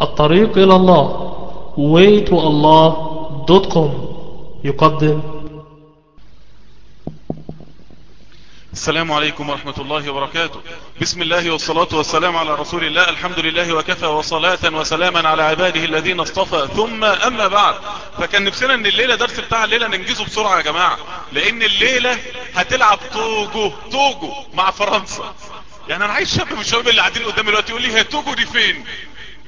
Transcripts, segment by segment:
الطريق إلى الله. Waytoallah.com يقدم. السلام عليكم ورحمة الله وبركاته. بسم الله والصلاة والسلام على رسول الله. الحمد لله وكفى وصلاة وسلاما على عباده الذين اصطفى. ثم أما بعد فكان نفسنا إن الليلة درس بتاع الليلة ننجزه بسرعة يا جماعة. لأن الليلة هتلعب توجو توجو مع فرنسا. يعني أنا عايز شاب من الشباب اللي قاعدين قدامي دلوقتي يقول لي هي توجو دي فين؟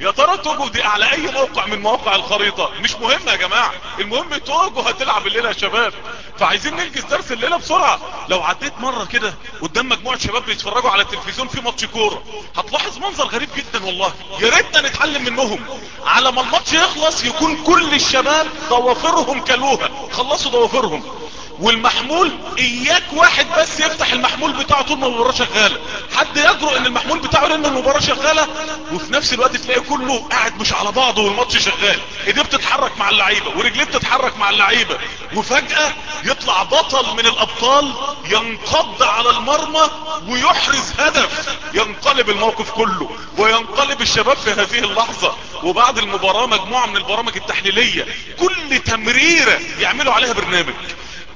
يا ترى توجو دي على أي موقع من مواقع الخريطة. مش مهم يا جماعة. المهم توجو هتلعب الليلة يا شباب. فعايزين ننجز درس الليلة بسرعة. لو عديت مرة كده قدام مجموعة شباب بيتفرجوا على التلفزيون في ماتش كورة هتلاحظ منظر غريب جدا والله. يا ريتنا نتعلم منهم. على ما الماتش يخلص يكون كل الشباب ضوافرهم كلوها. خلصوا ضوافرهم. والمحمول إياك واحد بس يفتح المحمول بتاعه طول ما المباراة شغالة. حد يجرؤ إن المحمول بتاعه لأن المباراة شغالة؟ وفي نفس الوقت تلاقي كله قاعد مش على بعضه والماتش شغال. إيديه بتتحرك مع اللعيبة ورجليه بتتحرك مع اللعيبة. وفجأة يطلع بطل من الأبطال ينقض على المرمى ويحرز هدف. ينقلب الموقف كله وينقلب الشباب في هذه اللحظة. وبعد المباراة مجموعة من البرامج التحليلية كل تمريرة يعملوا عليها برنامج.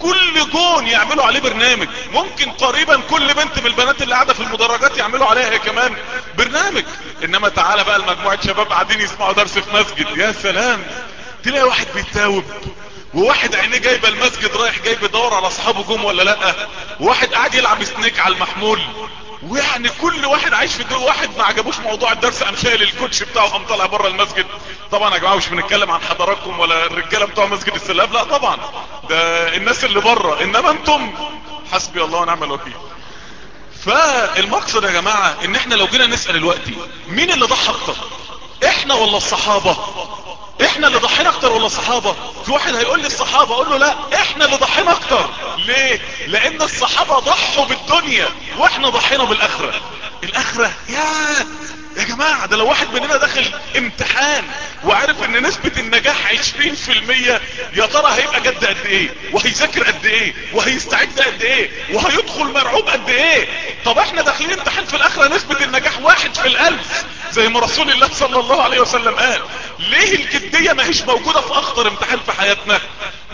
كل جون يعملوا عليه برنامج. ممكن قريبا كل بنت من البنات اللي قاعدة في المدرجات يعملوا عليها هي كمان برنامج. إنما تعالى بقى المجموعه شباب قاعدين يسمعوا درس في مسجد. يا سلام. تلاقي واحد بيتاوب وواحد عينيه جايبة المسجد رايح جاي بيدور على أصحابه جم ولا لأ. وواحد قاعد يلعب سنيك على المحمول. ويعني كل واحد عايش في الدور واحد. ما عجبوش موضوع الدرس. قام شايل الكوتش بتاعه قام طالع بره المسجد. طبعا يا جماعة مش بنتكلم عن حضراتكم ولا الرجالة بتوع مسجد السلاب لا طبعا. ده الناس اللي بره. إنما أنتم حسبي الله ونعم الوكيل. فالمقصد يا جماعة إن إحنا لو جينا نسأل دلوقتي مين اللي ضحى أكتر؟ إحنا ولا الصحابة؟ إحنا اللي ضحينا أكتر ولا الصحابة؟ في واحد هيقول لي الصحابة أقول له لا إحنا اللي ضحينا أكتر. ليه؟ لأن الصحابة ضحوا بالدنيا وإحنا ضحينا بالآخرة. الآخرة يا يا جماعة ده لو واحد مننا داخل امتحان وعارف إن نسبة النجاح عشرين في المية يا ترى هيبقى جد قد إيه؟ وهيذاكر قد إيه؟ وهيستعد قد إيه؟ وهيدخل مرعوب قد إيه؟ طب إحنا داخلين امتحان في الآخرة نسبة النجاح واحد في الألف زي ما رسول الله صلى الله عليه وسلم قال. ليه الجدية ما هيش موجودة في أخطر امتحان في حياتنا؟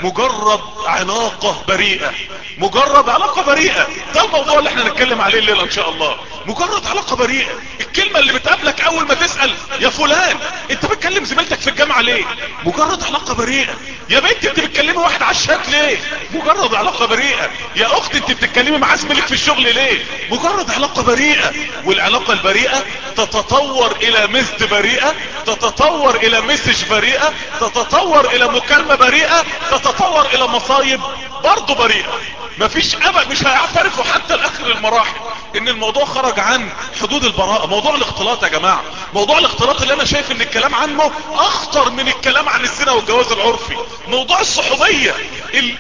مجرد علاقة بريئة. مجرد علاقة بريئة. ده الموضوع اللي إحنا نتكلم عليه الليلة إن شاء الله. مجرد علاقة بريئة. الكلمة اللي بتقابلك أول ما تسأل يا فلان أنت بتكلم زميلتك في الجامعة ليه؟ مجرد علاقة بريئة. يا بنت أنت بتكلمي واحد عشاك ليه؟ مجرد علاقة بريئة. يا اخت أنت بتتكلمي مع زميلك في الشغل ليه؟ مجرد علاقة بريئة. والعلاقة البريئة تتطور إلى مزد بريئة تتطور إلى مسج بريئة تتطور إلى مكالمة بريئة تتطور إلى مصايب برضه بريئة. مفيش ابد مش هيعترفوا حتى لآخر المراحل. إن الموضوع خرج عن حدود البراءة موضوع الاختلاط يا جماعة. موضوع الاختلاط اللي أنا شايف إن الكلام عنه أخطر من الكلام عن الزنا والجواز العرفي. موضوع الصحوبية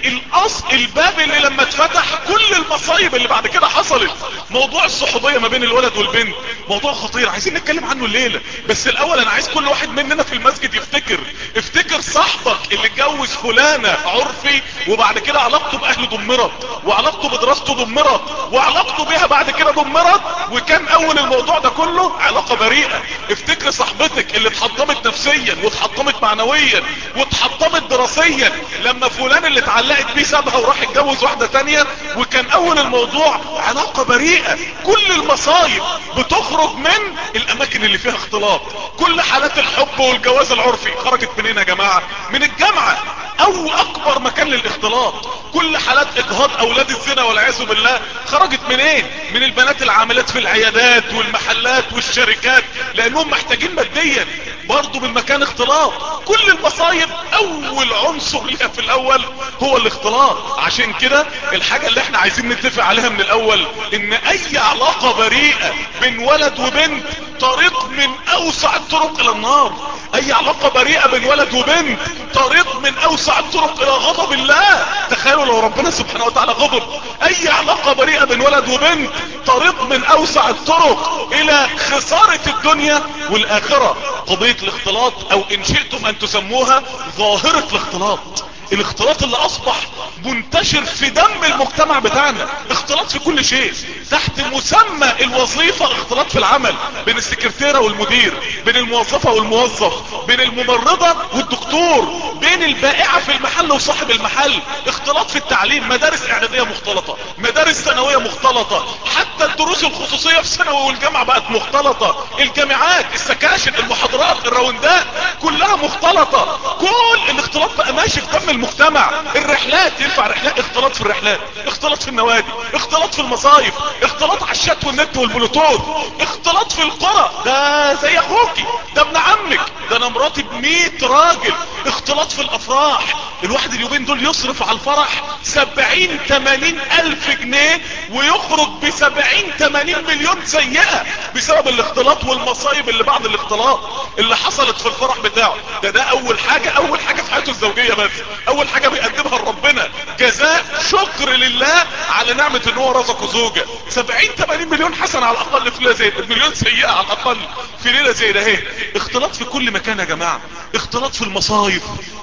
الاصل الباب اللي لما اتفتح كل المصايب اللي بعد كده حصلت. موضوع الصحوبية ما بين الولد والبنت موضوع خطير. عايزين نتكلم عنه الليلة. بس الأول أنا عايز كل واحد مننا في المسجد يفتكر. افتكر صاحبك اللي اتجوز فلانة عرفي وبعد كده علاقته بأهله دمرت وعلاقته بدراسته دمرت وعلاقته بيها بعد كده دمرت وكان أول الموضوع ده كله علاقة بريئة. افتكر صاحبتك اللي اتحطمت نفسيا واتحطمت معنويا واتحطمت دراسيا لما فلان اللي اتعلقت بيه سابها وراح اتجوز واحدة تانية وكان أول الموضوع علاقة بريئة. كل المصايب بتخرج من الأماكن اللي فيها اختلاط. كل حالات الحب والجواز العرفي خرجت منين يا جماعة؟ من الجامعة أو أكبر مكان للاختلاط. كل حالات إجهاض أولاد الزنا والعياذ بالله خرجت منين؟ من البنات العاملات في العيادات والمحلات والشركات. لأنهم محتاجين ماديا برضو من مكان اختلاط. كل المصايب أول عنصر ليها في الأول هو الاختلاط. عشان كده الحاجة اللي إحنا عايزين نتفق عليها من الأول إن أي علاقة بريئة بين ولد وبنت طريق من أوسع الطرق إلى النار. أي علاقة بريئة بين ولد وبنت طريق من أوسع الطرق إلى غضب الله. تخيلوا لو ربنا سبحانه وتعالى غضب. أي علاقة بريئة بين ولد وبنت طريق من أوسع الطرق إلى خسارة الدنيا والآخرة. قضية الاختلاط أو إن شئتم أن تسموها ظاهرة الاختلاط. الاختلاط اللي أصبح منتشر في دم المجتمع بتاعنا. اختلاط في كل شيء. تحت مسمى الوظيفة اختلاط في العمل. بين السكرتيرة والمدير بين الموظفة والموظف بين الممرضة والدكتور بين البائعة في المحل وصاحب المحل. اختلاط في التعليم. مدارس إعدادية مختلطة مدارس ثانوية مختلطة حتى الدروس الخصوصية في ثانوي والجامعة بقت مختلطة. الجامعات السكاشن المحاضرات الراوندات كلها مختلطة. كل الاختلاط بقى ماشي في دم المجتمع. الرحلات ينفع رحلات. اختلاط في الرحلات اختلاط في النوادي اختلاط في المصايف اختلاط على الشات والنت والبلوتوث اختلاط في القرى. ده زي اخوكي ده ابن عمك ده أنا مراتي بمية راجل. اختلاط في الأفراح. الواحد اليومين دول يصرف على الفرح سبعين تمانين ألف جنيه ويخرج بسبعين تمانين مليون سيئة بسبب الاختلاط والمصايب اللي بعد الاختلاط اللي حصلت في الفرح بتاعه. ده ده أول حاجة أول حاجة في حياته الزوجية بس. أول حاجة بيقدمها لربنا جزاء شكر لله على نعمة إن هو رزقه زوجة. سبعين تمانين مليون حسنة على الأقل في ليلة زي ده مليون سيئة على الأقل في ليلة زي ده اهي. اختلاط في كل مكان يا جماعة. اختلاط في المصايف.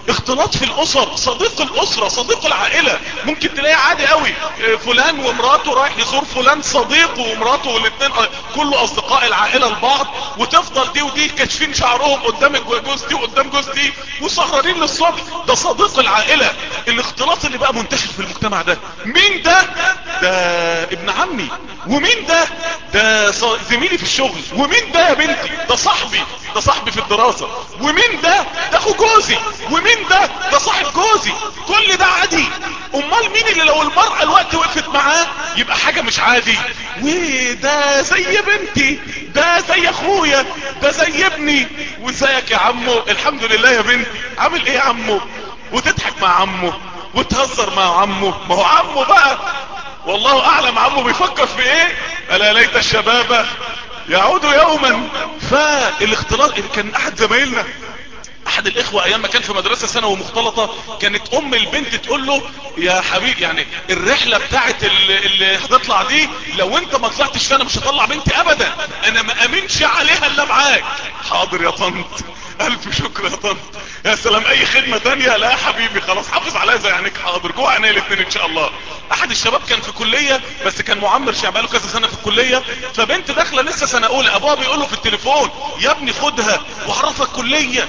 اختلاط في الأسر. صديق الأسرة صديق العائلة. ممكن تلاقي عادي قوي. فلان ومراته رايح يزور فلان صديقه ومراته والاثنين كله أصدقاء العائلة البعض وتفضل دي ودي كاشفين شعرهم قدام جوز دي وقدام جوز دي. وسهرانين للصبح. ده صديق العائلة. الاختلاط اللي بقى منتشر في المجتمع ده. مين ده؟ ده ابن عمي. ومين ده؟ ده زميلي في الشغل. ومين ده يا بنتي؟ ده صاحبي. ده صاحبي في الدراسة. ومين ده؟ ده أخو جوزي. ومين ده؟ ده صاحب جوزي. كل ده عادي. أمال مين اللي لو المرأة الوقت وقفت معاه يبقى حاجة مش عادي؟ وده زي بنتي. ده زي أخويا. ده زي ابني. وإزيك يا عمو؟ الحمد لله يا بنتي. عامل إيه يا عمو؟ وتضحك مع عمه وتهزر مع عمه. ما هو عمه بقى والله أعلم عمه بيفكر في إيه؟ الا ليت الشباب يعود يوما. فالاختلاط كان أحد زمايلنا أحد الإخوة أيام ما كان في مدرسة ثانوي مختلطة كانت أم البنت تقول له يا حبيبي يعني الرحلة بتاعت اللي, هتطلع دي لو أنت ما طلعتش فانا مش هطلع بنتي ابدا أنا ما آمنش عليها إلا معاك. حاضر يا طنط ألف شكر يا طنط. يا سلام أي خدمة تانية؟ لا يا حبيبي خلاص حافظ عليها زي عينيك. حاضر جوه عينيا الاثنين إن شاء الله. أحد الشباب كان في كلية بس كان معمر شعب بقاله كذا سنة في الكلية. فبنت داخلة لسه سنة أولى أبوها بيقول له في التليفون يا ابني خدها واعرفها الكلية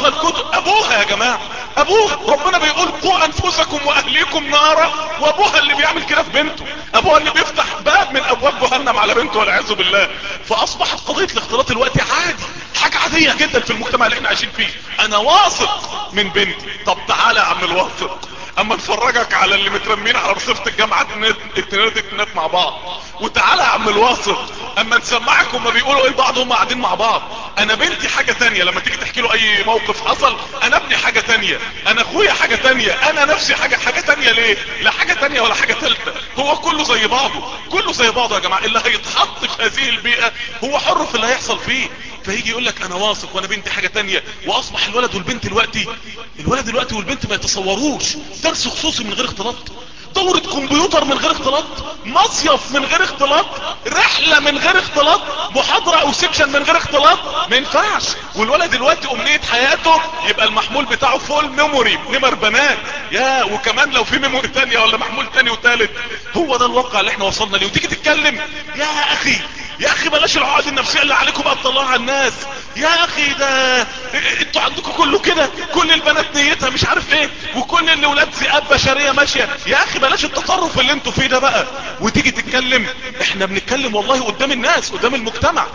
واعرفها الكتب أبوها يا جماعة أبوها ربنا بيقول قوا أنفسكم وأهليكم نارا وأبوها اللي بيعمل كده في بنته. أبوها اللي بيفتح باب من أبواب جهنم على بنته والعياذ بالله. فأصبحت قضية الاختلاط الوقت عادي حاجة عادية جدا في المجتمع اللي إحنا عايشين فيه. أنا واثق من بنتي. طب تعالى يا عم الواثق. أما نفرجك على اللي مترمين على رصيفة الجامعات التنينات التنينات مع بعض. وتعالى يا عم الواثق أما نسمعك هما بيقولوا إيه لبعض هما قاعدين مع بعض. أنا بنتي حاجة تانية. لما تيجي تحكي له أي موقف حصل أنا ابني حاجة تانية. أنا أخويا حاجة تانية. أنا نفسي حاجة حاجة تانية ليه؟ لا حاجة تانية ولا حاجة تالتة. هو كله زي بعضه. كله زي بعضه يا جماعة. اللي هيتحط في هذه البيئة هو حر في اللي هيحصل فيه. فيجي يقول لك أنا واثق وأنا بنتي حاجة تانية وأصبح الولد والبنت دلوقتي الولد دلوقتي والبنت ما يتصوروش. درس خصوصي من غير اختلاط دورة كمبيوتر من غير اختلاط مصيف من غير اختلاط رحلة من غير اختلاط محاضرة أو section من غير اختلاط. ما ينفعش. والولد دلوقتي أمنية حياته يبقى المحمول بتاعه full memory نمر بنات. يا وكمان لو في memory تانية ولا محمول تاني وتالت. هو ده الواقع اللي إحنا وصلنا ليه. وتيجي تتكلم يا أخي يا أخي بلاش العقد النفسية اللي عليكم بقى على الناس. يا أخي ده أنتوا عندكم كله كده. كل البنات نيتها مش عارف إيه. وكل اللي ولاد ذئاب بشرية ماشية. يا أخي بلاش التطرف اللي أنتوا فيه ده بقى. وتيجي تتكلم. إحنا بنتكلم والله قدام الناس قدام المجتمع.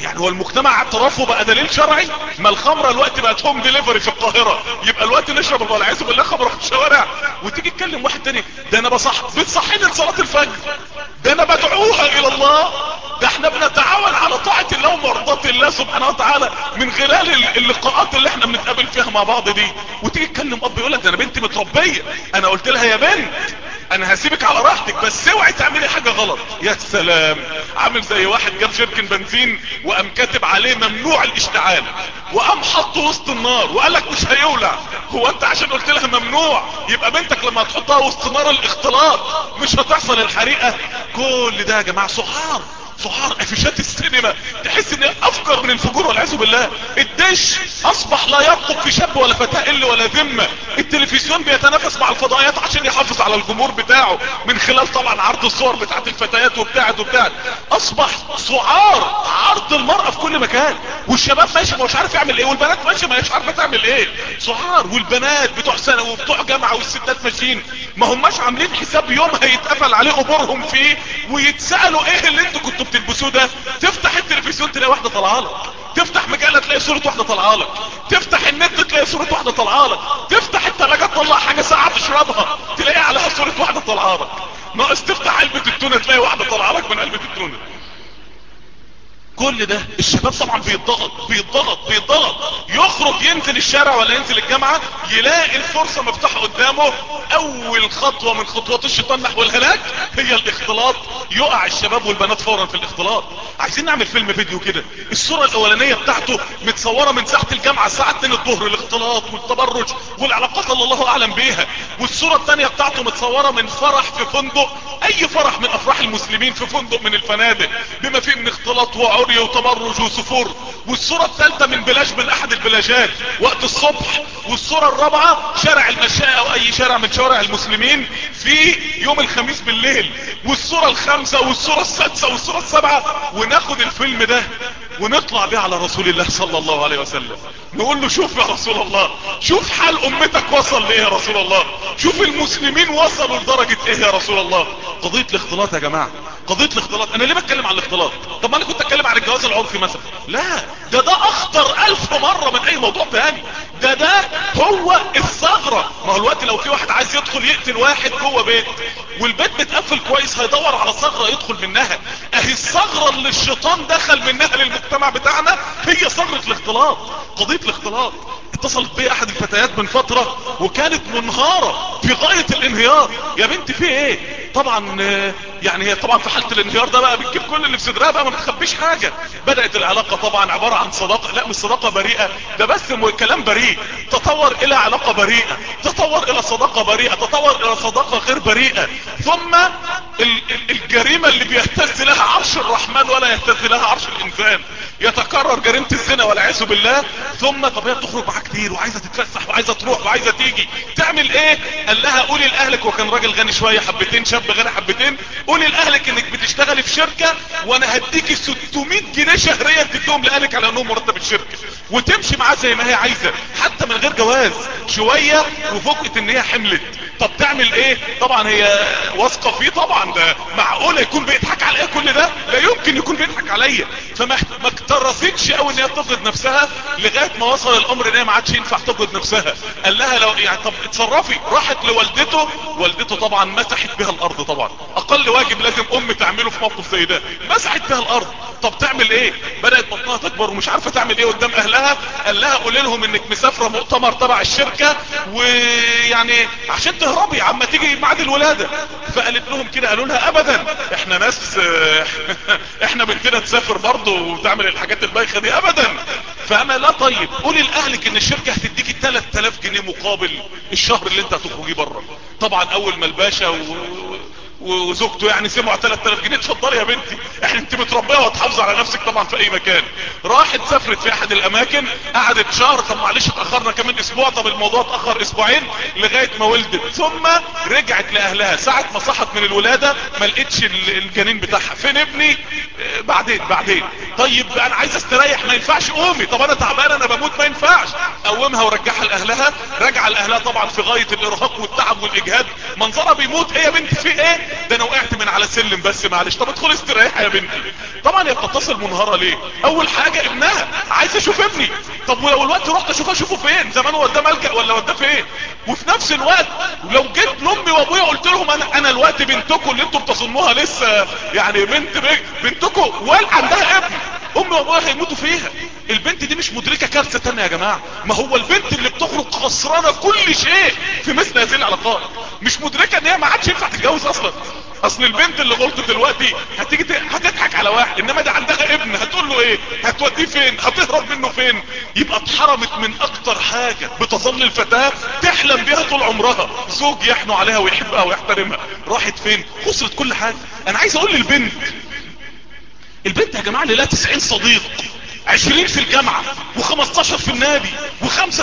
يعني هو المجتمع اعترافه بقى دليل شرعي؟ ما الخمرة الوقت بقت هوم ديليفري في القاهرة. يبقى الوقت نشرب والعياذ بالله خمرة في الشوارع. وتيجي تكلم واحد تاني. ده أنا بصح بتصحيني لصلاة الفجر. ده أنا بدعوها إلى الله. ده إحنا بنتعاون على طاعة الله ومرضات الله سبحانه وتعالى من خلال اللقاءات اللي إحنا بنتقابل فيها مع بعض دي. وتيجي تكلم أب يقول لك أنا بنتي متربية. أنا قلت لها يا بنت أنا هسيبك على راحتك بس اوعي تعملي حاجة غلط. يا سلام. عامل زي واحد جاب شركن بنزين وقام كاتب عليه ممنوع الاشتعال. وقام حطه وسط النار وقال لك مش هيولع. هو انت عشان قلت لها ممنوع يبقى بنتك لما تحطها وسط نار الاختلاط مش هتحصل الحريقة. كل ده يا جماعة سحار سحار افيشات السينما تحس ان أفكر من الفجور والعياذ بالله. الدش أصبح لا يرقب في شاب ولا فتاة إلا ولا ذمة. التلفزيون بيتنافس مع الفضائيات عشان يحافظ على الجمهور بتاعه من خلال طبعا عرض الصور بتاعت الفتيات وبتاعت وبتاعت. أصبح سعار عرض المرأة في كل مكان. والشباب ماشي مش عارف يعمل إيه والبنات ماشي مش عارفة تعمل إيه. سعار والبنات بتوع سنة وبتوع جامعة والستات ماشيين. ما هماش عاملين حساب يوم هيتقفل عليه قبورهم فيه ويتسألوا إيه اللي أنتوا كنتوا بتلبسوه ده تفتح التلفزيون تلاقي واحدة طالعة لك. تفتح مجلة تلاقي صورة واحدة طالعة لك. تفتح النت تلاقي صورة واحدة طالعة لك. تفتح التلاجة تطلع حاجة ساعة تشربها تلاقي عليها صورة واحدة طالعة لك. ناقص تفتح علبة التونة تلاقي واحدة طالعة لك من علبة التونة. كل ده الشباب طبعا بيتضغط بيتضغط بيتضغط. يخرج ينزل الشارع ولا ينزل الجامعة يلاقي الفرصة مفتوحة قدامه. أول خطوة من خطوات الشيطان نحو الهلاك هي الاختلاط. يقع الشباب والبنات فورا في الاختلاط. عايزين نعمل فيلم فيديو كده. الصورة الأولانية بتاعته متصورة من ساعة الجامعة الساعة 2 الظهر الاختلاط والتبرج والعلاقات اللي الله أعلم بيها. والصورة الثانية بتاعته متصورة من فرح في فندق أي فرح من أفراح المسلمين في فندق من الفنادق. بما فيه من اختلاط وعري وتبرج وسفور والصورة الثالثة من بلاج من أحد البلاجات. وقت الصبح والصورة الرابعة شارع المشاء أو أي شارع من شوارع المسلمين في يوم الخميس بالليل. والصورة الخامسة والصورة السادسة والصورة السابعة. وناخد الفيلم ده ونطلع بيه على رسول الله صلى الله عليه وسلم. نقول له شوف يا رسول الله شوف حال أمتك وصل لإيه يا رسول الله. شوف المسلمين وصلوا لدرجة إيه يا رسول الله. قضية الاختلاط يا جماعة قضية الاختلاط. أنا ليه بتكلم عن الاختلاط؟ طب ما أنا كنت أتكلم عن الجواز العرفي مثلا. لا ده ده أخطر ألف مرة من أي موضوع تاني. ده ده هو الثغرة. ما هو الوقت لو في واحد عايز يدخل يقتل واحد جوه بيت والبيت متقفل كويس هيدور على ثغرة يدخل منها. أهي الثغرة اللي الشيطان دخل منها للمجتمع بتاعنا هي ثغرة الاختلاط قضية الاختلاط. اتصلت بي أحد الفتيات من فترة وكانت منهارة في غاية الانهيار. يا بنتي في إيه؟ طبعا يعني هي طبعا في حالة الانهيار ده بقى بتجيب كل اللي في صدرها بقى ما بتخبيش حاجة. بدأت العلاقة طبعا عبارة عن صداقة لا مش صداقة بريئة ده بس كلام بريء. تطور إلى علاقة بريئة تطور إلى صداقة بريئة تطور إلى صداقة غير بريئة. ثم الجريمة اللي بيهتز لها عرش الرحمن ولا يهتز لها عرش الإنسان. يتكرر جريمة الزنا والعياذ بالله. ثم طب هي بتخرج معاه كتير وعايزة تتفسح وعايزة تروح وعايزة تيجي. تعمل إيه؟ قال لها قولي لأهلك. وكان راجل غني شوية حبتين شاب غني حبتين. قولي لأهلك إنك بتشتغلي في شركة وأنا هديكي 600 جنيه شهريا تديهم لأهلك على انهم مرتب الشركة. وتمشي معاه زي ما هي عايزة حتى من غير جواز شوية وفوجئت إن هي حملت. طب تعمل إيه؟ طبعا هي واثقة فيه طبعا ده معقولة يكون بيضحك عليا كل ده؟ لا يمكن يكون بيضحك عليا. فما ما اكترثتش قوي إن هي تفقد نفسها لغاية ما وصل الأمر إن هي ما عادش ينفع تفقد نفسها. قال لها لو يعني طب اتصرفي. راحت لوالدته. والدته طبعا مسحت بها الأرض طبعا. أقل واجب لازم أم تعمله في موقف زي ده. مسحت بها الأرض. طب تعمل إيه؟ بدأت بطنها تكبر ومش عارفة تعمل إيه قدام أهلها. قال لها قولي لهم إنك مسافرة مؤتمر تبع الشركة. ويعني عشان تهربي عما تيجي ميعاد الولادة. فقالت لهم كده قالوا لها ابدا. إحنا ناس إحنا بنتنا تسافر برضه وتعمل الحاجات البايخة دي. ابدا. فأنا لا طيب. قولي لأهلك إن الشركة هتديكي 3000 جنيه مقابل الشهر اللي أنت هتخرجيه بره. طبعا أول ما الباشا و... وزوجته يعني سمعوا 3000 جنيه. اتفضلي يا بنتي. إحنا انت متربية وهتحافظ على نفسك طبعا في أي مكان. راحت سافرت في أحد الأماكن قعدت شهر. طب معلش اتأخرنا كمان أسبوع. طب الموضوع اتأخر أسبوعين لغاية ما ولدت. ثم رجعت لأهلها. ساعة ما صحت من الولادة ما لقيتش الجنين بتاعها. فين ابني؟ آه بعدين بعدين. طيب أنا عايز استريح. ما ينفعش قومي طب أنا تعبان. أنا بموت. ما ينفعش. قومها ورجعها لأهلها. رجع لأهلها طبعا في غاية الإرهاق والتعب والإجهاد. منظرها بيموت. هي بنتي في إيه؟ ده أنا وقعت من على سلم بس معلش. طب ادخل استريح يا بنتي. طبعا هي بتتصل منهارة ليه؟ أول حاجة ابنها عايز أشوف ابني. طب ولو الوقت رحت أشوف أشوفه فين؟ زمان هو قدام ملجأ ولا وداه فين؟ وفي نفس الوقت لو جيت لأمي وأبويا قلت لهم أنا أنا الوقت بنتكم اللي أنتم بتصنوها لسه يعني بنت بنتكم وال عندها ابن. أمي وأبويا هيموتوا فيها. البنت دي مش مدركة كارثة تانية يا جماعة. ما هو البنت اللي بتخرج خسرانة كل شيء في مثل هذه العلاقات. مش مدركة إن هي ما عادش ينفع تتجوز أصلا. أصل البنت اللي غلطت دلوقتي هتيجي ت... هتضحك على واحد إنما ده عندها ابن هتقول له إيه؟ هتوديه فين؟ هتهرب منه فين؟ يبقى اتحرمت من أكتر حاجة بتظل الفتاة تحلم بيها طول عمرها. زوج يحنو عليها ويحبها ويحترمها. راحت فين؟ خسرت كل حاجة. أنا عايز أقول للبنت البنت يا جماعة اللي لها 90 صديق عشرين في الجامعة وخمستاشر في النادي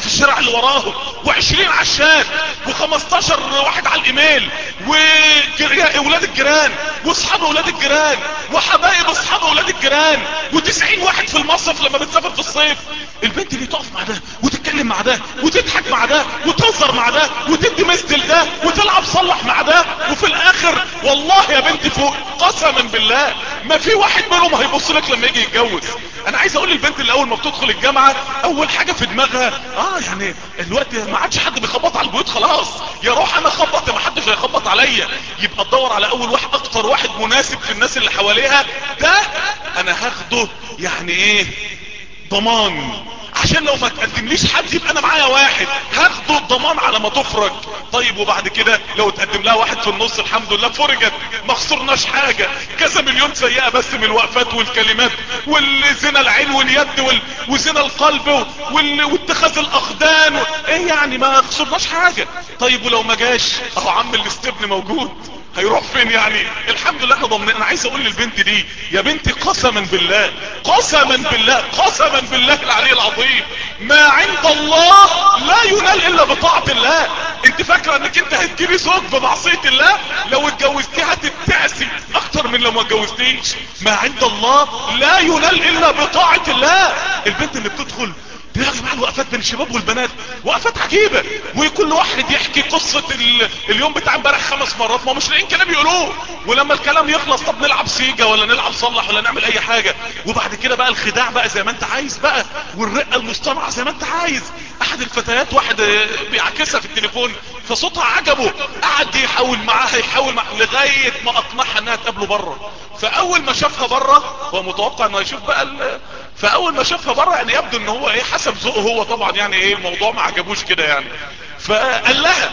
الشارع اللي وراهم وعشرين عشان وخمستاشر واحد على الإيميل واولاد الجيران وأصحاب أولاد الجيران وحبايب أصحاب أولاد الجيران وتسعين واحد في المصرف لما بتسافر في الصيف. البنت دي تقف مع ده وتتكلم مع ده وتضحك مع ده وتهزر مع ده وتدي مثل ده وتلعب صلح مع ده وفي الآخر والله يا بنت فوق قسما بالله ما في واحد منهم هيبص لك لما يجي يتجوز. أنا عايز أقول للبنت اللي أول ما بتدخل الجامعة أول حاجة في دماغها آه يعني الوقت ما عادش حد بيخبط على البيوت خلاص. يا روح أنا خبط ما حدش هيخبط عليا. يبقى تدور على أول واحد أكتر واحد مناسب في الناس اللي حواليها. ده أنا هاخده يعني إيه؟ ضمان. عشان لو ما تقدمليش حد يبقى أنا معايا واحد. هاخده الضمان على ما تفرج طيب وبعد كده لو تقدم لها واحد في النص الحمد لله فرجت. ما خسرناش حاجة. كذا مليون سيئة بس من الوقفات والكلمات. والزنا العين واليد وال... وزنا القلب وال... واتخاذ الأخدان و... إيه يعني؟ ما خسرناش حاجة. طيب ولو ما جاش؟ أهو عم الاستبن موجود. هيروح فين يعني؟ الحمد لله إحنا ضمنين أنا عايز أقول للبنت دي يا بنتي قسما بالله قسما بالله قسما بالله العلي العظيم ما عند الله لا ينال إلا بطاعة الله. انت فاكرة انك انت هتجيبي زوج بمعصية الله؟ لو اتجوزتيه هتتعسي أكتر من لو ما اتجوزتيش. ما عند الله لا ينال إلا بطاعة الله. البنت اللي بتدخل يا جماعة الوقفات بين الشباب والبنات. وقفات عجيبة. وكل واحد يحكي قصة ال... اليوم بتاع امبارح خمس مرات. ما مش لاقيين كلام يقولوه. ولما الكلام يخلص طب نلعب سيجا ولا نلعب صلح ولا نعمل أي حاجة. وبعد كده بقى الخداع بقى زي ما انت عايز بقى. والرقة المصطنعة زي ما انت عايز. أحد الفتيات واحد بيعكسها في التليفون. فصوتها عجبه. قعد يحاول معاها يحاول معاها لغاية ما أقنعها إنها تقابله بره. فأول ما شافها بره هو متوقع إنه يشوف بقى. فأول ما شافها بره يعني يبدو إن هو إيه حسب ذوقه هو طبعا يعني إيه الموضوع ما عجبوش كده يعني. فقال لها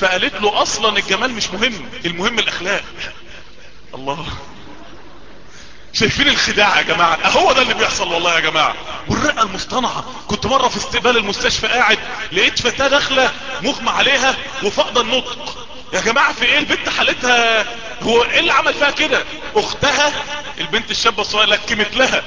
فقالت له أصلا الجمال مش مهم المهم الأخلاق. الله. شايفين الخداع يا جماعة؟ أهو ده اللي بيحصل والله يا جماعة. والرقة المصطنعة. كنت مرة في استقبال المستشفى قاعد لقيت فتاة داخلة مغمى عليها وفقد النطق. يا جماعة في إيه؟ البنت حالتها هو إيه اللي عمل فيها كده؟ أختها؟ البنت الشابة الصغيرة لكمت لها.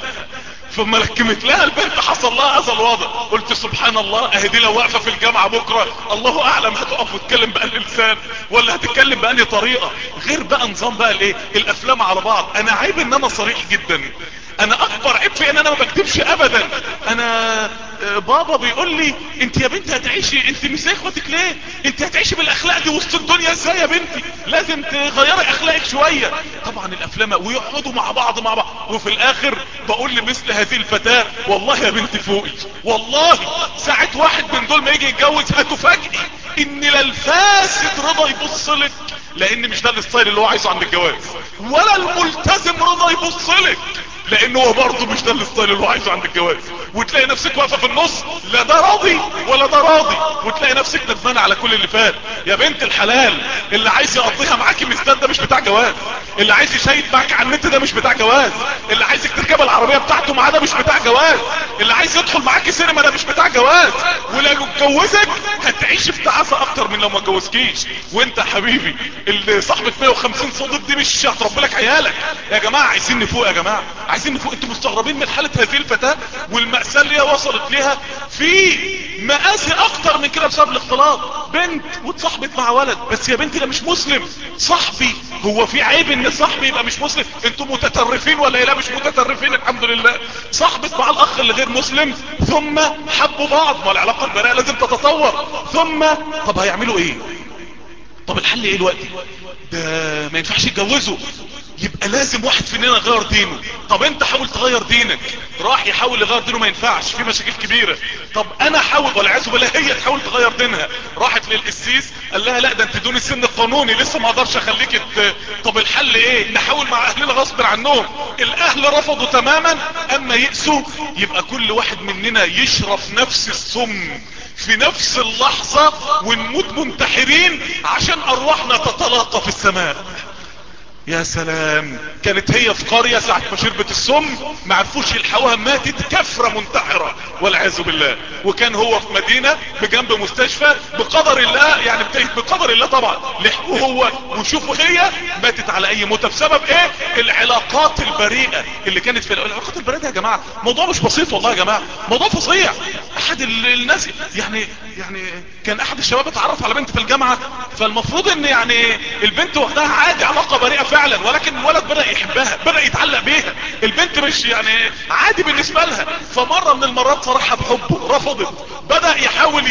ثم لكمت لها البنت حصل لها هذا الوضع. قلت سبحان الله أهي دي لو واقفة في الجامعة بكرة الله أعلم هتقف وتتكلم بأني لسان ولا هتتكلم بأني طريقة. غير بقى نظام بقى الإيه؟ الأفلام على بعض. أنا عيب إن أنا صريح جدا. أنا اكبر عيب في أن أنا ما بكتبش ابدا. أنا بابا بيقول لي أنت يا بنتي هتعيشي أنت مش زي إخواتك ليه؟ أنت هتعيشي بالأخلاق دي وسط الدنيا إزاي يا بنتي؟ لازم تغيري أخلاقك شوية. طبعا الأفلام ويقعدوا مع بعض مع بعض. وفي الآخر بقول لمثل هذه الفتاة والله يا بنتي فوقي والله ساعة واحد من دول ما يجي يتجوز هتفاجئي إن لا الفاسد رضا يبص لك لأن مش ده ال style اللي هو عايزه عند الجواز ولا الملتزم رضا يبص لك. لأن هو برضه مش ده ال style اللي هو عايزه عند الجواز. وتلاقي نفسك واقفة في النص لا ده راضي ولا ده راضي. وتلاقي نفسك ندمانه على كل اللي فات. يا بنت الحلال اللي عايز يقضيها معاكي مستان ده مش بتاع جواز. اللي عايز يشيد معاك على النت ده مش بتاع جواز. اللي عايزك تركب العربية بتاعته معاه ده مش بتاع جواز. اللي عايز يدخل معاكي سينما ده مش بتاع جواز. ولو اتجوزك هتعيش في تعاسة أكتر من لو ما اتجوزكيش. وأنت يا حبيبي اللي صاحبه 150 صديق دي مش هتربي لك. عيالك يا جماعة عايزين نفوق يا جماعة. عايزين نفوق. أنتوا مستغربين من حالة هذه الفتاة والمأساة اللي هي وصلت ليها في مآسي أكتر من كده بسبب الاختلاط. بنت واتصاحبت مع ولد. بس يا بنتي ده مش مسلم. صاحبي. هو في عيب إن صاحبي يبقى مش مسلم. أنتوا متطرفين ولا لا؟ مش متطرفين الحمد لله. صاحبت مع الأخ اللي غير مسلم. ثم حبوا بعض. ما العلاقة البراءة لازم تتطور. ثم طب هيعملوا إيه؟ طب الحل إيه الوقت ده ما ينفعش يتجوزوا. يبقى لازم واحد فينا يغير دينه. طب انت حاول تغير دينك. راح يحاول يغير دينه ما ينفعش في مشاكل كبيرة. طب أنا حاول والعياذ بالله هي تحاول تغير دينها. راحت للقسيس قال لها لا ده انت دون السن القانوني لسه ما أقدرش اخليك ت... طب الحل إيه؟ نحاول مع اهلنا غصب عنهم. الاهل رفضوا تماما. اما يأسوا يبقى كل واحد مننا يشرب نفس السم في نفس اللحظة ونموت منتحرين عشان أرواحنا تتلاقى في السماء. يا سلام. كانت هي في قرية ساعة ما شربت السم ما عرفوش يلحقوها ماتت كفرة منتحرة والعياذ بالله. وكان هو في مدينة بجنب مستشفى بقدر الله يعني بقدر الله طبعا. لحقوه هو وشوفوا هي ماتت على أي موتة. بسبب إيه؟ العلاقات البريئة اللي كانت في العلاقات البريئة يا جماعة موضوع مش بسيط والله يا جماعة موضوع فظيع. أحد الناس يعني يعني كان أحد الشباب اتعرف على بنت في الجامعة فالمفروض إن يعني البنت واخدها عادي علاقة بريئة فعلا ولكن الولد بدأ يحبها بدأ يتعلق بيها. البنت مش يعني عادي بالنسبة لها. فمرة من المرات صرحها بحبه رفضت. بدأ يحاول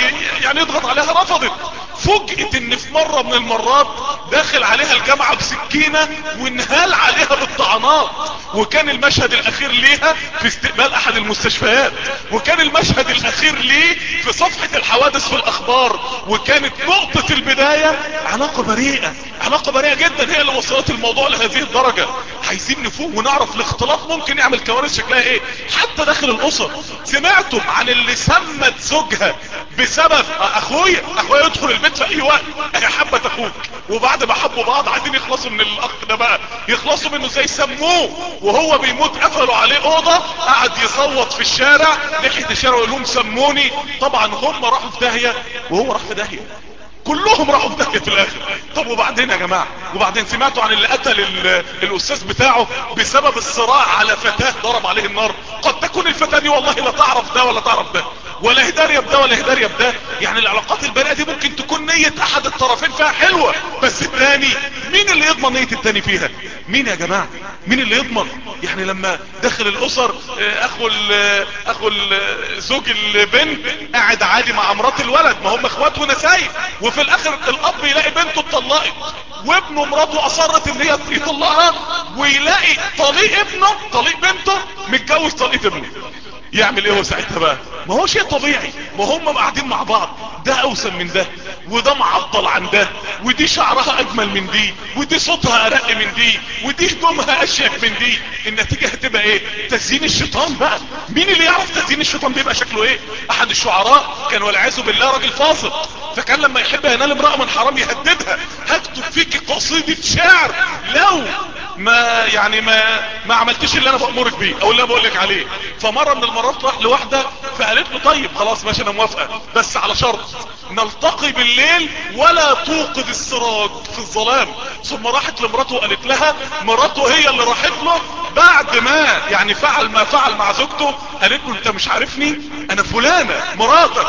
يعني يضغط عليها رفضت. فوجئت إن في مرة من المرات داخل عليها الجامعة بسكينة وانهال عليها بالطعنات وكان المشهد الأخير ليها في استقبال أحد المستشفيات. وكان المشهد الأخير ليه في صفحة الحوادث في الأخبار. وكانت نقطة البداية علاقة بريئة علاقة بريئة جدا هي اللي وصلت الموضوع لهذه الدرجة. عايزين نفوق ونعرف الاختلاط ممكن يعمل كوارث شكلها إيه. حتى داخل الاسر سمعتم عن اللي سمت زوجها بسبب أخويا؟ أخويا يدخل البيت في أي وقت. هي حبت أخوك. وبعد ما حبوا بعض عايزين يخلصوا من الأخ ده بقى. يخلصوا منه زي سموه. وهو بيموت قفلوا عليه أوضة قعد يصوت في الشارع. ناحية الشارع ويقول لهم سموني. طبعا هم راحوا في داهية. وهو راح في داهية. كلهم راحوا في داهية في الآخر. طب وبعدين يا جماعة؟ وبعدين سمعتوا عن اللي قتل الأستاذ بتاعه بسبب الصراع على فتاة ضرب عليه النار؟ قد تكون الفتاة دي والله لا تعرف ده ولا تعرف ده. بده ولا هدارية بده يعني العلاقات البريئة دي ممكن تكون نية أحد الطرفين فيها حلوة بس التاني مين اللي يضمن نية التاني فيها؟ مين يا جماعة؟ مين اللي يضمن؟ يعني لما داخل الأسر أخو ال أخو ال زوج البنت قاعد عادي مع مرات الولد ما هم إخوات ونسايب وفي الآخر الأب يلاقي بنته اتطلقت وابنه مراته أصرت إن هي يطلقها ويلاقي طليق ابنه طليق بنته متجوز طليق ابنه. يعمل إيه ساعتها بقى؟ ما هو شيء طبيعي. ما هم قاعدين مع بعض. ده أوسم من ده وده معضل عن ده ودي شعرها أجمل من دي ودي صوتها أرق من دي ودي هدومها أشيك من دي. النتيجة هتبقى إيه؟ تزيين الشيطان بقى. مين اللي يعرف تزيين الشيطان بيبقى شكله إيه؟ أحد الشعراء كان والعياذ بالله راجل فاسق. فكان لما يحب ينال امرأة من حرام يهددها. هكتب فيك قصيدة شعر. لو ما يعني ما ما عملتش اللي أنا بأمرك بيه أو اللي أنا بقولك عليه. فمرة من المرات راح لواحدة فقالت له طيب خلاص ماشي أنا موافقة بس على شرط نلتقي بالليل ولا توقد السراج في الظلام. ثم راحت لمراته وقالت لها مراته هي اللي راحت له بعد ما يعني فعل ما فعل مع زوجته قالت له أنت مش عارفني؟ أنا فلانة مراتك.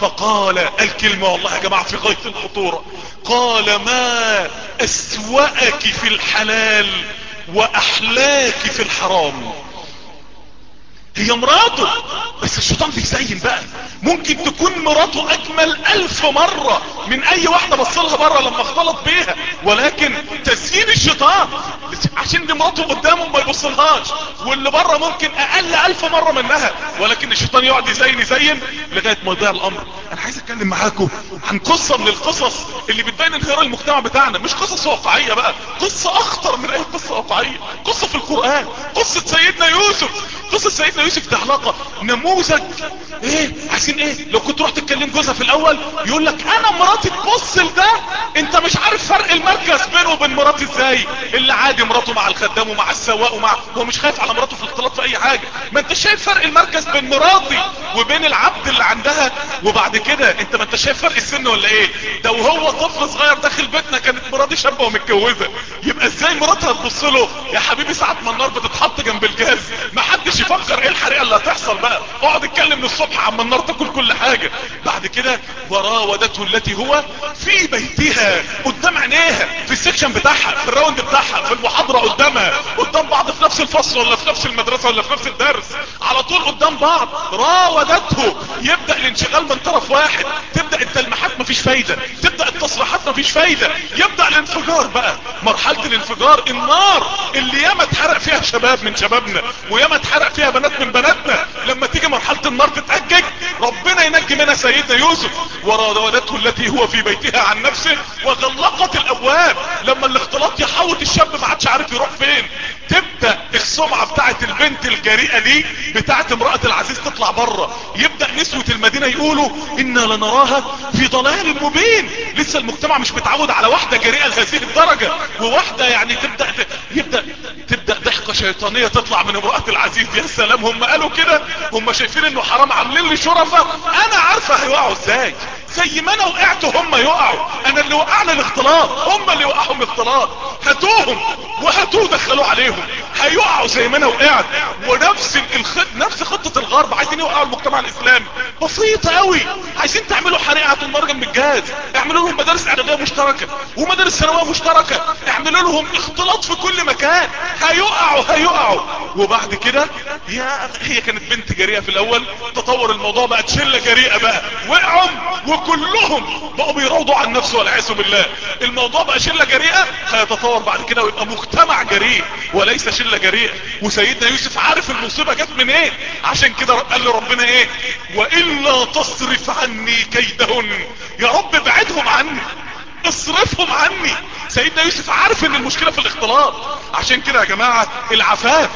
فقال الكلمة والله يا جماعة في غاية الخطورة. قال ما أسوأك في الحلال وأحلاك في الحرام. هي مراته. بس الشيطان بيزين بقى. ممكن تكون مراته أجمل ألف مرة من أي واحدة بصلها بره لما اختلط بيها. ولكن تزيين الشيطان. عشان دي مراته قدامه ما يبصلهاش. واللي بره ممكن أقل ألف مرة منها. ولكن الشيطان يقعد يزين يزين لغاية ما يضيع الأمر. أنا عايز أتكلم معاكم عن قصة من القصص اللي بتبين انهيار المجتمع بتاعنا. مش قصص واقعية بقى. قصة أخطر من أي قصة واقعية. قصة في القرآن. قصة سيدنا يوسف. قصة سيدنا يوسف ده علاقة. نموذج. إيه؟ عايزين إيه؟ لو كنت رحت تكلم جوزها في الأول يقول لك أنا مراتي تبص لده أنت مش عارف فرق المركز بينه وبين مراتي إزاي؟ اللي عادي مراته مع الخدام ومع السواق ومع هو مش خايف على مراته في الاختلاط في أي حاجة. ما أنت شايف فرق المركز بين مراتي وبين العبد اللي عندها؟ وبعد كده أنت ما أنت شايف فرق السن ولا إيه؟ ده وهو طفل صغير داخل بيتنا كانت مراتي شابة ومتجوزة. يبقى إزاي مراتها تبص له يا حبيبي ساعة ما النار بتتحط جنب الجاز ما حدش يفكر الحريقه اللي هتحصل بقى. اقعد اتكلم من الصبح على ما النار تاكل كل حاجة. بعد كده وراودته التي هو في بيتها قدام عينيها في ال section بتاعها في ال round بتاعها في المحاضرة قدامها قدام بعض في نفس الفصل ولا في نفس المدرسة ولا في نفس الدرس. على طول قدام بعض. راودته يبدأ الانشغال من طرف واحد. تبدأ التلميحات مفيش فايدة. تبدأ التصريحات مفيش فايدة. يبدأ الانفجار بقى. مرحلة الانفجار النار اللي ياما اتحرق فيها شباب من شبابنا وياما اتحرق فيها بنات من بناتنا. لما تيجي مرحلة النار تتأجج ربنا ينجي منها سيدنا يوسف. وراودته التي هو في بيتها عن نفسه. وغلقت الأبواب. لما الاختلاط يحوط الشاب ما عادش عارف يروح فين. تبدأ السمعة بتاعت البنت الجريئة دي بتاعت امرأة العزيز تطلع بره يبدأ نسوة المدينة يقولوا إنا لنراها في ضلال مبين. لسه المجتمع مش متعود على واحدة جريئة لهذه الدرجة. وواحدة يعني تبدأ يبدأ تبدأ ضحكة شيطانية تطلع من امرأة العزيز. يا سلام هم قالوا كده هم شايفين إنه حرام عاملين لي شرفه أنا عارفة هيوقعوا إزاي. زي ما أنا وقعت هم يقعوا. أنا اللي وقعنا الاختلاط. هم اللي وقعهم الاختلاط. هاتوهم وهاتوه دخلوا عليهم. هيقعوا زي ما أنا وقعت ونفس الخط نفس خطة الغرب. عايزين يوقعوا المجتمع الإسلامي. بسيطة قوي عايزين تعملوا حريقة النار جنب الجاز اعملوا لهم مدارس إعدادية مشتركة. ومدارس ثانوية مشتركة. اعملوا لهم اختلاط في كل مكان. هيقعوا هيقعوا. وبعد كده يا هي كانت بنت جريئة في الأول. تطور الموضوع بقت شلة جريئة بقى. وقعوا وكلهم بقوا بيروضوا عن نفسه والعياذ بالله. الموضوع بقى شلة جريئة هيتطور بعد كده ويبقى مجتمع جريء. وليس شلة جريئة وسيدنا يوسف عارف المصيبة جت من إيه عشان كده قال لربنا إيه؟ وإلا تصرف عني كيدهن. يا رب ابعدهم عني. اصرفهم عني. سيدنا يوسف عارف إن المشكلة في الاختلاط. عشان كده يا جماعة العفاف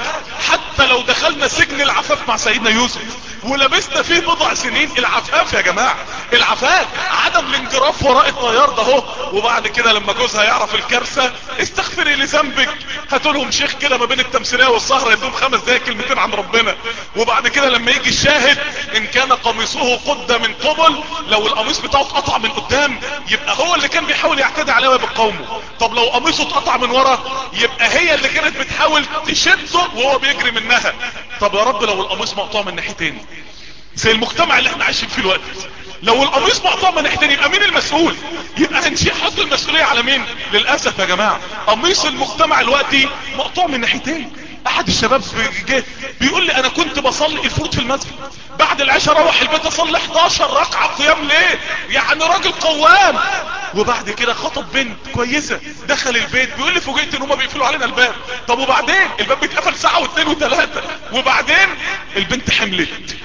حتى لو دخلنا سجن العفاف مع سيدنا يوسف ولبسنا فيه بضع سنين. العفاف يا جماعة العفاف عدم الانجراف وراء الطيار ده هو وبعد كده لما جوزها يعرف الكارثة استغفري لذنبك. هاتوا لهم شيخ كده ما بين التمثيلية والسهرة يدوم خمس دقايق كلمتين عن ربنا. وبعد كده لما يجي الشاهد إن كان قميصه قد من قبل لو القميص بتاعه اتقطع من قدام يبقى هو اللي كان بيحاول يعتدي عليه ويبقومه طب لو قميصه اتقطع من ورا يبقى هي اللي كانت بتحاول تشده وهو بيجري منها. طب يا رب لو القميص مقطوع من ناحيتين زي المجتمع اللي إحنا عايشين فيه الوقت لو القميص مقطوع ناحيتين يبقى مين المسؤول؟ يبقى هنشيل حط المسؤولية على مين؟ للأسف يا جماعة قميص المجتمع الوقتي مقطوع من ناحيتين. أحد الشباب جه بيقول لي أنا كنت بصلي الفروض في المسجد. بعد العشاء أروح البيت أصلي 11 ركعة قيام ليه يعني راجل قوام. وبعد كده خطب بنت كويسة دخل البيت بيقول لي فوجئت إن هم بيقفلوا علينا الباب. طب وبعدين؟ الباب بيتقفل ساعة واثنين وثلاثه وبعدين؟ البنت حملت.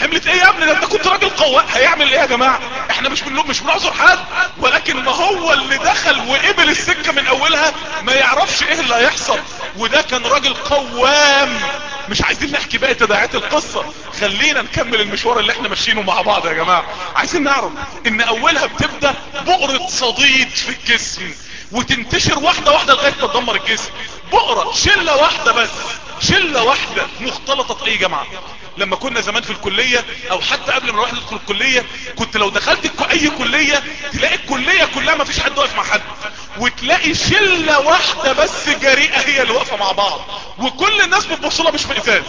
حملت إيه يا ابني؟ ده انت كنت راجل قوام هيعمل إيه يا جماعة؟ إحنا مش بنلوم مش بنعذر حد. ولكن ما هو اللي دخل وقبل السكة من أولها ما يعرفش إيه اللي هيحصل. وده كان راجل قوام. مش عايزين نحكي بقى تداعيات القصة. خلينا نكمل المشوار اللي إحنا ماشيينه مع بعض يا جماعة. عايزين نعرف إن أولها بتبدأ بؤرة صديد في الجسم. وتنتشر واحدة واحدة لغاية تدمر الجسم. بؤرة شلة واحدة بس. شلة واحدة مختلطة في أي جامعة. لما كنا زمان في الكلية أو حتى قبل ما الواحد يدخل الكلية كنت لو دخلت أي كلية تلاقي الكلية كلها ما فيش حد واقف مع حد. وتلاقي شلة واحدة بس جريئة هي اللي واقفة مع بعض. وكل الناس بتبص لها مش مئتان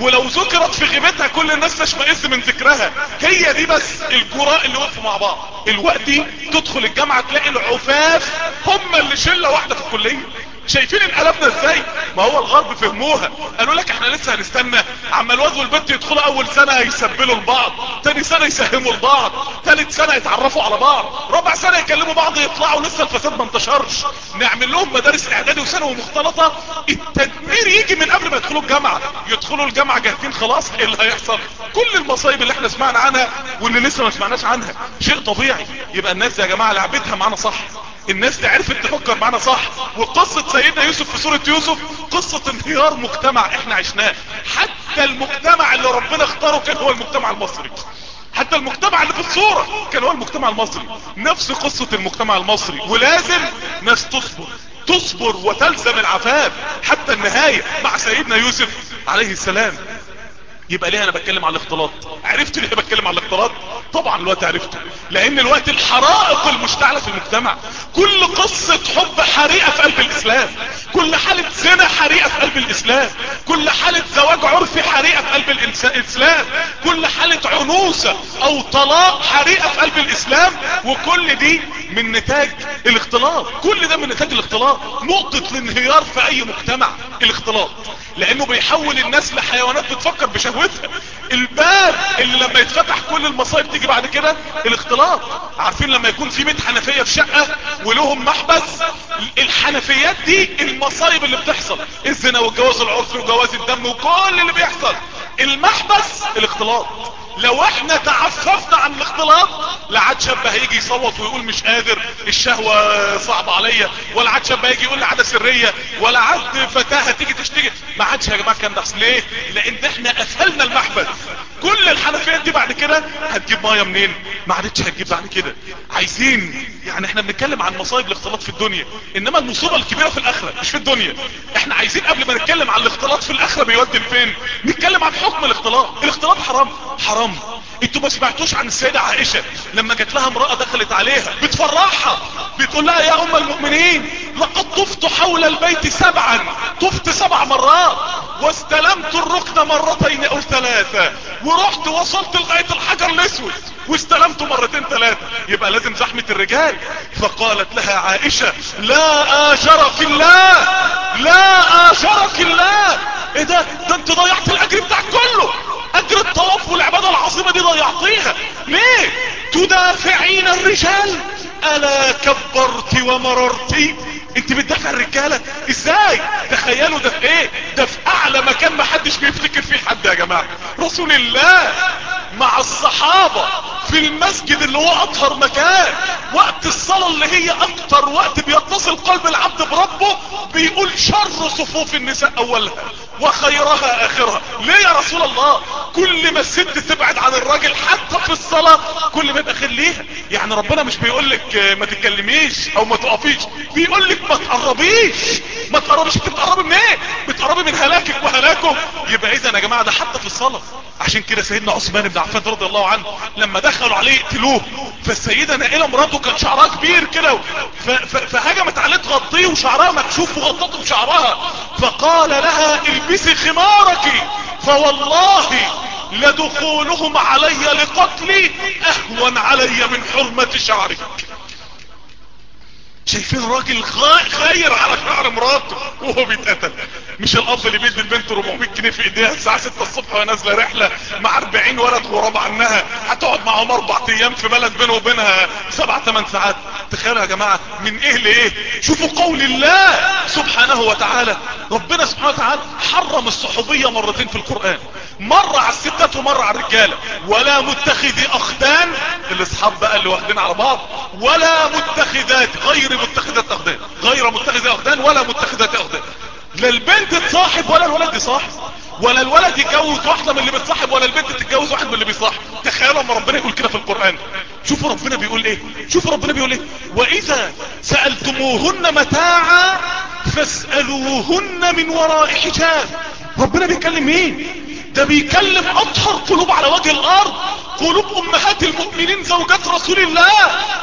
ولو ذكرت في غيبتها كل الناس تشمئز من ذكرها. هي دي بس الجراء اللي وقفوا مع بعض. الوقت دي تدخل الجامعة تلاقي العفاف هم اللي شلة واحدة في الكلية. شايفين انقلبنا إزاي؟ ما هو الغرب فهموها. قالوا لك إحنا لسه هنستنى. عما الواد والبنت يدخلوا أول سنة يسبلوا لبعض تاني سنة يساهموا لبعض تالت سنة يتعرفوا على بعض رابع سنة يكلموا بعض يطلعوا لسه الفساد ما انتشرش. نعمل لهم مدارس إعدادي وثانوي مختلطة. التدمير يجي من قبل ما يدخلوا الجامعة. يدخلوا الجامعة جاهزين خلاص إيه اللي هيحصل؟ كل المصايب اللي إحنا سمعنا عنها واللي لسه ما سمعناش عنها شيء طبيعي. يبقى الناس يا جماعة لعبتها معانا صح. الناس عرفت تفكر معانا صح. وقصة سيدنا يوسف في سورة يوسف قصة انهيار مجتمع إحنا عشناه. حتى المجتمع اللي ربنا اختاره كان هو المجتمع المصري. حتى المجتمع اللي في الصورة كان هو المجتمع المصري. نفس قصة المجتمع المصري. ولازم ناس تصبر. تصبر وتلزم العفاف حتى النهاية مع سيدنا يوسف عليه السلام. يبقى ليه أنا بتكلم على الاختلاط؟ عرفت ليه بتكلم على الاختلاط؟ طبعا الوقت عرفته لأن الوقت الحرائق المشتعلة في المجتمع. كل قصة حب حريقة في قلب الإسلام. كل حالة زنا حريقة في قلب الإسلام. كل حالة زواج عرفي حريقة في قلب الإسلام. كل حالة عنوسة أو طلاق حريقة في قلب الإسلام. وكل دي من نتاج الاختلاط. كل ده من نتاج الاختلاط. نقطة الانهيار في أي مجتمع الاختلاط. لأنه بيحول الناس لحيوانات بتفكر with الباب اللي لما يتفتح كل المصايب تيجي بعد كده الاختلاط. عارفين لما يكون في بيت حنفية في شقة ولهم محبس؟ الحنفيات دي المصايب اللي بتحصل. الزنا والجواز العرفي وجواز الدم وكل اللي بيحصل. المحبس الاختلاط. لو إحنا تعففنا عن الاختلاط لا عاد شاب هيجي يصوت ويقول مش قادر الشهوة صعبة عليا ولا عاد شاب هيجي يقول لي عادة سرية ولا عاد فتاة هتيجي تشتكي. ما عادش يا جماعة كان ده ليه؟ لأن إحنا قفلنا المحبس. كل الحنفيات دي بعد كده هتجيب مية منين؟ ما عادتش هتجيب بعد كده. عايزين يعني إحنا بنتكلم عن مصايب الاختلاط في الدنيا إنما المصيبة الكبيرة في الآخرة مش في الدنيا. إحنا عايزين قبل ما نتكلم عن الاختلاط في الآخرة بيودي لفين؟ نتكلم عن حكم الاختلاط. الاختلاط حرام حرام. أنتوا ما سمعتوش عن السيدة عائشة لما جات لها امرأة دخلت عليها بتفرحها بتقول لها يا أم المؤمنين لقد طفت حول البيت سبعا. طفت سبع مرات. واستلمت الركن مرتين أو ورحت وصلت لغاية الحجر الأسود واستلمته مرتين ثلاثة يبقى لازم زحمة الرجال. فقالت لها عائشة لا اجرك الله. لا اجرك الله. إيه ده؟ ده أنت ضيعت الأجر بتاعك كله. أجر الطواف والعبادة العظيمة دي ضيعتيها. ليه؟ تدافعين الرجال. ألا كبرت ومررت؟ انت بتدافع الرجالة. إزاي؟ تخيلوا ده في إيه؟ ده في اعلى مكان ما حدش بيفتكر فيه حد يا جماعة. رسول الله مع الصحابة في المسجد اللي هو اطهر مكان. وقت الصلاة اللي هي أكتر وقت بيتصل قلب العبد بربه بيقول شر صفوف النساء أولها. وخيرها آخرها. ليه يا رسول الله؟ كل ما الست تبعد عن الراجل حتى في الصلاة كل ما يبقى خير ليها. يعني ربنا مش بيقول لك ما تتكلميش أو ما تقفيش. بيقول لك ما تقربيش. ما تقربيش. انت بتقربي من إيه؟ بتقربي من هلاكك وهلاكه. يبقى إذا يا جماعة ده حتى في الصلاة. عشان كده سيدنا عثمان بن عفان رضي الله عنه لما دخلوا عليه يقتلوه فالسيدة نائلة مراته كان شعرها كبير كده فهجمت عليه تغطيه وشعرها مكشوف وغطته بشعرها. فقال لها البسي خمارك فوالله لدخولهم علي لقتلي أهون علي من حرمة شعرك. شايفين راجل خير على شعر مراته وهو بيتقتل. مش الأب اللي بيدي البنت 400 جنيه في إيديها الساعة 6 الصبح وهي نازله رحلة مع 40 ولد غراب عنها. هتقعد معاهم أربع أيام في بلد بينه وبينها 7 8 ساعات. تخيلوا يا جماعة من إيه لإيه؟ شوفوا قول الله سبحانه وتعالى. ربنا سبحانه وتعالى حرم الصحوبية مرتين في القرآن. مرة على الستات ومرة على الرجالة. ولا متخذي أخدان. الإصحاب بقى اللي واخدين على بعض. ولا متخذات غير متخذات أخدان. غير متخذي أخدان ولا متخذات أخدان. لا البنت تصاحب ولا الولد يصاحب. ولا الولد يتجوز واحدة من اللي بتصاحب ولا البنت تتجوز واحد من اللي بيصاحب. تخيلوا اما ربنا يقول كده في القرآن. شوفوا ربنا بيقول إيه. شوفوا ربنا بيقول إيه. وإذا سألتموهن متاعا فاسألوهن من وراء حجاب. ربنا بيكلم مين؟ ده بيكلم أطهر قلوب على وجه الأرض قلوب أمهات المؤمنين زوجات رسول الله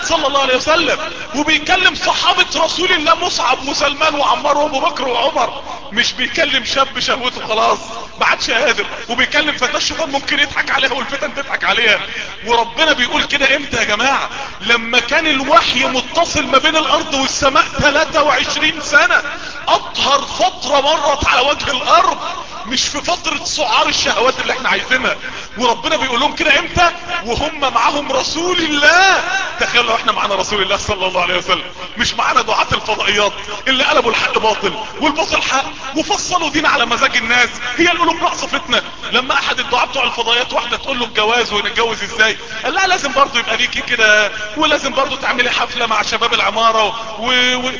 صلى الله عليه وسلم وبيكلم صحابة رسول الله مصعب وسلمان وعمار وأبو بكر وعمر مش بيكلم شاب شهوته خلاص بعد شهادر وبيكلم فتاة الشيطان ممكن يضحك عليها والفتن تضحك عليها وربنا بيقول كده إمتى يا جماعة؟ لما كان الوحي متصل ما بين الأرض والسماء 23 سنة أطهر فترة مرت على وجه الأرض مش في فترة سعار الشهوات اللي إحنا عايزينها. وربنا بيقول لهم كده إمتى؟ وهم معاهم رسول الله. تخيلوا إحنا معانا رسول الله صلى الله عليه وسلم. مش معانا دعاة الفضائيات اللي قلبوا الحق باطل والباطل حق وفصلوا دين على مزاج الناس. هي القلوب ناقصه فتنه لما أحد الدعاة بتوع الفضائيات واحدة تقول له الجواز ونتجوز إزاي؟ قال لا لازم برضه يبقى ليكي كده. ولازم برضه تعملي حفلة مع شباب العمارة و... و...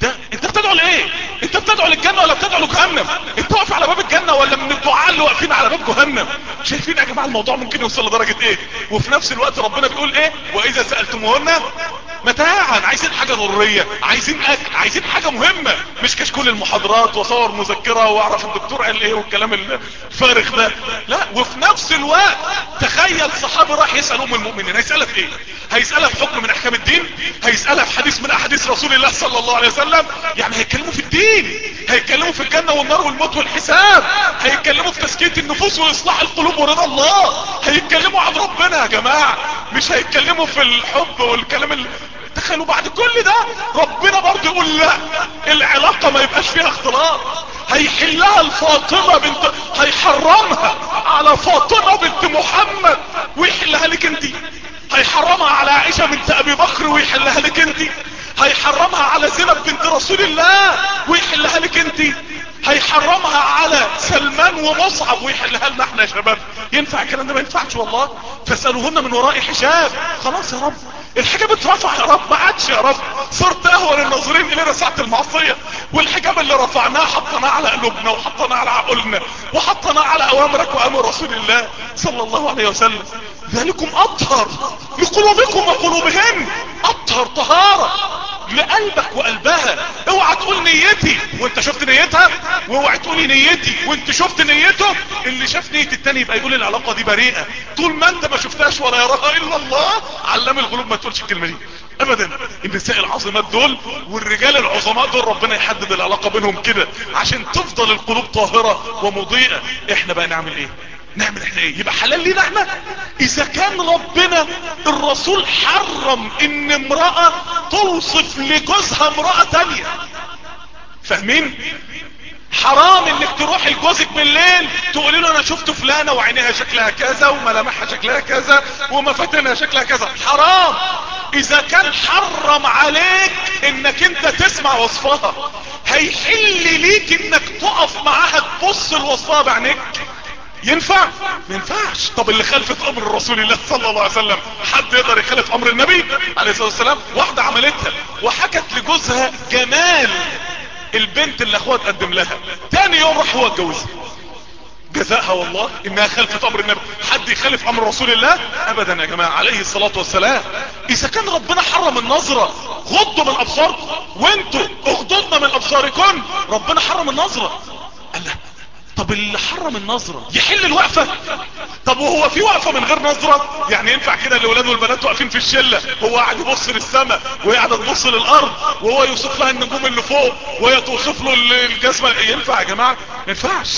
ده انت بتدعو لإيه؟ انت بتدعو للجنة ولا بتدعو لجهنم؟ انت واقف على باب الجنة ولا من الدعاء اللي واقفين على باب جهنم؟ شايفين يا جماعة الموضوع ممكن يوصل لدرجة إيه؟ وفي نفس الوقت ربنا بيقول إيه؟ وإذا سألتموهن متاعا. عايزين حاجة ضرورية عايزين أكل عايزين حاجة مهمة. مش كشكول المحاضرات واصور مذكرة وأعرف الدكتور قال إيه والكلام الفارغ ده. لا وفي نفس الوقت تخيل صحابي راح يسأل أم المؤمنين هيسألها في إيه؟ هيسألها في حكم من أحكام الدين؟ هيسألها في حديث من أحاديث رسول الله صلى الله عليه وسلم؟ يعني هيتكلموا في الدين هيتكلموا في الجنة والنار والموت والحساب هيتكلموا في تزكية النفوس وإصلاح القلوب ورضا الله هيتكلموا عن ربنا يا جماعة مش هيتكلموا في الحب والكلام اللي تخيلوا بعد كل ده ربنا برضه يقول لا العلاقة ما يبقاش فيها اختلاط هيحلها الفاطمة بنت هيحرمها على فاطمة بنت محمد ويحلها لك انت هيحرمها على عائشة بنت أبي بكر ويحلها لك انت. هيحرمها على زينب بنت رسول الله ويحلها لك انت. هيحرمها على سلمان ومصعب ويحلها لنا إحنا يا شباب. ينفع الكلام ده؟ ما ينفعش والله. فاسألوهن من وراء حجاب. خلاص يا رب. الحجاب اترفع يا رب. ما عادش يا رب. صرت أهون الناظرين الينا ساعة المعصية. والحجاب اللي رفعناه حطناه على قلوبنا وحطناه على عقولنا وحطناه على أوامرك وأمر رسول الله صلى الله عليه وسلم. ذلكم أطهر. لقلوبكم وقلوبهن أطهر طهارة. لقلبك وقلبها. اوعى تقول نيتي وانت شفت نيتها وأوعى تقولي نيتي وانت شفت نيته. اللي شاف نية التاني يبقى يقول العلاقة دي بريئة. طول ما انت ما شفتهاش ولا يراها إلا الله علم القلوب ما تقولش الكلمة دي. ابدا النساء العظيمات دول والرجال العظماء دول ربنا يحدد العلاقة بينهم كده عشان تفضل القلوب طاهرة ومضيئة. إحنا بقى نعمل إيه؟ نعمل إحنا إيه؟ يبقى حلال لينا إحنا. إذا كان ربنا الرسول حرم إن امرأة توصف لجوزها امرأة تانية. فاهمين؟ حرام إنك تروح لجوزك بالليل تقولي له أنا شفت فلانة وعينيها شكلها كذا وملامحها شكلها كذا ومفاتنها شكلها كذا. حرام. إذا كان حرم عليك إنك أنت تسمع وصفها. هيحل ليك إنك تقف معاها تبص لوصفها بعينيك. ينفع؟ ما ينفعش. طب اللي خلفت أمر رسول الله صلى الله عليه وسلم حد يقدر يخالف أمر النبي عليه الصلاة والسلام؟ واحدة عملتها وحكت لجوزها جمال البنت اللي اخوها تقدم لها. تاني يوم راح هو اتجوزها. جزاها والله إنها خلفت أمر النبي. حد يخالف أمر رسول الله؟ ابدا يا جماعة عليه الصلاة والسلام. إذا كان ربنا حرم النظرة غضوا من أبصاركم. وأنتوا اغضضنا من أبصاركم. ربنا حرم النظرة. قال لا طب اللي حرم النظرة يحل الوقفة. طب وهو في وقفة من غير نظرة؟ يعني ينفع كده الأولاد والبنات واقفين في الشلة هو قاعد يبص للسماء وهي قاعدة تبص للأرض وهو يوصف لها النجوم اللي فوق وهي توصف له الجسمة ينفع يا جماعة؟ ما ينفعش.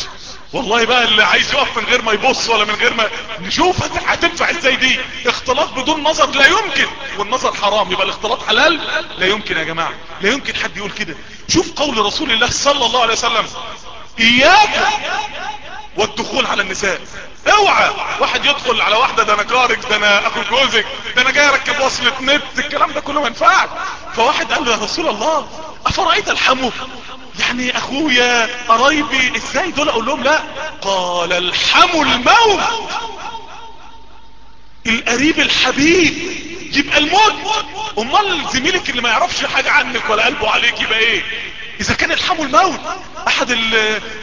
والله بقى اللي عايز يقف من غير ما يبص ولا من غير ما نشوف هتنفع إزاي دي؟ اختلاط بدون نظر لا يمكن. والنظر حرام يبقى الاختلاط حلال؟ لا يمكن يا جماعة. لا يمكن حد يقول كده. شوف قول رسول الله صلى الله عليه وسلم. إياك والدخول على النساء. اوعى واحد يدخل على واحدة ده أنا جارك ده أنا أخو جوزك ده أنا جاي أركب وصلة نت الكلام ده كله ما ينفعش. فواحد قال له يا رسول الله أفرأيت الحمو؟ يعني أخويا قرايبي إزاي دول؟ أقول لهم لا. قال الحمو الموت. القريب الحبيب يبقى الموت. أمال زميلك اللي ما يعرفش حاجة عنك ولا قلبه عليك يبقى إيه؟ إذا كان الحمو الموت. أحد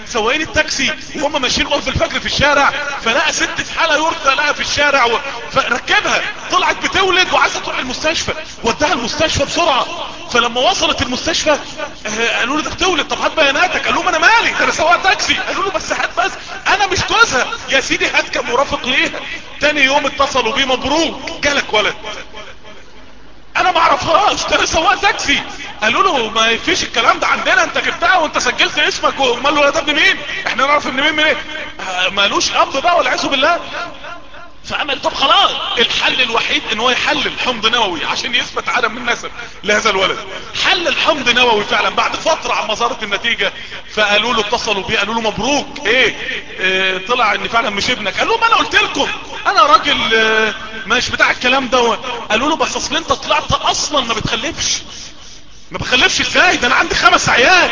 سواقين التاكسي وهم ماشيين قرب الفجر في الشارع فلقى ست في حالة يرثى لقى في الشارع و... فركبها. طلعت بتولد وعايزة تروح المستشفى. وداها المستشفى بسرعة. فلما وصلت المستشفى آه قالوا له ده بتولد. طب هات بياناتك. قال لهم أنا مالي. ده أنا سواق تاكسي. قالوا له بس هات بس. أنا مش جوزها. يا سيدي هات كمرافق ليها تاني يوم اتصلوا بيه. مبروك. جالك ولد. أنا ما أعرفهاش. ده سواق تاكسي. قالوا له ما فيش الكلام ده عندنا انت جبتها وانت سجلت اسمك وامال ده ابن مين؟ إحنا نعرف ابن مين من إيه؟ آه مالوش اب بقى والعياذ بالله. فعمل طب خلاص. الحل الوحيد إن هو يحلل حمض نووي عشان يثبت عدم النسب لهذا الولد. حل الحمض نووي فعلا بعد فترة عما ظهرت النتيجة. فقالوا له اتصلوا بيه قالوا له مبروك. إيه, إيه طلع إن فعلا مش ابنك. قال ما أنا قلت لكم. أنا راجل آه مش بتاع الكلام ده قالوا له بس أصل أنت طلعت أصلا ما بتخلفش. ما بخلفش إزاي؟ ده أنا عندي خمس عيال.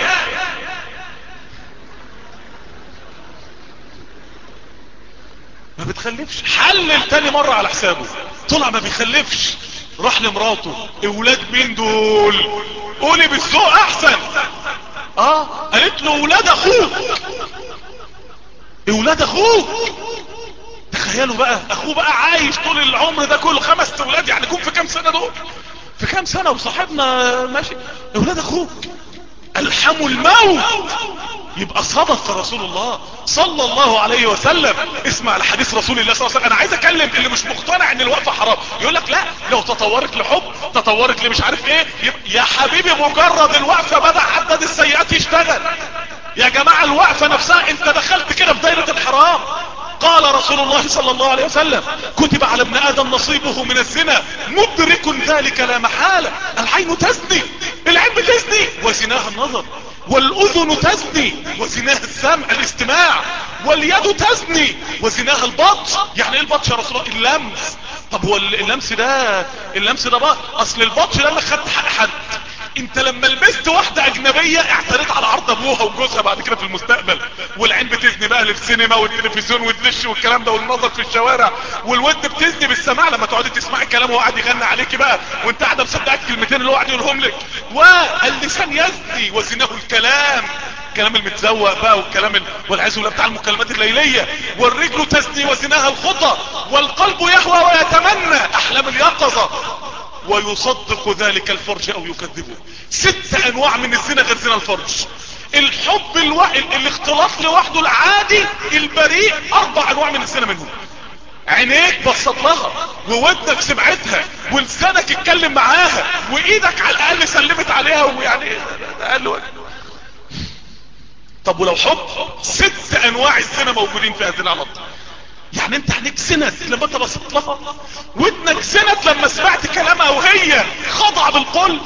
ما بتخلفش. حلل تاني مرة على حسابه. طلع ما بيخلفش. راح لمراته. أولاد مين دول؟ قولي بالذوق احسن. آه؟ قالت له أولاد أخوك. أولاد أخوك. تخيلوا بقى. اخوه بقى عايش طول العمر ده كله. خمس أولاد يعني كون في كام سنة دول؟ في كام سنة وصاحبنا ماشي. أولاد أخوك ألحموا الموت. يبقى صدق رسول الله صلى الله عليه وسلم. اسمع الحديث رسول الله صلى الله عليه وسلم. أنا عايز أكلم اللي مش مقتنع إن الوقفة حرام. يقول لك لا لو تطورت لحب تطورت لمش عارف إيه يا حبيبي مجرد الوقفة بدأ عدد السيئات يشتغل. يا جماعة الوقفة نفسها أنت دخلت كده في دايرة الحرام. قال رسول الله صلى الله عليه وسلم كتب على ابن آدم نصيبه من الزنا. مدرك ذلك لا محالة العين تزني العين بتزني. وزناها النظر والأذن تزني. وزناها السمع الاستماع. واليد تزني. وزناها البطش يعني إيه البطش يا رسول الله؟ اللمس. طب هو اللمس ده اللمس ده بقى أصل البطش ده انك خدت حق حد. انت لما لبست واحدة أجنبية اعتريت على عرض أبوها وجوزها بعد كده في المستقبل. والعين بتزني بقى للسينما والتلفزيون والدش والكلام ده والنظر في الشوارع والود بتزني بالسماع لما تقعدي تسمعي كلامه وقاعد يغني عليكي بقى وانت قاعدة مصدقه الكلمتين اللي هو قاعد يقولهم لك. واللسان يزني وزناه الكلام. الكلام المتزوق بقى والكلام ال... والعياذ بتاع المكالمات الليلية. والرجل تزني وزناها الخطى والقلب يهوى ويتمنى أحلام اليقظة. ويصدق ذلك الفرج أو يكذبه. ست أنواع من الزنا غير زنا الفرج. الحب ألو... الاختلاط لوحده العادي البريء أربع أنواع من الزنا منهم. عينيك بصت لها وودنك سمعتها ولسانك اتكلم معاها وإيدك على الأقل سلمت عليها ويعني أقل طب ولو حب؟ ست أنواع الزنا موجودين في هذه العلاقه يعني انت عينيك سنت لما انت بصيت لها ودنك سنت لما سمعت كلامها وهي خاضعة بالقول.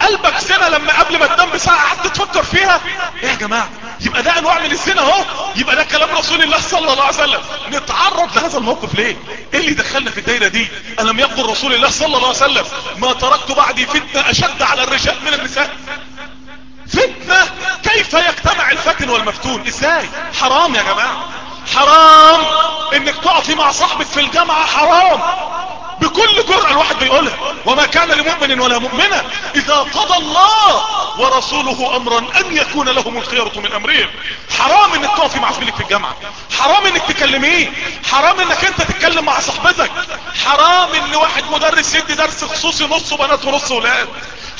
قلبك سنة لما قبل ما تنام بساعة قعدت تفكر فيها. إيه يا جماعة؟ يبقى ده أنواع من الزنا أهو. يبقى ده كلام رسول الله صلى الله عليه وسلم. نتعرض لهذا الموقف ليه؟ إيه اللي دخلنا في الدايرة دي؟ ألم يقل رسول الله صلى الله عليه وسلم ما تركت بعدي فتنة أشد على الرجال من النساء. فتنة كيف يجتمع الفتن والمفتون؟ إزاي؟ حرام يا جماعة. حرام إنك تقفي مع صاحبك في الجامعة حرام. بكل جرأة الواحد بيقولها. وما كان لمؤمن ولا مؤمنة إذا قضى الله ورسوله امرا أن يكون لهم الخيرة من أمرهم. حرام إنك تقفي مع زميلك في الجامعة. حرام إنك تكلميه. حرام إنك أنت تتكلم مع صاحبتك. حرام إن واحد مدرس يدي درس خصوصي نصه بنات ونص ولاد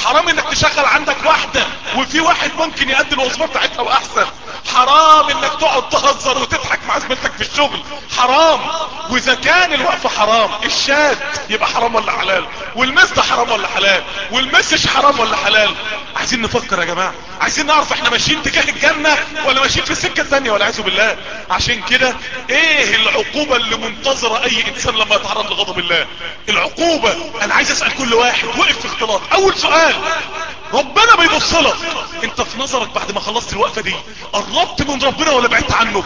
حرام انك تشغل عندك واحدة وفي واحد ممكن يأدي الوظيفة بتاعتها وأحسن. حرام انك تقعد تهزر وتضحك مع زميلتك في الشغل. حرام. وإذا كان الوقفة حرام الشات يبقى حرام ولا حلال؟ والمس ده حرام ولا حلال؟ والمسش حرام ولا حلال؟ عايزين نفكر يا جماعة. عايزين نعرف إحنا ماشيين تجاه الجنة ولا ماشيين في السكة الثانية ولا عايزوا بالله. عشان كده إيه العقوبة اللي منتظرة أي إنسان لما يتعرض لغضب الله؟ العقوبة. أنا عايز أسأل كل واحد وقف في اختلاط. أول سؤال. ربنا بيبص لك انت في نظرك بعد ما خلصت الوقفة دي قربت من ربنا ولا بعدت عنه؟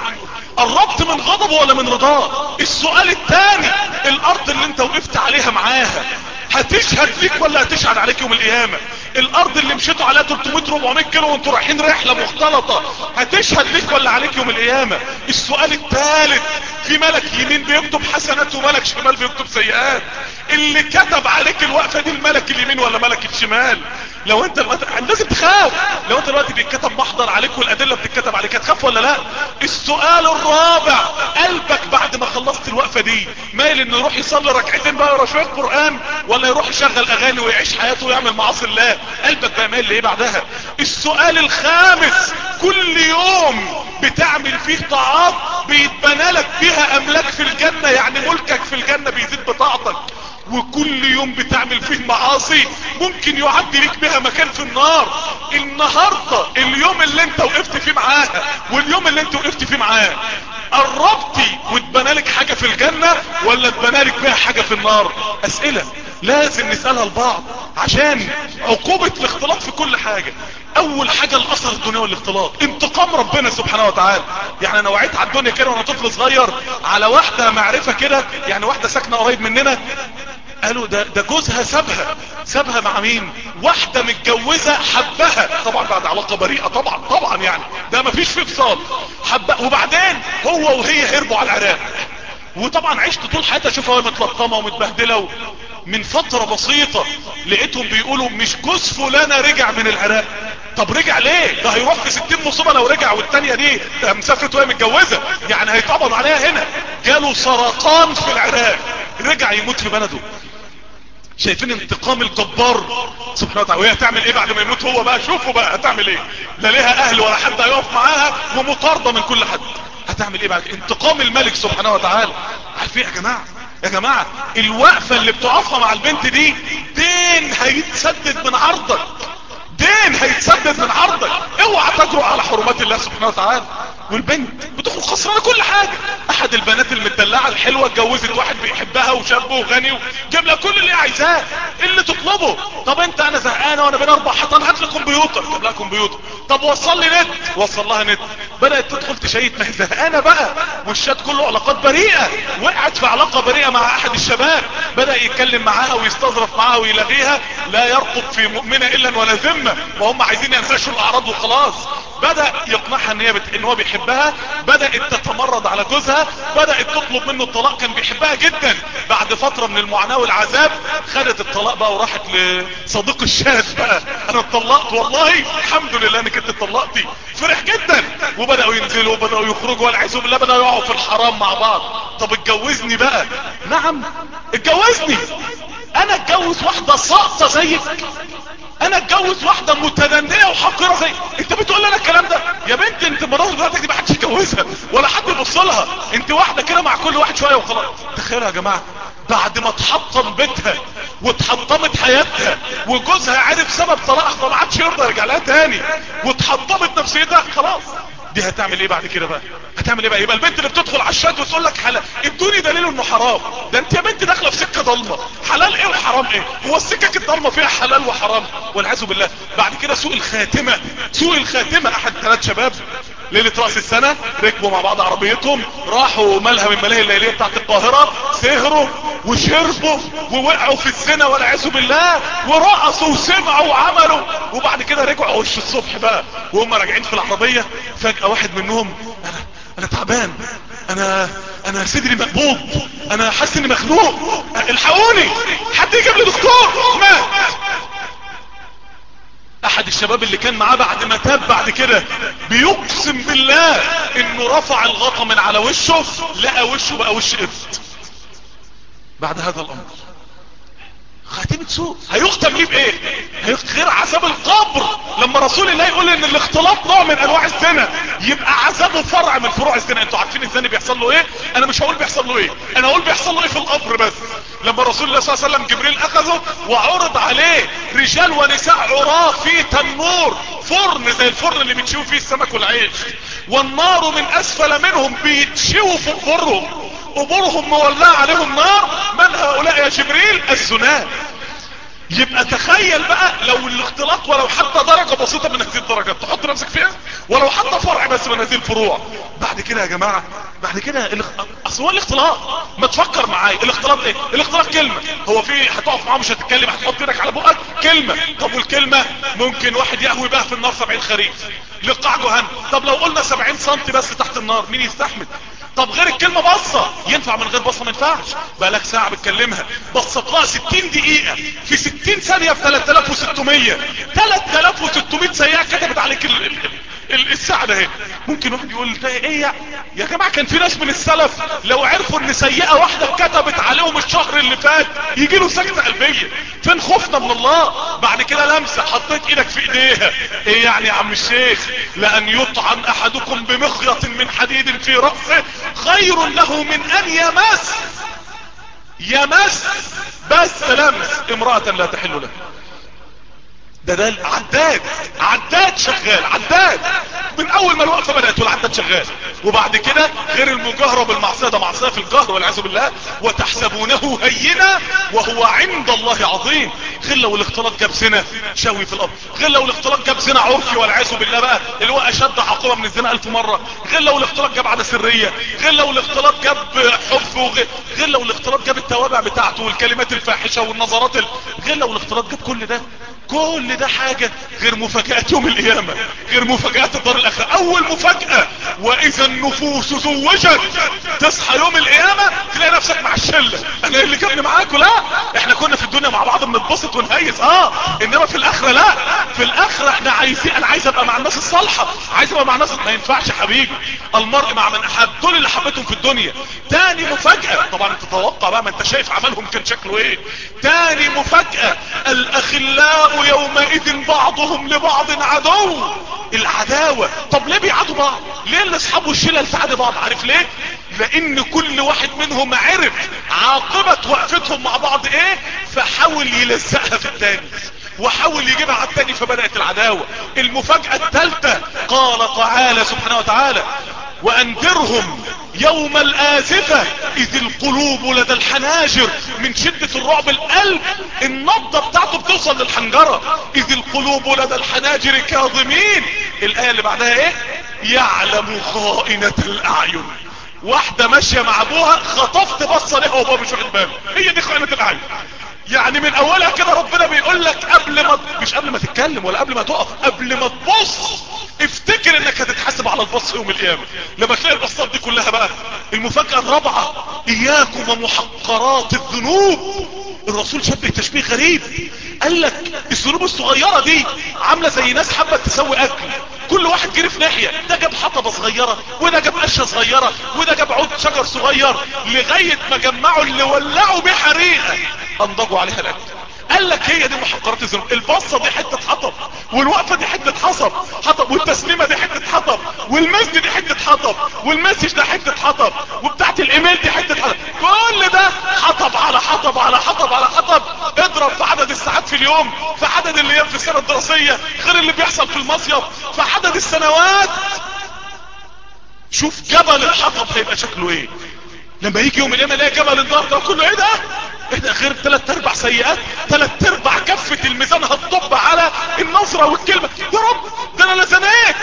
قربت من غضبه ولا من رضاه السؤال الثاني الأرض اللي انت وقفت عليها معاها هتشهد ليك ولا هتشهد عليك يوم القيامة؟ الأرض اللي مشيتوا عليها 300 400 كيلو وأنتوا رايحين رحلة مختلطة. هتشهد ليك ولا عليك يوم القيامة؟ السؤال الثالث في ملك يمين بيكتب حسنات وملك شمال بيكتب سيئات. اللي كتب عليك الوقفة دي الملك اليمين ولا ملك الشمال؟ لو أنت الوقت لازم تخاف لو أنت دلوقتي بيتكتب محضر عليك والأدلة بتتكتب عليك هتخاف ولا لا؟ السؤال الرابع قلبك بعد ما خلصت الوقفة دي مايل إنه يروح يصلي ركعتين بقى يقرا شوية قرآن ولا يروح يشغل أغاني ويعيش حياته ويعمل معاصي الله؟ قلبك بقى مايل لإيه بعدها؟ السؤال الخامس. كل يوم بتعمل فيه طاعات بيتبنى لك فيها أملاك في الجنة يعني ملكك في الجنة بيزيد بطاعتك وكل يوم بتعمل فيه معاصي ممكن يعدي ليك بها مكان في النار. النهاردة اليوم اللي انت وقفت فيه معاها واليوم اللي انت وقفت فيه معاه قربتي واتبنالك حاجة في الجنة ولا اتبنالك بها حاجة في النار؟ أسئلة لازم نسألها لبعض عشان عقوبة الاختلاط في كل حاجة. أول حاجة الأثر الدنيا والاختلاط. انتقام ربنا سبحانه وتعالى. يعني أنا وعيت على الدنيا كده وأنا طفل صغير على واحدة معرفة كده يعني واحدة ساكنة قريب مننا. قالوا ده ده جوزها سابها. سابها مع مين؟ واحدة متجوزة حبها. طبعا بعد علاقة بريئة طبعا طبعا يعني. ده مفيش فيه فصال. حبها وبعدين هو وهي هربوا على العراق. وطبعا عشت طول حياتي اشوفها وهي متلطمة ومتبهدلة و... من فترة بسيطة لقيتهم بيقولوا مش جوز فلانة رجع من العراق. طب رجع ليه؟ ده هيروح في ستين مصيبة لو رجع والتانية دي مسافرت وهي متجوزة. يعني هيتقبض عليها هنا. جاله سرطان في العراق. رجع يموت في بلده. شايفين انتقام الجبار؟ سبحانه وتعالى وهي هتعمل إيه بعد ما يموت هو بقى؟ شوفوا بقى هتعمل إيه. لا ليها أهل ولا حد هيقف معاها ومطاردة من كل حد. هتعمل إيه بعد انتقام الملك سبحانه وتعالى؟ عارفين يا جماعة؟ يا جماعة الوقفة اللي بتقفها مع البنت دي دين هيتسدد من عرضك. دين هيتسدد من عرضك. اوعى تجرؤ على حرمات الله سبحانه وتعالى. والبنت بتخرج خسرانة كل حاجة. أحد البنات المدلعة الحلوة اتجوزت واحد بيحبها وشاب وغني وجاب لها كل اللي عايزاه. اللي تطلبه؟ طب أنت أنا زهقانه وأنا بين أربع حيطان هات لي كمبيوتر. جاب لها كمبيوتر. طب وصل لي نت. وصل لها نت. بدأت تدخل تشيت ما هي زهقانة بقى. والشات كله علاقات بريئة. وقعت في علاقة بريئة مع أحد الشباب. بدأ يتكلم معاها ويستظرف معاها ويلغيها. لا يرقب في مؤمنة إلا ولا ذمة. وهم عايزين ينفشوا الأعراض وخلاص. بدأ يقنعها إن هي بت... إن هو بيحبها بدأت تتمرد على جوزها بدأت تطلب منه الطلاق كان بيحبها جدا. بعد فترة من المعاناة والعذاب خدت الطلاق بقى وراحت لصديق الشاذ بقى. أنا اتطلقت والله الحمد لله انك انت اتطلقتي فرح جدا. وبدأوا ينزلوا وبدأوا يخرجوا والعياذ بالله بدأوا يقعوا في الحرام مع بعض. طب اتجوزني بقى. نعم اتجوزني. أنا اتجوز واحدة ساقطة زيك. أنا اتجوز واحدة متدنية وحقيرة زي أنت بتقول لنا الكلام ده؟ يا بنت أنت مرات بتاعتك دي ما حدش يتجوزها ولا حد يبص لها. انت واحدة كده مع كل واحد شوية وخلاص. تخيلوا يا جماعة بعد ما تحطم بيتها وتحطمت حياتها وجوزها عرف سبب طلاقها فما عادش يرضى يرجع لها تاني وتحطمت نفسيتها خلاص. دي هتعمل إيه بعد كده بقى؟ هتعمل إيه بقى؟ يبقى البنت اللي بتدخل على الشات وتقول لك حلال. ادوني دليل انه حرام. ده انت يا بنت داخلة في سكة ضلمة. حلال إيه وحرام إيه؟ هو السكك الضلمة فيها حلال وحرام. والعياذ بالله. بعد كده سوء الخاتمة سوء الخاتمة أحد ثلاث شباب. ليلة رأس السنة ركبوا مع بعض عربيتهم راحوا ملهى من ملاهي الليلية بتاعت القاهرة سهروا وشربوا ووقعوا في الزنا والعياذ بالله ورقصوا وسمعوا وعملوا وبعد كده رجعوا الصبح بقى وهم راجعين في العربية فجأة واحد منهم أنا أنا تعبان أنا أنا صدري مقبوض أنا حاسس إني مخنوق الحقوني حد يجيب لي دكتور مات. أحد الشباب اللي كان معاه بعد ما تاب بعد كده بيقسم بالله إنه رفع الغطا من على وشه لقى وشه بقى وش قفت بعد هذا الأمر خاتمة سوء. هيختم ليه بايه هيختم غير عذاب القبر. لما رسول الله يقول إن الاختلاط نوع من أنواع الزنا يبقى عذابه فرع من فروع الزنا. أنتوا عارفين الزنا بيحصل له إيه؟ أنا مش هقول بيحصل له إيه؟ أنا هقول بيحصل له إيه في القبر بس. لما رسول الله صلى الله عليه وسلم جبريل أخذه وعرض عليه رجال ونساء عراة في تنور فرن زي الفرن اللي بيتشوي فيه السمك والعيش. والنار من أسفل منهم بيتشووا في قبورهم. قبورهم مولعة عليهم نار. من هؤلاء يا جبريل؟ الزناه يبقى تخيل بقى لو الاختلاط ولو حتى درجة بسيطة من هذه الدرجات. تحط نفسك فيها؟ ولو حتى فرع بس من هذه الفروع. بعد كده يا جماعة بعد كده الاخ... أصل هو الاختلاط. ما تفكر معايا. الاختلاط إيه؟ الاختلاط كلمة. هو في هتقف معاه مش هتتكلم هتحط إيدك على بقك كلمة. طب والكلمة؟ ممكن واحد يهوي بها في النار 70 خريف. لقاع جهنم طب لو قلنا 70 سم بس تحت النار مين يستحمل؟ طب غير الكلمة بصة. ينفع من غير بصة؟ ما بقالك ساعة بتكلمها. بصت لها 60 دقيقة. في 60 ثانية في 3600 3600 سيئة كتبت عليك ال... ال... ال... الساعة ده هي. ممكن واحد يقول إيه يا يا جماعة كان في ناس من السلف لو عرفوا إن سيئة واحدة كتبت عليهم الشهر اللي فات يجي له سكتة قلبية. فين خوفنا من الله؟ بعد كده لمسة. حطيت إيدك في إيديها. إيه يعني يا عم الشيخ؟ لأن يطعن أحدكم بمخيط من حديد في رأسه خير له من أن يمس. يمس. بس لمس. امرأة لا تحل له ده ده عداد عداد شغال عداد. من أول ما الوقفة بدأت والعداد شغال. وبعد كده غير المجاهرة بالمعصية ده معصية في الجهر والعياذ بالله. وتحسبونه هينا وهو عند الله عظيم. غير لو الاختلاط جاب زنا شوي في الأرض. غير لو الاختلاط جاب زنا عرفي والعياذ بالله بقى. اللي هو أشد عقوبة من الزنا ألف مرة. غير لو الاختلاط جاب عادة سرية. غير لو الاختلاط جاب حب غير لو الاختلاط جاب التوابع بتاعته والكلمات الفاحشة والنظرات ال... غير لو الاختلاط جاب كل ده. كل ده حاجة غير مفاجأة يوم القيامة غير مفاجأة الدار الآخرة. أول مفاجأة وإذا النفوس زوجت تصحى يوم القيامة تلاقي نفسك مع الشلة. أنا اللي جابني معاكم لا. إحنا كنا في الدنيا مع بعض بنتبسط ونهيس آه. إنما في الآخرة لا. في الآخرة إحنا عايزين أنا عايز أبقى مع الناس الصالحة. عايز أبقى مع الناس ما ينفعش حبيبي. المرء مع من أحب دول اللي حبيتهم في الدنيا. تاني مفاجأة طبعا تتوقع بقى ما أنت شايف عملهم كان شكله إيه. تاني مفاجأة الأخلاء يومئذ بعضهم لبعض عدو. العداوة. طب ليه بيعادوا بعض؟ ليه الاصحاب والشلل تعادي بعض؟ عارف ليه؟ لأن كل واحد منهم عرف عاقبة وقفتهم مع بعض إيه؟ فحاول يلزقها في التاني. وحاول يجيبها على التاني فبدأت العداوة. المفاجأة الثالثة قال تعالى سبحانه وتعالى وأنذرهم يوم الآزفة إذ القلوب لدى الحناجر من شدة الرعب القلب النبضة بتاعته بتوصل للحنجرة. إذ القلوب لدى الحناجر كاظمين. الآية اللي بعدها إيه؟ يعلم خائنة الأعين. واحدة ماشية مع أبوها خطفت بصة ليها وابوها مش واخد باله. هي دي خائنة الأعين. يعني من أولها كده ربنا بيقول لك قبل ما مش قبل ما تتكلم ولا قبل ما تقف قبل ما تبص افتكر إنك هتتحاسب على البص يوم القيامة. لما تلاقي البصات دي كلها بقى المفاجأة الرابعة إياكم ومحقرات الذنوب. الرسول شبه تشبيه غريب. قال لك الذنوب الصغيرة دي عاملة زي ناس حابة تسوي أكل. كل واحد جري في ناحية. ده جاب حطبة صغيرة وده جاب قشة صغيرة وده جاب عود شجر صغير لغاية ما جمعوا اللي ولعوا بيه انضجوا عليها الأكل. قال لك هي دي محقرات الذنوب البصة دي حتة حطب والوقفة دي حتة حطب. حطب والتسليمة دي حتة حطب وال message دي حتة حطب وال message ده حتة حطب وبتاعت الإيميل دي حتة حطب. كل ده حطب على حطب على حطب على حطب. اضرب في عدد الساعات في اليوم في عدد الأيام في السنة الدراسية غير اللي بيحصل في المصيف في عدد السنوات. شوف جبل الحطب هيبقى شكله إيه. لما يجي يوم القيامة يلاقي جبل النار ده كله إيه ده؟ ده غير ثلاث ارباع سيئات ثلاث ارباع كفة الميزان هتطب على النظرة والكلمة. يا رب ده أنا لا زنيت.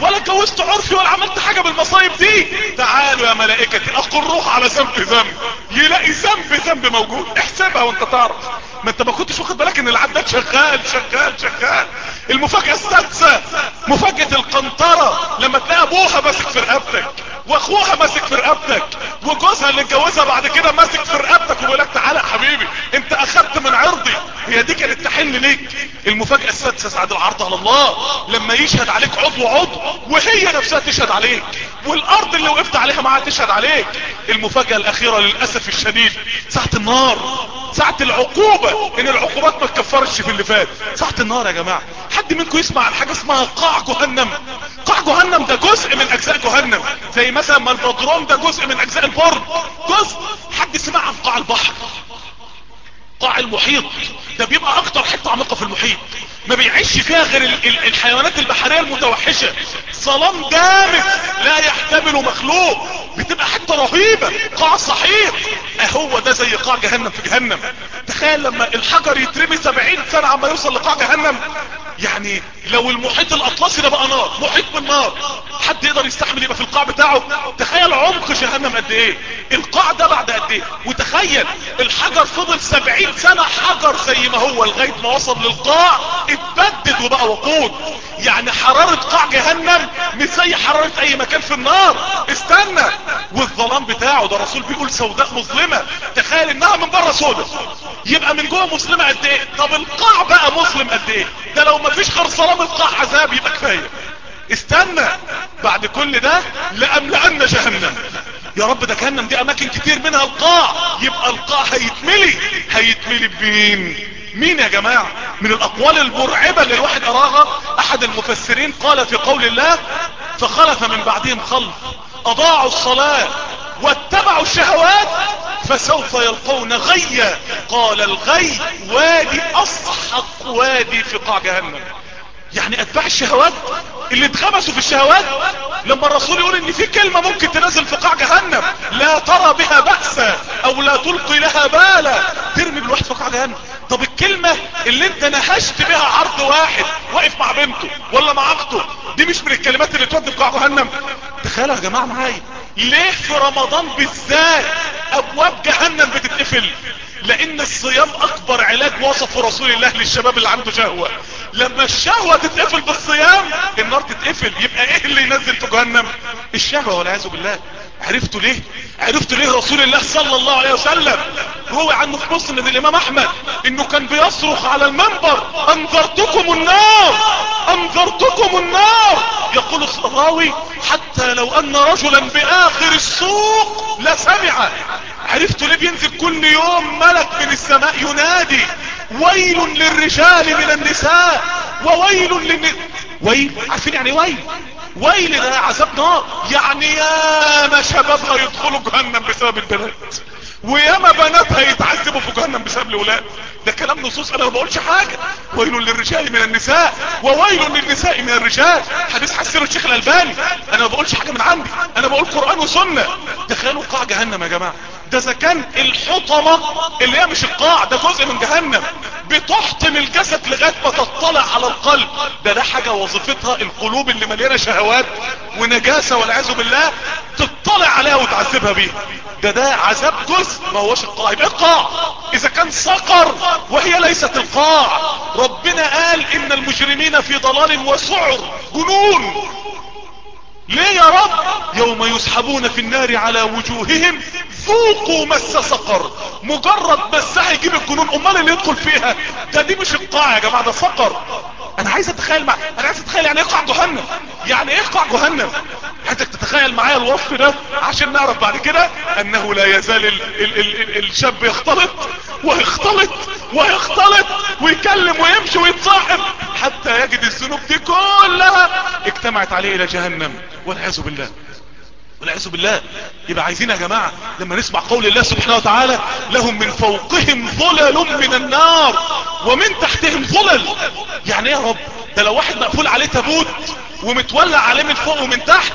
ولا اتجوزت عرفي ولا عملت حاجة بالمصايب دي. تعالوا يا ملائكتي اقروه على ذنب ذنب. يلاقي ذنب ذنب موجود. احسبها وأنت تعرف. ما أنت ما كنتش واخد بالك إن العداد شغال شغال شغال. المفاجأة السادسة مفاجأة القنطرة. لما تلاقي أبوها ماسك في رقبتك. واخوها ماسك في رقبتك وجوزها اللي اتجوزها بعد كده ماسك في رقبتك وبيقول لك تعالى يا حبيبي انت اخدت من عرضي. هي دي كانت تحن ليك. المفاجأة السادسة سعد العرض على الله لما يشهد عليك عضو عضو وهي نفسها تشهد عليك والأرض اللي وقفت عليها معاها تشهد عليك. المفاجأة الأخيرة للأسف الشديد ساعة النار ساعة العقوبة إن العقوبات ما تكفرش في اللي فات. ساعة النار يا جماعة حد منكم يسمع عن حاجة اسمها قاع جهنم؟ قاع جهنم ده جزء من أجزاء جهنم زي مثلا ما البدروم ده جزء من أجزاء البرد جزء. حد سمع عن قاع البحر. قاع المحيط. ده بيبقى أكتر حتة عميقة في المحيط. ما بيعيش فيها غير ال ال الحيوانات البحرية المتوحشة. ظلام جامد لا يحتمل مخلوق. بتبقى حتة رهيبة. قاع صحيح. اهو ده زي قاع جهنم في جهنم. تخيل لما الحجر يترمي سبعين سنة عما يوصل لقاع جهنم. يعني لو المحيط الأطلسي ده بقى نار محيط من نار. حد يقدر يستحمل يبقى في القاع بتاعه؟ تخيل عمق جهنم قد إيه؟ القاع ده بعد قد إيه؟ وتخيل الحجر فضل سبعين سنة حجر زي ما هو لغاية ما وصل للقاع اتبدد وبقى وقود. يعني حرارة قاع جهنم مش زي حرارة أي مكان في النار. استنى. والظلام بتاعه ده الرسول بيقول سوداء مظلمة. تخيل إنها من بره سوداء يبقى من جوه مسلمة قد إيه؟ طب القاع بقى مسلم قد إيه؟ ده لو مفيش ظلام القاع عذاب يبقى كفاية. استنى بعد كل ده لأملأن جهنم. يا رب ده جهنم دي أماكن كتير منها القاع. يبقى القاع هيتملي هيتملي بمين؟ مين يا جماعة؟ من الأقوال المرعبة اللي الواحد اراها أحد المفسرين قال في قول الله فخلف من بعدهم خلف أضاعوا الصلاة واتبعوا الشهوات فسوف يلقون غيا. قال الغي وادي أصحق وادي في قاع جهنم. يعني أتباع الشهوات اللي اتغمسوا في الشهوات لما الرسول يقول إن في كلمة ممكن تنزل في قاع جهنم لا ترى بها بأسا أو لا تلقي لها بالا. ترمي بالواحد في قاع جهنم. طب الكلمة اللي انت نهشت بها عرض واحد واقف مع بنته ولا مع أخته دي مش من الكلمات اللي تودي في قاع جهنم. تخيلوا يا جماعة معايا ليه في رمضان بالذات أبواب جهنم بتتقفل؟ لأن الصيام أكبر علاج وصفه رسول الله للشباب اللي عنده شهوة. لما الشهوة تتقفل بالصيام النار تتقفل يبقى إيه اللي ينزل في جهنم؟ الشهوة والعياذ بالله. عرفتوا ليه؟ عرفتوا ليه رسول الله صلى الله عليه وسلم؟ روي عنه في مسند الإمام أحمد إنه كان بيصرخ على المنبر أنذرتكم النار أنذرتكم النار. يقول الصراوي حتى لو أن رجلا بآخر السوق لسمع. عرفتوا ليه بينزل كل يوم ملك من السماء ينادي؟ ويل للرجال من النساء وويل للن... ويل عارفين يعني ويل؟ ويل ده عذاب نار يعني ياما شباب هيدخلوا جهنم بسبب البنات وياما بنات هيتعذبوا في جهنم بسبب الأولاد. ده كلام نصوص أنا ما بقولش حاجة. ويل للرجال من النساء وويل للنساء من الرجال. حديث حسنه الشيخ الألباني. أنا ما بقولش حاجة من عندي أنا بقول قرآن وسنة. تخيلوا قاع جهنم يا جماعة. ده إذا كان الحطمة اللي هي مش القاع ده جزء من جهنم. بتحطم الجسد لغاية ما تطلع على القلب. ده ده حاجة وظيفتها القلوب اللي مليانة شهوات ونجاسة والعياذ بالله تطلع عليها وتعذبها بيها. ده ده عذاب جزء ما هوش القاع. يبقى القاع. إذا كان سقر وهي ليست القاع. ربنا قال إن المجرمين في ضلال وسعر جنون. ليه يا رب؟ يوم يسحبون في النار على وجوههم ذوقوا مس سقر. مجرد مسها يجيب الجنون أمال اللي يدخل فيها. ده دي مش القاع يا جماعة ده سقر. أنا عايز أتخيل مع... أنا عايز أتخيل يعني إيه قاع جهنم. يعني إيه قاع جهنم. عايزك تتخيل معايا الوصف ده عشان نعرف بعد كده أنه لا يزال ال... ال... ال... ال... الشاب يختلط ويختلط ويختلط ويكلم ويمشي ويتصاحب حتى يجد الذنوب دي كلها اجتمعت عليه إلى جهنم. والعياذ بالله. والعياذ بالله. يبقى عايزين يا جماعة لما نسمع قول الله سبحانه وتعالى لهم من فوقهم ظلل من النار ومن تحتهم ظلل. يعني إيه يا رب؟ ده لو واحد مقفول عليه تابوت ومتولع عليه من فوق ومن تحت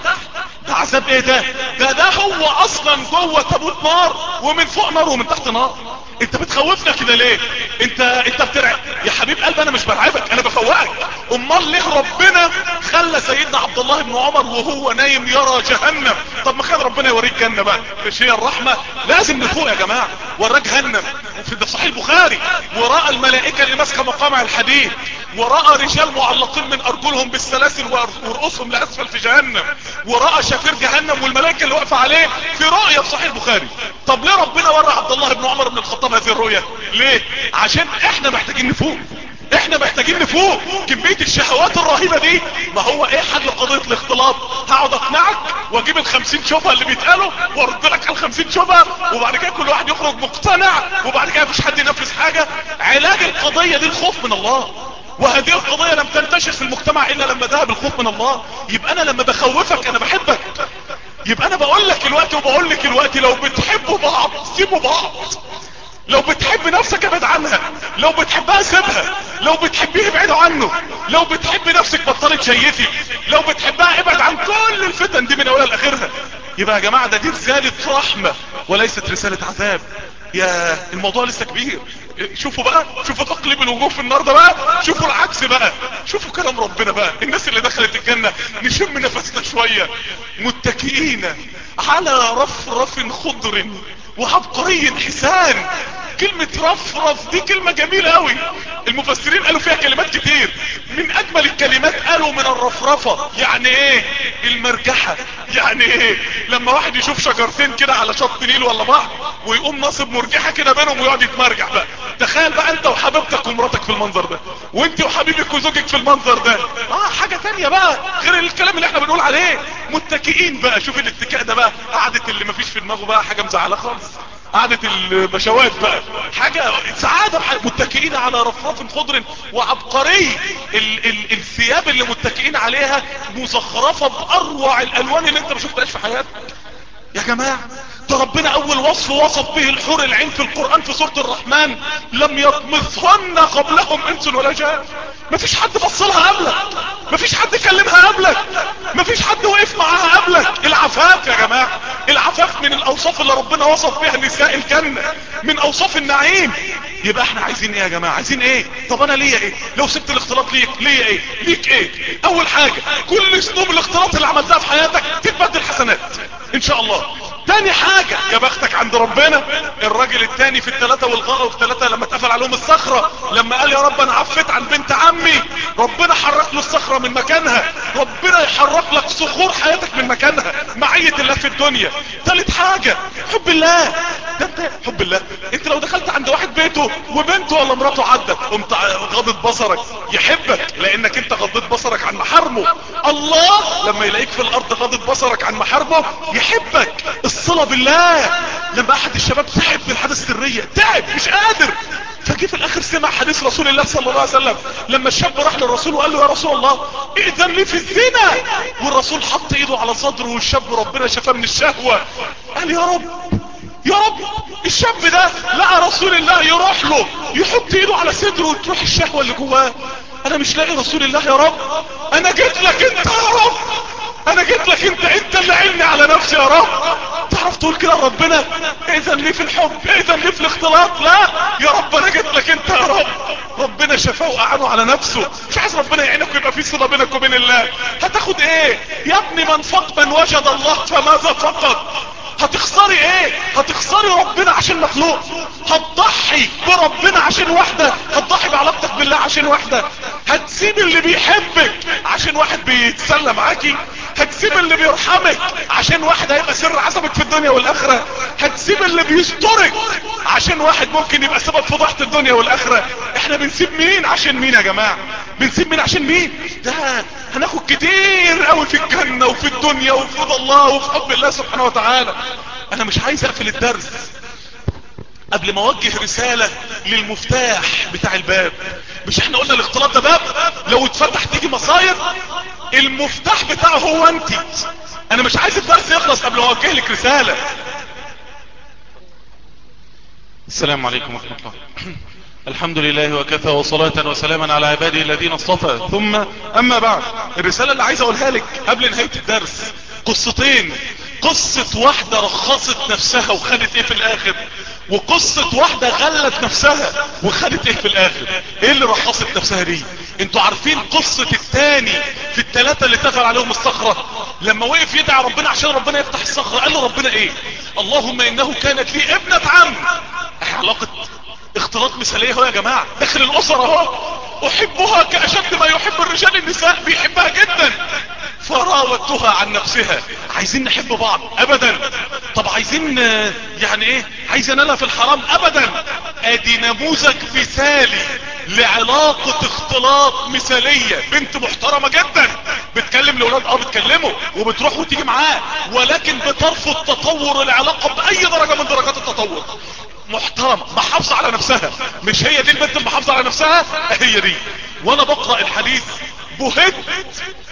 ده عذاب إيه ده؟ ده ده هو أصلا جوه تابوت نار ومن فوق نار ومن تحت نار. انت بتخوفنا كده ليه؟ انت انت بترعب. يا حبيب قلبي أنا مش برعبك أنا بفوقك. امال ليه ربنا خلى سيدنا عبد الله بن عمر وهو نايم يرى جهنم؟ طب ما كان ربنا يوريك جنة بقى. مش هي الرحمة؟ لازم نفوق يا جماعة. وراه جهنم. في ده صحيح البخاري. ورأى الملائكة اللي ماسكة مقامع الحديد. ورأى رجال معلقين من أرجلهم بالسلاسل ورؤوسهم لأسفل في جهنم. ورأى شفير جهنم والملائكة اللي واقفة عليه في رؤية في صحيح البخاري. طب ليه ربنا ورى عبد الله بن عمر بن الخطاب هذه الرؤية؟ ليه؟ عشان إحنا محتاجين نفوق. إحنا محتاجين نفوق. كمية الشهوات الرهيبة دي. ما هو إيه حل قضية الاختلاط؟ هقعد اقنعك واجيب الخمسين شبهة اللي بيتقالوا وارد لك الخمسين شبهة وبعد كده كل واحد يخرج مقتنع. وبعد كده مفيش حد ينفذ حاجة. علاج القضية دي الخوف من الله. وهذه القضية لم تنتشر في المجتمع إلا لما ذهب الخوف من الله. يبقى أنا لما بخوفك أنا بحبك. يبقى أنا بقول لك الوقت وبقول لك الوقت. لو بتحبوا بعض سيبوا بعض. لو بتحب نفسك ابعد عنها. لو بتحبها سيبها. لو بتحبيه ابعدوا عنه. لو بتحب نفسك بطلي تشيفي لو بتحبها ابعد عن كل الفتن دي من أولها لآخرها. يبقى يا جماعة ده دي رسالة رحمة وليست رسالة عذاب. يا الموضوع لسه كبير. شوفوا بقى شوفوا تقليب الوجوه في النار ده بقى. شوفوا العكس بقى. شوفوا كلام ربنا بقى. الناس اللي دخلت الجنة نشم نفسنا شوية. متكئين على رفرف خضر. وعبقري حسان. كلمة رفرف دي كلمة جميلة قوي المفسرين قالوا فيها كلمات كتير. من أجمل الكلمات قالوا من الرفرفة. يعني إيه؟ المرجحة. يعني إيه؟ لما واحد يشوف شجرتين كده على شط نيل ولا بحر ويقوم ناصب مرجحة كده بينهم ويقعد يتمرجح بقى. تخيل بقى أنت وحبيبتك ومراتك في المنظر ده. وأنت وحبيبك وزوجك في المنظر ده. آه حاجة تانية بقى. غير الكلام اللي إحنا بنقول عليه. متكئين بقى. شوف الاتكاء ده بقى. قعدة اللي مفيش في دماغه بقى. حاجة مزعلة خالص. قعدة البشوات بقى. حاجة سعادة. متكئين على رفرف خضر وعبقري. ال ال الثياب اللي متكئين عليها مزخرفة بأروع الألوان اللي انت ما شفتهاش في حياتك. يا جماعة ده ربنا أول وصف وصف به الحور العين في القرآن في سورة الرحمن. لم يطمثهن قبلهم إنس ولا جان. مفيش حد بصلها قبلك. مفيش حد كلمها قبلك. مفيش حد وقف معاها قبلك. العفاف يا جماعة. العفاف من الأوصاف اللي ربنا وصف بها نساء الجنة. من أوصاف النعيم. يبقى إحنا عايزين إيه يا جماعة؟ عايزين إيه؟ طب أنا ليا إيه؟ لو سبت الاختلاط ليك ليا إيه؟ ليك إيه؟ أول حاجة كل سنوب الاختلاط اللي عملتها في حياتك تتبدل حسنات. إن شاء الله. تاني حاجة. يا بختك عند ربنا الراجل التاني في التلاتة والغاء في التلاتة لما اتقفل عليهم الصخرة لما قال يا رب أنا عفيت عن بنت عمي ربنا حرك له الصخرة من مكانها ربنا يحرك لك صخور حياتك من مكانها معية الله في الدنيا. تالت حاجة حب الله. ده انت حب الله. انت لو دخلت عند واحد بيته وبنته ولا مراته عدت قمت غضت بصرك يحبك لأنك انت غضيت بصرك عن محارمه. الله لما يلاقيك في الأرض غضت بصرك عن محارمه يحبك. الصلة بالله. لما أحد الشباب تعب من الحدث السرية تعب مش قادر. فجي في الآخر سمع حديث رسول الله صلى الله عليه وسلم. لما الشاب راح للرسول وقال له يا رسول الله ائذن لي في الزنا. والرسول حط إيده على صدره والشاب ربنا شفاه من الشهوة. قال يا رب يا رب الشاب ده لقى رسول الله يروح له يحط إيده على صدره وتروح الشهوة اللي جواه. أنا مش لاقي رسول الله يا رب. أنا جيت لك أنت يا رب. أنا جيت لك أنت. أنت اللي عيني على نفسي يا رب. تعرف تقول كده ربنا إذن لي في الحب. إذن لي في الاختلاط. لا. يا رب أنا جيت لك أنت يا رب. ربنا شفاه وقعنه على نفسه. مش عايز ربنا يعينك ويبقى في صلة بينك وبين الله. هتاخد إيه؟ يا ابني من فقد من وجد الله فماذا فقد؟ هتخسري إيه؟ هتخسري ربنا عشان مخلوق. هتضحي بربنا عشان واحدة هتضحي بعلاقتك بالله عشان واحدة هتسيب اللي بيحبك عشان واحد بيتسلى معاكي. هتسيب اللي بيرحمك عشان واحد هيبقى سر عزمك في الدنيا والآخرة. هتسيب اللي بيسترك عشان واحد ممكن يبقى سبب فضحة الدنيا والآخرة. إحنا بنسيب مين؟ عشان مين يا جماعة؟ بنسيب مين عشان مين؟ ده هناخد كتير قوي في الجنة وفي الدنيا وفي الله وفي حب الله سبحانه وتعالى. أنا مش عايز أقفل الدرس. قبل ما اوجه رسالة للمفتاح بتاع الباب. مش إحنا قلنا الاختلاط ده باب؟ لو اتفتح تيجي مصايب؟ المفتاح بتاعه هو انت. أنا مش عايز الدرس يخلص قبل ما اوجه لك رسالة. السلام عليكم ورحمة الله. الحمد لله وكفى وصلاة وسلاما على عباده الذين اصطفى. ثم أما بعد الرسالة اللي عايز أقولها لك قبل نهاية الدرس قصتين. قصة واحدة رخصت نفسها وخدت إيه في الآخر؟ وقصة واحدة غلت نفسها وخدت إيه في الآخر؟ إيه اللي رخصت نفسها دي؟ أنتوا عارفين قصة التاني في التلاتة اللي اتفل عليهم الصخرة؟ لما وقف يدعي ربنا عشان ربنا يفتح الصخرة قال له ربنا إيه؟ اللهم إنه كانت لي ابنة عم. علاقة اختلاط مثالية اهو يا جماعة؟ داخل الأسرة اهو. أحبها كأشد ما يحب الرجال النساء بيحبها جدا. فراودتها عن نفسها. عايزين نحب بعض. ابدا. طب عايزين يعني إيه؟ عايز انالها في الحرام. ابدا. أدي نموذج مثالي لعلاقة اختلاط مثالية. بنت محترمة جدا. بتكلم الاولاد آه بتكلمه. وبتروح وتيجي معاه. ولكن بترفض تطور العلاقة بأي درجة من درجات التطور. محترمة محافظة على نفسها. مش هي دي البنت المحافظة على نفسها؟ هي دي. وأنا بقرأ الحديث. بهت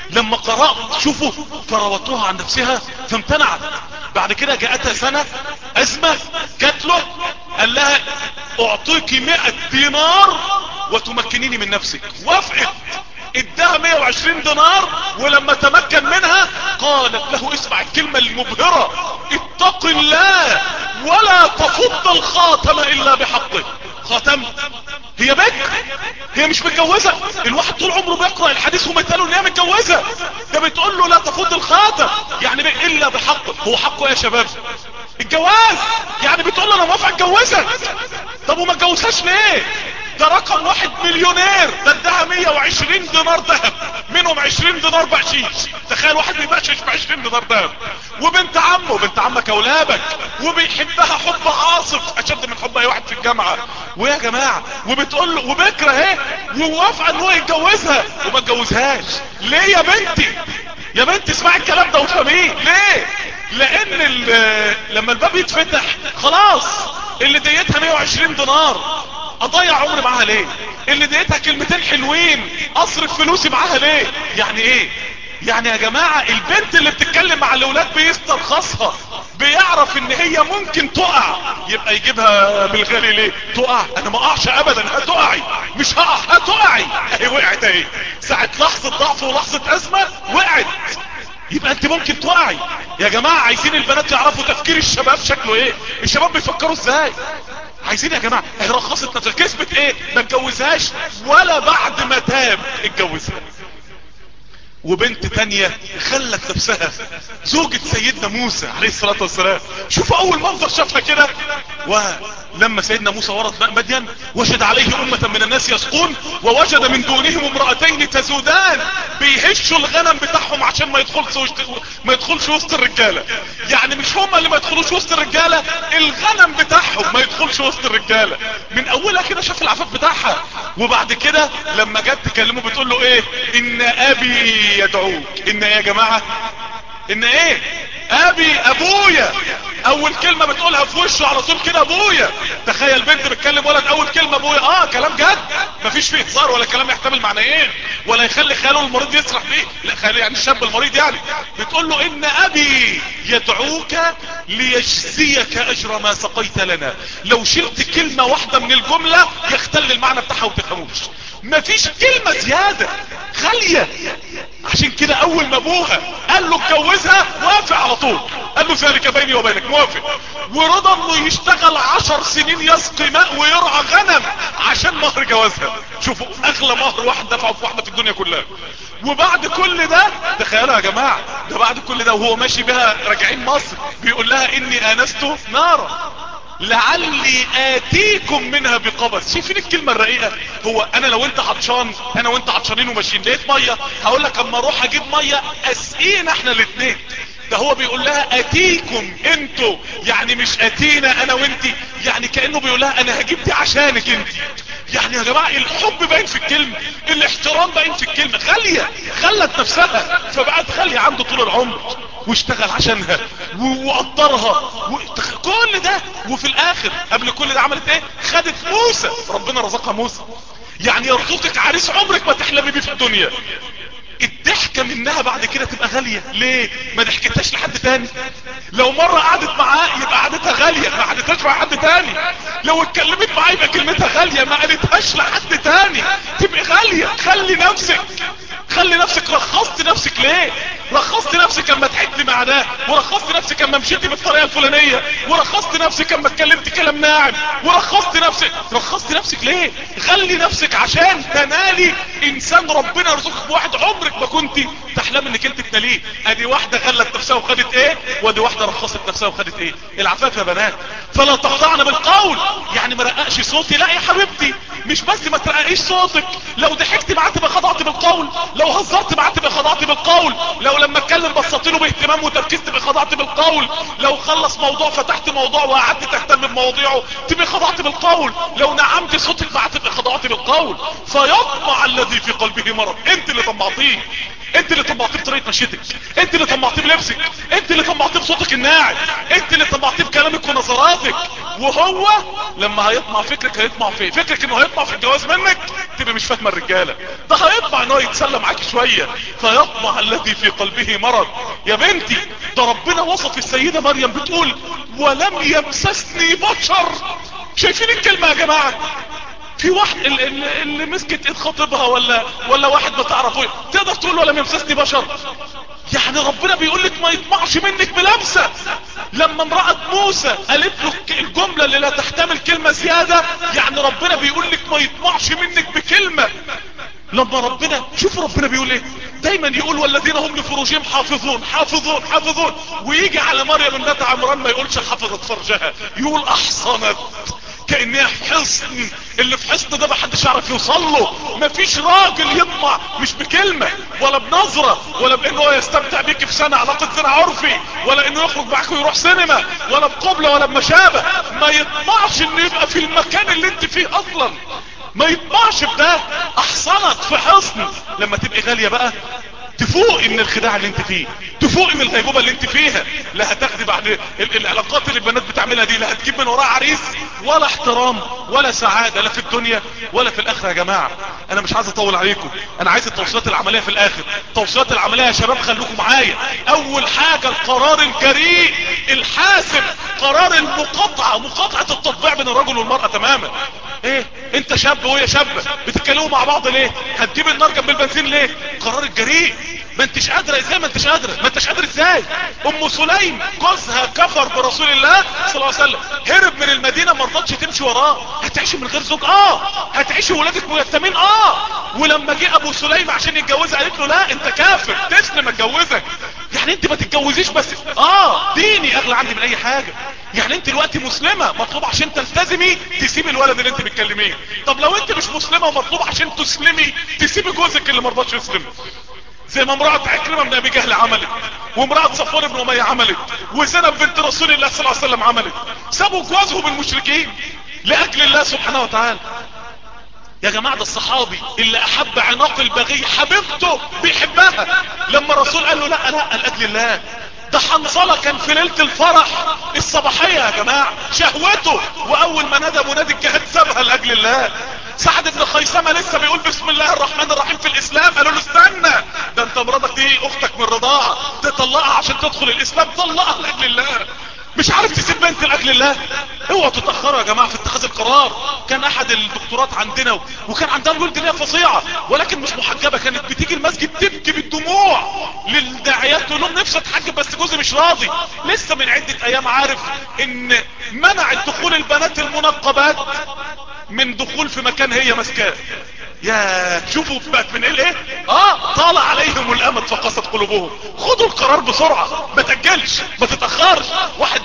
لما قرأت شوفوا فراوتوها عن نفسها فامتنعت. بعد كده جاءتها سنة أزمة جات له قال لها اعطيك مئة دينار وتمكنيني من نفسك. وافقت. اداها 120 دينار ولما تمكن منها قالت له اسمع الكلمة المبهرة اتق الله ولا تفض الخاتم إلا بحقه. خاتم هي بكر هي مش متجوزة. الواحد طول عمره بيقرأ الحديث وما يتقالوا إن هي متجوزة. ده بتقول له لا تفض الخاتم يعني بك إلا بحقه. هو حقه إيه يا شباب؟ الجواز. يعني بتقول له أنا موافق اتجوزك طب وما اتجوزهاش ليه؟ ده رقم واحد مليونير. ده اداها 120 دينار ذهب. منهم 20 دينار بقشيش تخيل واحد بيبقشش ب 20 دينار ذهب. وبنت عمه بنت عمك اولابك وبيحبها حب عاصف. أشد من حب أي واحد في الجامعة. ويا جماعة وبتقول له وبكرة اهي ووافقة إن هو يتجوزها. وما اتجوزهاش. ليه يا بنتي؟ يا بنتي اسمعي الكلام ده وافهميه. ليه؟ لأن لما الباب يتفتح خلاص اللي ديتها 120 دينار. أضيع عمري معاها ليه؟ اللي ديتها كلمتين حلوين أصرف فلوسي معاها ليه؟ يعني إيه؟ يعني يا جماعة البنت اللي بتتكلم مع الأولاد بيسترخصها بيعرف إن هي ممكن تقع. يبقى يجيبها بالغالي ليه؟ تقع. أنا ما أقعش ابدا هتقعي. مش هقع هتقعي. اهي وقعت أهي. ساعة لحظة ضعف ولحظة أزمة وقعت. يبقى أنت ممكن تقعي. يا جماعة عايزين البنات يعرفوا تفكير الشباب شكله إيه؟ الشباب بيفكروا إزاي؟ عايزين يا جماعة هي رخصت نفسها كسبت إيه؟ ما اتجوزهاش ولا بعد ما تاب اتجوزها. وبنت تانية خلت نفسها زوجة سيدنا موسى عليه الصلاة والسلام. شوف أول منظر شافها كده. ولما سيدنا موسى ورد مدين وجد عليه أمة من الناس يسقون ووجد من دونهم امرأتين تزودان بيهشوا الغنم بتاعهم عشان ما يدخلش وسط ما يدخلش وسط الرجالة. يعني مش هم اللي ما يدخلوش وسط الرجالة الغنم بتاعهم ما يدخلش وسط الرجالة. من أولها كده شاف العفاف بتاعها. وبعد كده لما جت تكلمه بتقول له إيه؟ إن أبي يدعوك إن إيه يا جماعة إن إيه؟ أبي أبويا. أول كلمة بتقولها في وشه على طول كده أبويا. تخيل بنت بتكلم ولد أول كلمة أبويا. آه كلام جد. مفيش فيه هزار ولا كلام يحتمل معنيين ولا يخلي خياله المريض يسرح فيه لا خياله يعني الشاب المريض يعني. بتقول له إن أبي يدعوك ليجزيك أجر ما سقيت لنا. لو شلت كلمة واحدة من الجملة يختل المعنى بتاعها وتفهموش مفيش كلمة زيادة. خالية عشان كده أول ما أبوها قال له اتجوزها وافق على طول. قال له ذلك بيني وبينك. موافق. ورضى إنه يشتغل عشر سنين يسقي ماء ويرعى غنم عشان مهر جوازها. شوفوا أغلى مهر واحد دفعه في واحدة في الدنيا كلها. وبعد كل ده تخيلوا يا جماعة ده بعد كل ده وهو ماشي بها راجعين مصر بيقول لها إني آنست نارا. لعلي آتيكم منها بقبس. شايفين الكلمة الرقيقة؟ هو أنا لو أنت عطشان أنا وأنت عطشانين وماشيين لقيت مية؟ هقول لك أما أروح أجيب مية أسقينا إحنا الاتنين. ده هو بيقول لها أتيكم أنتوا. يعني مش أتينا أنا وانتي يعني كأنه بيقول لها أنا هجيب دي عشانك انتي يعني يا جماعة الحب باين في الكلمة. الاحترام باين في الكلمة. غالية. خلت نفسها. فبقت غالية عنده طول العمر. واشتغل عشانها. وقدرها. كل ده. وفي الآخر قبل كل ده عملت إيه؟ خدت موسى. ربنا رزقها موسى. يعني يرزقك عريس عمرك ما تحلمي بيه في الدنيا. الضحكة منها بعد كده تبقى غالية. ليه؟ ما ضحكتهاش لحد تاني. لو مرة قعدت معاه يبقى قعدتها غالية ما قعدتهاش مع حد تاني. لو اتكلمت معاه يبقى كلمتها غالية ما قالتهاش لحد تاني. تبقى غالية. خلي نفسك خلي نفسك رخصت نفسك. ليه؟ رخصت نفسك اما ضحكت مع ده ورخصت نفسك اما مشيت بالطريقة الفلانية ورخصت نفسك اما اتكلمت كلام ناعم ورخصت نفسك رخصت نفسك ليه؟ خلي نفسك عشان تنالي إنسان ربنا يرزقك بواحد عمرك ما كنت تحلم إنك أنت تناليه. أدي واحدة غلت نفسها وخدت إيه؟ وأدي واحدة رخصت نفسها وخدت إيه؟ العفاف يا بنات. فلا تخضعن بالقول. يعني ما رققش صوتي. لا يا حبيبتي مش بس ما ترققيش صوتك. لو ضحكت معاه تبقى خضعت بالقول لو هزرت معاه تبقى خضعت بالقول لو لما أتكلم بصت له باهتمام وتركيز تبقى خضعت بالقول لو خلص موضوع فتحت موضوع وقعدت تهتم بمواضيعه تبقى خضعت بالقول لو نعمت صوتك معاه تبقى خضعت بالقول فيطمع الذي في قلبه مرض. انت اللي طمعتيه. انت اللي طمعتيه بطريقة مشيتك. انت اللي طمعتيه بلبسك. انت اللي طمعتيه بصوتك الناعم. انت اللي طمعتيه بكلامك ونظراتك. وهو لما هيطمع فكرك هيطمع في فكرك إنه هيطمع في الجواز منك. تبقى مش فاهمة الرجالة. ده هيطمع إنه يتسلى معاكي شوية. فيطمع الذي في قلبه مرض. يا بنتي ده ربنا وصف السيدة مريم بتقول ولم يمسسني بشر. شايفين الكلمة يا جماعة؟ في واحد اللي, اللي, مسكت ايد خطيبها ولا ولا واحد ما تعرفوش تقدر تقول له لم يمسسني بشر يعني ربنا بيقول لك ما يطمعش منك بلمسة. لما امرأة موسى قالت له الجملة اللي لا تحتمل كلمة زيادة يعني ربنا بيقول لك ما يطمعش منك بكلمة. لما ربنا شوف ربنا بيقول إيه؟ دايما يقول والذين هم لفروجهم حافظون حافظون حافظون. ويجي على مريم ابنة عمران ما يقولش حفظت فرجها. يقول أحصنت. كأنها في حصن. اللي في حصن ده محدش يعرف يوصل له. مفيش راجل يطمع. مش بكلمة ولا بنظرة ولا بانه يستمتع بيك في سنة علاقة زنا عرفي ولا إنه يخرج معاك ويروح سينما ولا بقبلة ولا بمشابه. ما يطمعش إنه يبقى في المكان اللي أنت فيه أصلا. ما يطمعش بده. أحصنت في حصن لما تبقي غالية بقى تفوقي من الخداع اللي انت فيه تفوقي من الغيبوبة اللي انت فيها. لا هتاخدي بعد ال- العلاقات اللي البنات بتعملها دي لا هتجيب من وراها عريس ولا احترام ولا سعادة لا في الدنيا ولا في الآخرة يا جماعة. أنا مش عايز أطول عليكم. أنا عايز التوصيات العملية في الآخر. التوصيات العملية يا شباب خلوكم معايا. أول حاجة القرار الجريء الحاسم قرار المقاطعة مقاطعة التطبيع بين الرجل والمرأة تماما. إيه؟ أنت شاب وهي شابة. بتتكلموا مع بعض ليه؟ هتجيب النار جنب البنزين ليه؟ قرار الجريء. ما انتش قادرة إزاي ما انتش قادرة؟ ما انتش قادر إزاي؟ أم سليم جوزها كفر برسول الله صلى الله عليه وسلم. هرب من المدينة ما رضتش تمشي وراه هتعيشي من غير زوج؟ آه. هتعيشي ولادك ميتمين؟ آه. ولما جه أبو سليم عشان يتجوزها قالت له لا أنت كافر. تسلم اتجوزك. يعني أنت ما تتجوزيش بس. آه. ديني أغلى عندي من أي حاجة. يعني أنت دلوقتي مسلمة مطلوب عشان تلتزمي تسيبي الولد اللي أنت بتكلميه. طب لو أنت مش مسلمة ومطلوب عشان تسلمي تسيبي جوزك اللي مرضاش يسلم. زي ما امرأة عكرمة بن أبي جهل عملت وامرأة صفوان بن أمية عملت وزينب بنت رسول الله صلى الله عليه وسلم عملت. سابوا جوازهم المشركين لأجل الله سبحانه وتعالى. يا جماعة ده الصحابي اللي أحب عناق البغي حبيبته بيحبها. لما الرسول قال له لا لا لأجل الله. ده حنظلة كان في ليلة الفرح الصباحية يا جماعة. شهوته وأول ما نادى منادي الجهاد سابها لأجل الله. سعد بن خيسمة لسه بيقول بسم الله الرحمن الرحيم في الإسلام. قالوا له استنى. ده انت مراتك دي أختك من رضاعة. تطلقها عشان تدخل الإسلام. طلقها لأجل الله. مش عارف تسيب بنت لأجل الله؟ اوعوا تتأخروا يا جماعة في اتخاذ القرار. كان أحد الدكتورات عندنا وكان عندها الولد اللي هي فظيعة ولكن مش محجبة كانت بتيجي المسجد تبكي بالدموع. للداعيات تقول لهم نفسي اتحجب بس جوزي مش راضي. لسه من عدة أيام عارف إن منع دخول البنات المنقبات من دخول في مكان هي ماسكاه. يا شوفوا بقت من إيه؟ آه. طال عليهم الأمد فقست قلوبهم. خدوا القرار بسرعة ما تأجلش ما تتأخرش. واحد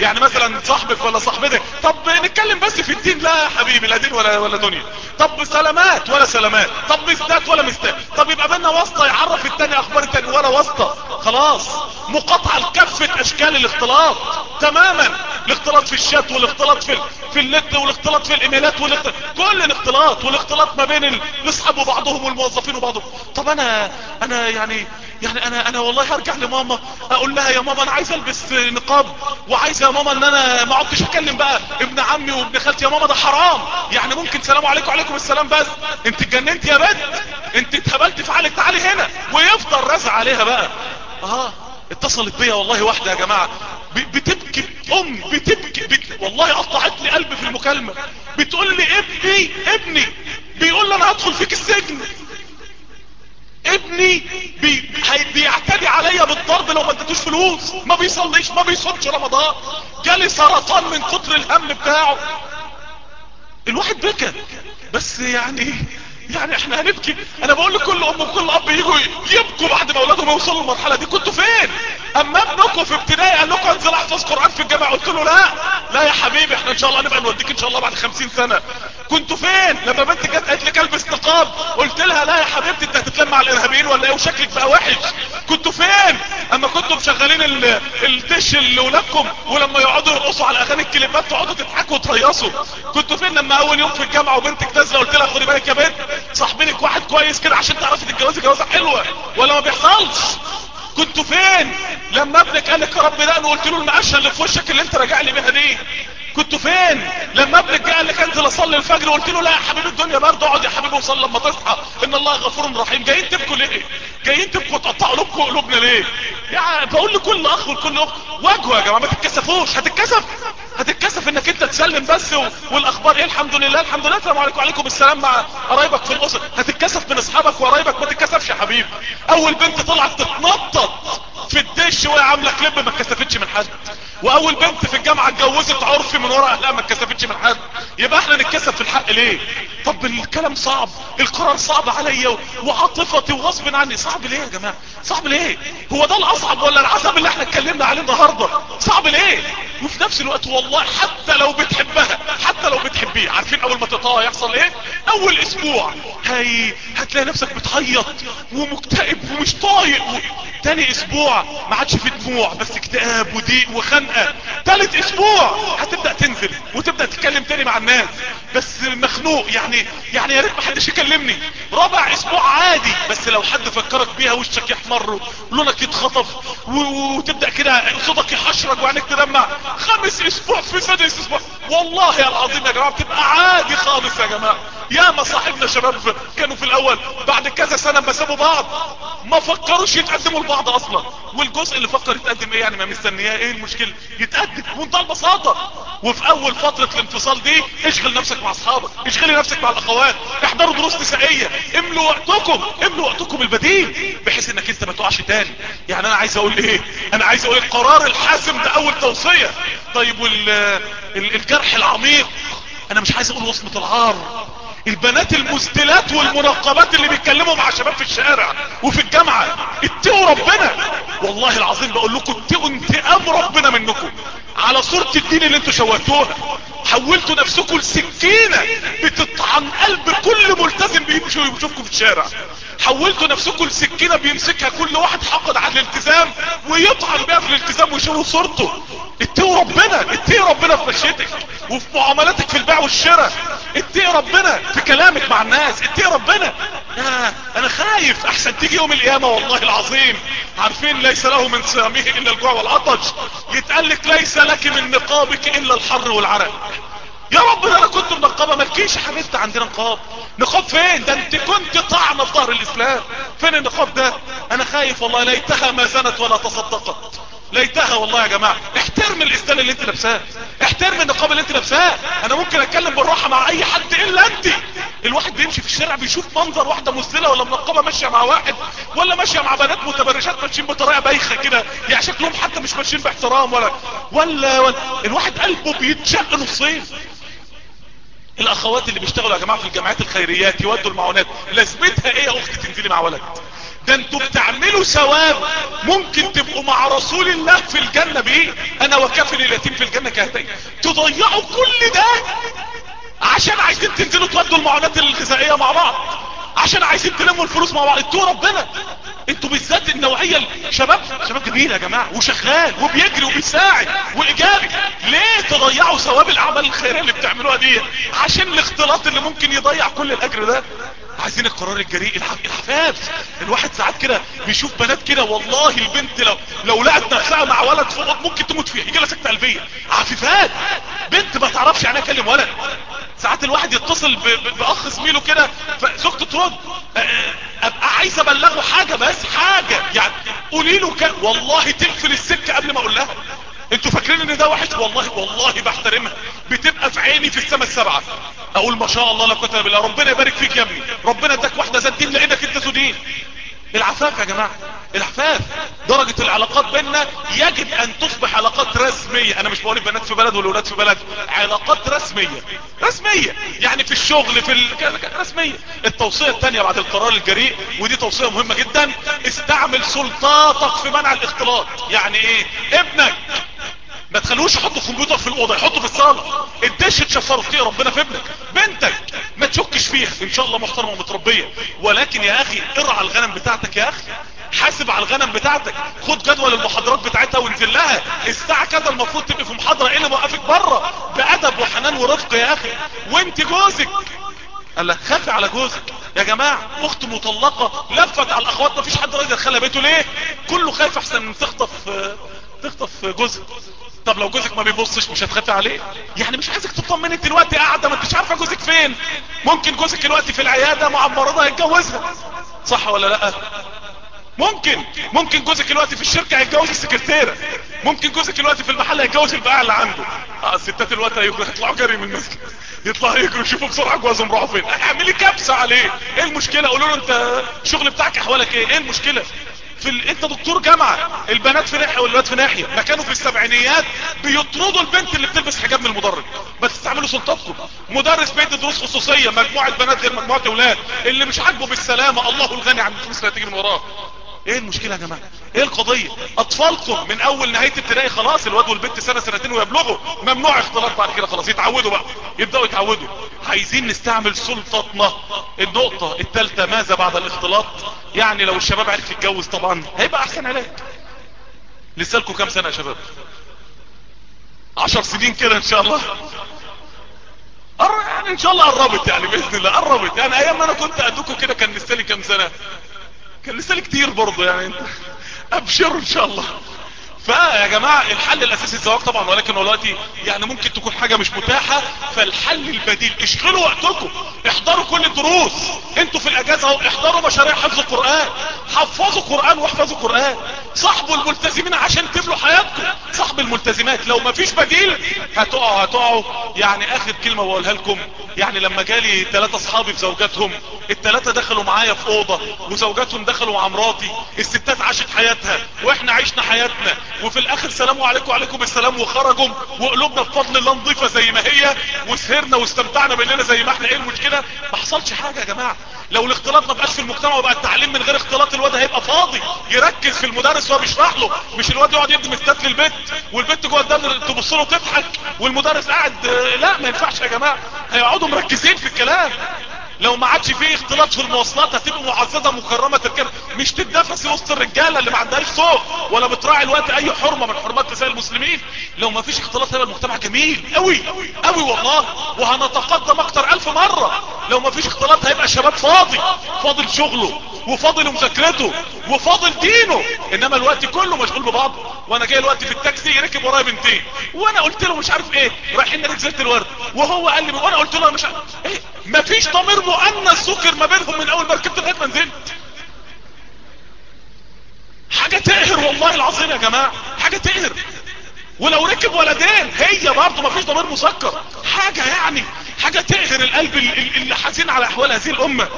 يعني مثلا صاحبك ولا صاحبتك طب نتكلم بس في الدين لا يا حبيبي لا دين ولا ولا دنيا. طب سلامات ولا سلامات؟ طب مستات ولا مستات؟ طب يبقى بينا واسطة يعرف التاني أخبار التاني ولا واسطة. خلاص. مقاطعة لكافة أشكال الاختلاط تماما. الاختلاط في الشات والاختلاط في في النت والاختلاط في الإيميلات والاختلاط كل الاختلاط والاختلاط ما بين ال- الاصحاب وبعضهم والموظفين وبعضهم طب أنا أنا يعني يعني أنا أنا والله هرجع لماما أقول لها يا ماما أنا عايز ألبس نقاب وعايز يا ماما إن أنا ما اقعدش أكلم بقى ابن عمي وابن خالتي. يا ماما ده حرام. يعني ممكن سلام عليكم وعليكم السلام بس. أنت اتجننت يا بنت. أنت اتهبلت في عقلك تعالي هنا. ويفضل رزع عليها بقى. آه اتصلت بيا والله واحدة يا جماعة. بتبكي ام بتبكي بت... والله قطعت لي قلبي في المكالمة. بتقول لي ابني ابني. بيقول لي أنا هدخل فيك السجن. ابني بي... بيعتدي عليا بالضرب لو ما اديتوش فلوس. ما بيصليش ما بيصومش رمضان. جالي سرطان من كتر الهم بتاعه. الواحد بكى. بس يعني يعني إحنا هنبكي. أنا بقول لكل أم وكل أب يجوا يبكوا بعد ما أولادهم يوصلوا للمرحلة دي. كنتوا فين؟ أما ابنكم في ابتدائي قال لكم انزل أحفظ قرآن في الجامعة قلت له لا. لا يا حبيبي إحنا إن شاء الله نبقى نوديك إن شاء الله بعد 50 سنة. كنتوا فين؟ لما بنت جت قالت لك البس نقاب قلت لها لا يا حبيبتي أنت هتتلم مع الإرهابيين ولا إيه؟ وشكلك بقى وحش. كنتوا فين؟ أما كنتوا مشغلين ال- التش لاولادكم ولما يقعدوا يرقصوا على أغاني الكليبات تقعدوا تضحكوا وتهيصوا كنتوا فين لما أول يوم في الجامعة وبنتك نازلة قلت لها خدي بالك يا بنت صاحبينك واحد كويس كده عشان تعرفي تتجوزي جوازة حلوة ولا ما بيحصلش. كنتوا فين؟ لما ابنك قال لك يا رب ده أنا قلت له المقشه اللي في وشك اللي انت راجع لي بيها دي. كنتوا فين؟ لما ابنك قال لك انزل اصلي الفجر قلت له لا يا حبيبي الدنيا برضه اقعد يا حبيبي وصلي لما تصحى. إن الله غفور رحيم. جايين تبكوا ليه؟ جايين تبكوا تقطعوا قلوبكم قلوبنا ليه؟ يعني بقول لكل أخ وكل أخت واجهوا يا جماعة ما تتكسفوش. هتتكسف؟ هتتكسف إنك أنت تسلم بس. والأخبار إيه؟ الحمد لله الحمد لله. السلام عليكم. وعليكم السلام مع قرايبك في الاسر هتتكسف من أصحابك وقرايبك؟ ما تتكسفش يا حبيبي. أول بنت طلعت تتنطط. في الدش وهي عاملة كليب ما اتكسفتش من حد. وأول بنت في الجامعة اتجوزت عرفي من ورا أهلها ما اتكسفتش من حد. يبقى إحنا نتكسف في الحق ليه؟ طب الكلام صعب القرار صعب عليا وعاطفتي وغصب عني. صعب ليه يا جماعة؟ صعب ليه؟ هو ده الأصعب ولا العذاب اللي إحنا اتكلمنا عليه النهارده؟ صعب ليه؟ وفي نفس الوقت والله حتى لو بتحبها حتى لو بتحبيه عارفين أول ما تطاع يحصل إيه؟ أول أسبوع. هي هتلاقي نفسك بتعيط ومكتئب ومش طايق و... تاني أسبوع ما عادش في دموع بس اكتئاب وضيق وخنقة. تالت أسبوع هتبدأ تنزل وتبدأ تتكلم تاني مع الناس بس مخنوق يعني. يعني يا ريت ما حدش يكلمني. رابع أسبوع عادي. بس لو حد فكرك بيها وشك يحمر ولونك يتخطف وتبدأ كده صوتك يحشرج وعينك تدمع. خامس أسبوع في سادس أسبوع والله يا العظيم يا جماعة بتبقى عادي خالص يا جماعة. يا ما صاحبنا شباب كانوا في الأول بعد كذا سنة ما سابوا بعض. ما فكروش يتقدموا لبعض أصلا. والجزء اللي فكر يتقدم إيه يعني؟ ما مستنياه. إيه المشكلة؟ يتقدم. بمنتهى البساطه وفي أول فترة الانفصال دي اشغل نفسك مع أصحابك. اشغلي نفسك مع الأخوات احضروا دروس نسائية املوا وقتكم املوا وقتكم البديل بحيث إنك أنت ما تقعش تاني. يعني أنا عايز أقول إيه؟ أنا عايز أقول القرار الحاسم ده أول توصية. طيب وال ال- الجرح العميق أنا مش عايز أقول وصمة العار. البنات المسدلات والمنقبات اللي بيتكلموا مع شباب في الشارع وفي الجامعة اتقوا ربنا. والله العظيم بقول لكم اتقوا انتقام ربنا منكم. على صورة الدين اللي أنتوا شوهتوها. حولتوا نفسكم لسكينة بتطعن قلب كل ملتزم بيمشي ويشوفكم في الشارع. حولتوا نفسكم لسكينة بيمسكها كل واحد حقد على الالتزام ويطعن بيها في الالتزام ويشوه صورته. اتقوا ربنا اتقي ربنا في مشيتك وفي معاملاتك في البيع والشراء. اتقي ربنا في كلامك مع الناس. اتقي ربنا. آه أنا خايف أحسن تيجي يوم القيامة والله العظيم. عارفين ليس له من صيامه إلا الجوع والعطش. يتقال لك ليس لك من نقابك إلا الحر والعرق. يا رب أنا كنت منقبه مالكيش يا حبيبتي عندنا نقاب. نقاب فين؟ ده أنت كنت طعنه في ظهر الإسلام. فين النقاب ده؟ أنا خايف والله ليتها ما زنت ولا تصدقت. ليتها والله يا جماعة. احترم الإسلام اللي أنت لابساه. احترم النقاب اللي أنت لابساه. أنا ممكن أتكلم بالراحة مع أي حد إلا أنت. الواحد بيمشي في الشارع بيشوف منظر واحدة مسلمة ولا منقبة ماشية مع واحد ولا ماشية مع بنات متبرجات ماشيين بطريقة بايخة كده. يعني شكلهم حتى مش ماشيين باحترام ولا ولا, ولا الواحد قلبه بيتشق نصين الأخوات اللي بيشتغلوا يا جماعة في الجامعات الخيريات يودوا المعونات. لازمتها إيه يا أختي تنزلي مع ولد؟ ده أنتوا بتعملوا ثواب. ممكن تبقوا مع رسول الله في الجنة بإيه؟ أنا وكافل اليتيم في الجنة كهتين. تضيعوا كل ده عشان عايزين تنزلوا تودوا المعونات الغذائية مع بعض. عشان عايزين تلموا الفلوس مع بعض. أنتوا ربنا. أنتوا بالذات النوعية الشباب شباب جميل يا جماعة. وشغال وبيجري وبيساعد وإيجابي. ليه تضيعوا ثواب الأعمال الخيرية اللي بتعملوها دي؟ عشان الاختلاط اللي ممكن يضيع كل الأجر ده. عايزين القرار الجريء الح- الحفاف. الواحد ساعات كده بيشوف بنات كده والله البنت لو لو لقت نفسها مع ولد أوضة ممكن تموت فيها. يجي لها سكتة قلبية. عفيفات. بنت ما تعرفش يعني اكلم ولد. ساعات الواحد يتصل بأخ زميله كده فزوجته ترد. أبقى عايز أبلغه حاجة بس حاجة. يعني قولي له والله تقفل السكة قبل ما أقول لها. أنتوا فاكرين ان ده وحش؟ والله والله بحترمها. بتبقى في عيني في السماء السبعة. أقول ما شاء الله لا قوه الا بالله. ربنا يبارك فيك يا ابني. ربنا اداك واحدة ذات لانك انت ذو دين. العفاف يا جماعة العفاف درجة العلاقات بيننا يجب أن تصبح علاقات رسمية. أنا مش بقول البنات في بلد والولاد في بلد علاقات رسمية رسمية. يعني في الشغل في ال... رسمية. التوصية التانية بعد القرار الجريء ودي توصية مهمة جدا استعمل سلطاتك في منع الاختلاط. يعني إيه؟ ابنك ما تخلوش يحط الكمبيوتر في الأوضة يحطه في الصالة. الدش تشفره اتقي ربنا في ابنك. بنتك ما تشكش فيها. إن شاء الله محترمة ومتربية. ولكن يا أخي ارعى الغنم بتاعتك يا أخي. حاسب على الغنم بتاعتك. خد جدول المحاضرات بتاعتها وانزل لها. الساعة كذا المفروض تبقي في محاضرة. إيه اللي موقفك بره؟ بأدب وحنان ورفق يا أخي. وانت جوزك. قال لك خافي على جوزك. يا جماعة أخت مطلقة لفت على الأخوات. مفيش حد راضي يدخلها بيته ليه؟ كله خايف أحسن من تخطف تخطف جوزك. طب لو جوزك ما بيبصش مش هتخافي عليه؟ يعني مش عايزك تطمني دلوقتي قاعدة ما انتش عارفة جوزك فين. ممكن جوزك دلوقتي في العيادة مع مرضها يتجوزها. صح ولا لأ؟ ممكن. ممكن جوزك دلوقتي في الشركة هيتجوز السكرتيرة. ممكن جوزك دلوقتي في المحل هيتجوز البائع اللي عنده. آه الستات دلوقتي هيجروا يطلعوا جري من المسجد يطلعوا يجروا يشوفوا بسرعة جوازهم راحوا فين. اعملي كبسة عليه. إيه المشكلة؟ قولوا له أنت الشغل بتاعك أحوالك إيه؟ إيه المشكلة؟ في ال... انت دكتور جامعة البنات في ناحية والولاد في ناحية. ما كانوا في السبعينيات بيطردوا البنت اللي بتلبس حجاب من المدرج. ما تستعملوا سلطاتكم مدرس بيدي دروس خصوصية مجموعة بنات غير مجموعة أولاد. اللي مش عاجبه بالسلامة الله الغني عن الفلوس اللي هتيجي من وراه. إيه المشكلة يا جماعة؟ إيه القضية؟ اطفالكم من اول نهاية ابتدائي خلاص الواد والبنت سنة سنتين ويبلغوا ممنوع اختلاط بعد كده خلاص يتعودوا بقى يبدأوا يتعودوا. عايزين نستعمل سلطتنا النقطة الثالثة ماذا بعد الاختلاط؟ يعني لو الشباب عرف يتجوز طبعا هيبقى أحسن علاج. لسه لكم كام سنة يا شباب؟ عشر سنين كده إن شاء الله. يعني إن شاء الله قربت يعني بإذن الله قربت. يعني أيام ما أنا كنت ادوكم كده كان لسه لي كام سنة؟ كان لسه لي كتير برضه يعني. انت ابشروا إن شاء الله. فيا جماعة الحل الأساسي الزواج طبعا ولكن دلوقتي يعني ممكن تكون حاجة مش متاحة فالحل البديل اشغلوا وقتكم احضروا كل الدروس أنتوا في الأجازة أهو احضروا مشاريع حفظ القرآن حفظوا قرآن واحفظوا قرآن صاحبوا الملتزمين عشان تبلوا حياتكم صاحب الملتزمات لو ما فيش بديل هتقعوا هتقعوا. يعني آخر كلمة بقولها لكم يعني لما جالي ثلاثة أصحابي في زوجاتهم الثلاثة دخلوا معايا في أوضة وزوجاتهم دخلوا مع مراتي الستات عاشت حياتها وإحنا عشنا حياتنا. وفي الآخر سلام عليكم وعليكم السلام وخرجوا وقلوبنا بفضل الله نظيفة زي ما هي وسهرنا واستمتعنا بأننا زي ما إحنا. إيه المشكلة؟ ما حصلش حاجة يا جماعة. لو الاختلاط ما بقاش في المجتمع وبقى التعليم من غير اختلاط الواد هيبقى فاضي يركز في المدرس وهو بيشرح له. مش الواد يقعد يبني مستات للبيت والبنت جوه الدم تبص له تضحك والمدرس قاعد لا ما ينفعش يا جماعة. هيقعدوا مركزين في الكلام. لو ما عادش فيه اختلاط في المواصلات هتبقى معززة مكرمة تركب مش تتنافسي وسط الرجالة اللي ما عندهاش ذوق ولا بتراعي الوقت أي حرمة من حرمات نساء المسلمين. لو ما فيش اختلاط هيبقى المجتمع جميل. قوي قوي والله. وهنتقدم أكتر ألف مرة. لو ما فيش اختلاط هيبقى الشباب فاضي. فاضل شغله وفاضل مذاكرته وفاضل دينه. إنما الوقت كله مشغول ببعضه. وأنا جاي الوقت في التاكسي ركب ورايا بنتين. وأنا قلت له مش عارف إيه. رايحين زيت الورد. وهو قال لي وأنا قلت له مش عارف إيه. مفيش ضمير مؤنث ذكر ما بينهم من أول ما ركبت لغايه ما نزلت. حاجة تقهر والله العظيم يا جماعة. حاجة تقهر. ولو ركب ولدين هي برضه مفيش ضمير مسكر. حاجة يعني حاجة تقهر القلب ال- ال- اللي حزين على أحوال هذه الأمة.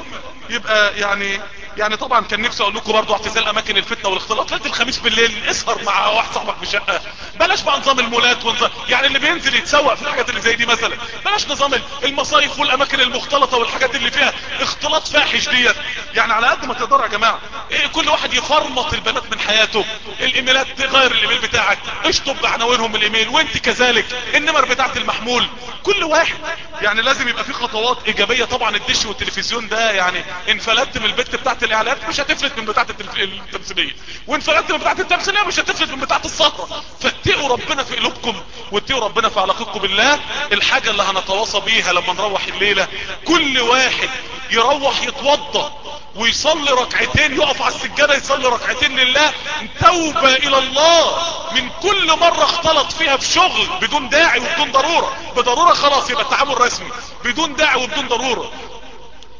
يبقى يعني يعني طبعا كان نفسي أقول لكم برضه اعتزال أماكن الفتنة والاختلاط. ليله الخميس بالليل اسهر مع واحد صاحبك في شقه بلاش بقى نظام المولات ونظام يعني اللي بينزل يتسوق في الحاجات اللي زي دي مثلا. بلاش نظام المصايف والأماكن المختلطة والحاجات اللي فيها اختلاط فاحش ديت. يعني على قد ما تقدروا يا جماعة إيه كل واحد يفرمط البنات من حياته. الإيميلات تغير الإيميل بتاعك. اشطب بعناوينهم الايميل وأنت كذلك. النمر بتاعت المحمول. كل واحد. يعني لازم يبقى في خطوات إيجابية. طبعا الدش والتلفزيون ده يعني انفلتت من البت بتاعت الإعلانات مش هتفلت من بتاعة التلف- التمثيليه وإن من بتاعة التمثيليه مش هتفلت من بتاعة السهره فاتقوا ربنا في قلوبكم واتقوا ربنا في علاقتكم بالله. الحاجة اللي هنتواصى بيها لما نروح الليلة كل واحد يروح يتوضى ويصلي ركعتين يقف على السجادة يصلي ركعتين لله. توبة إلى الله. من كل مرة اختلط فيها في شغل بدون داعي وبدون ضرورة. بضرورة خلاص يبقى التعامل رسمي. بدون داعي وبدون ضرورة.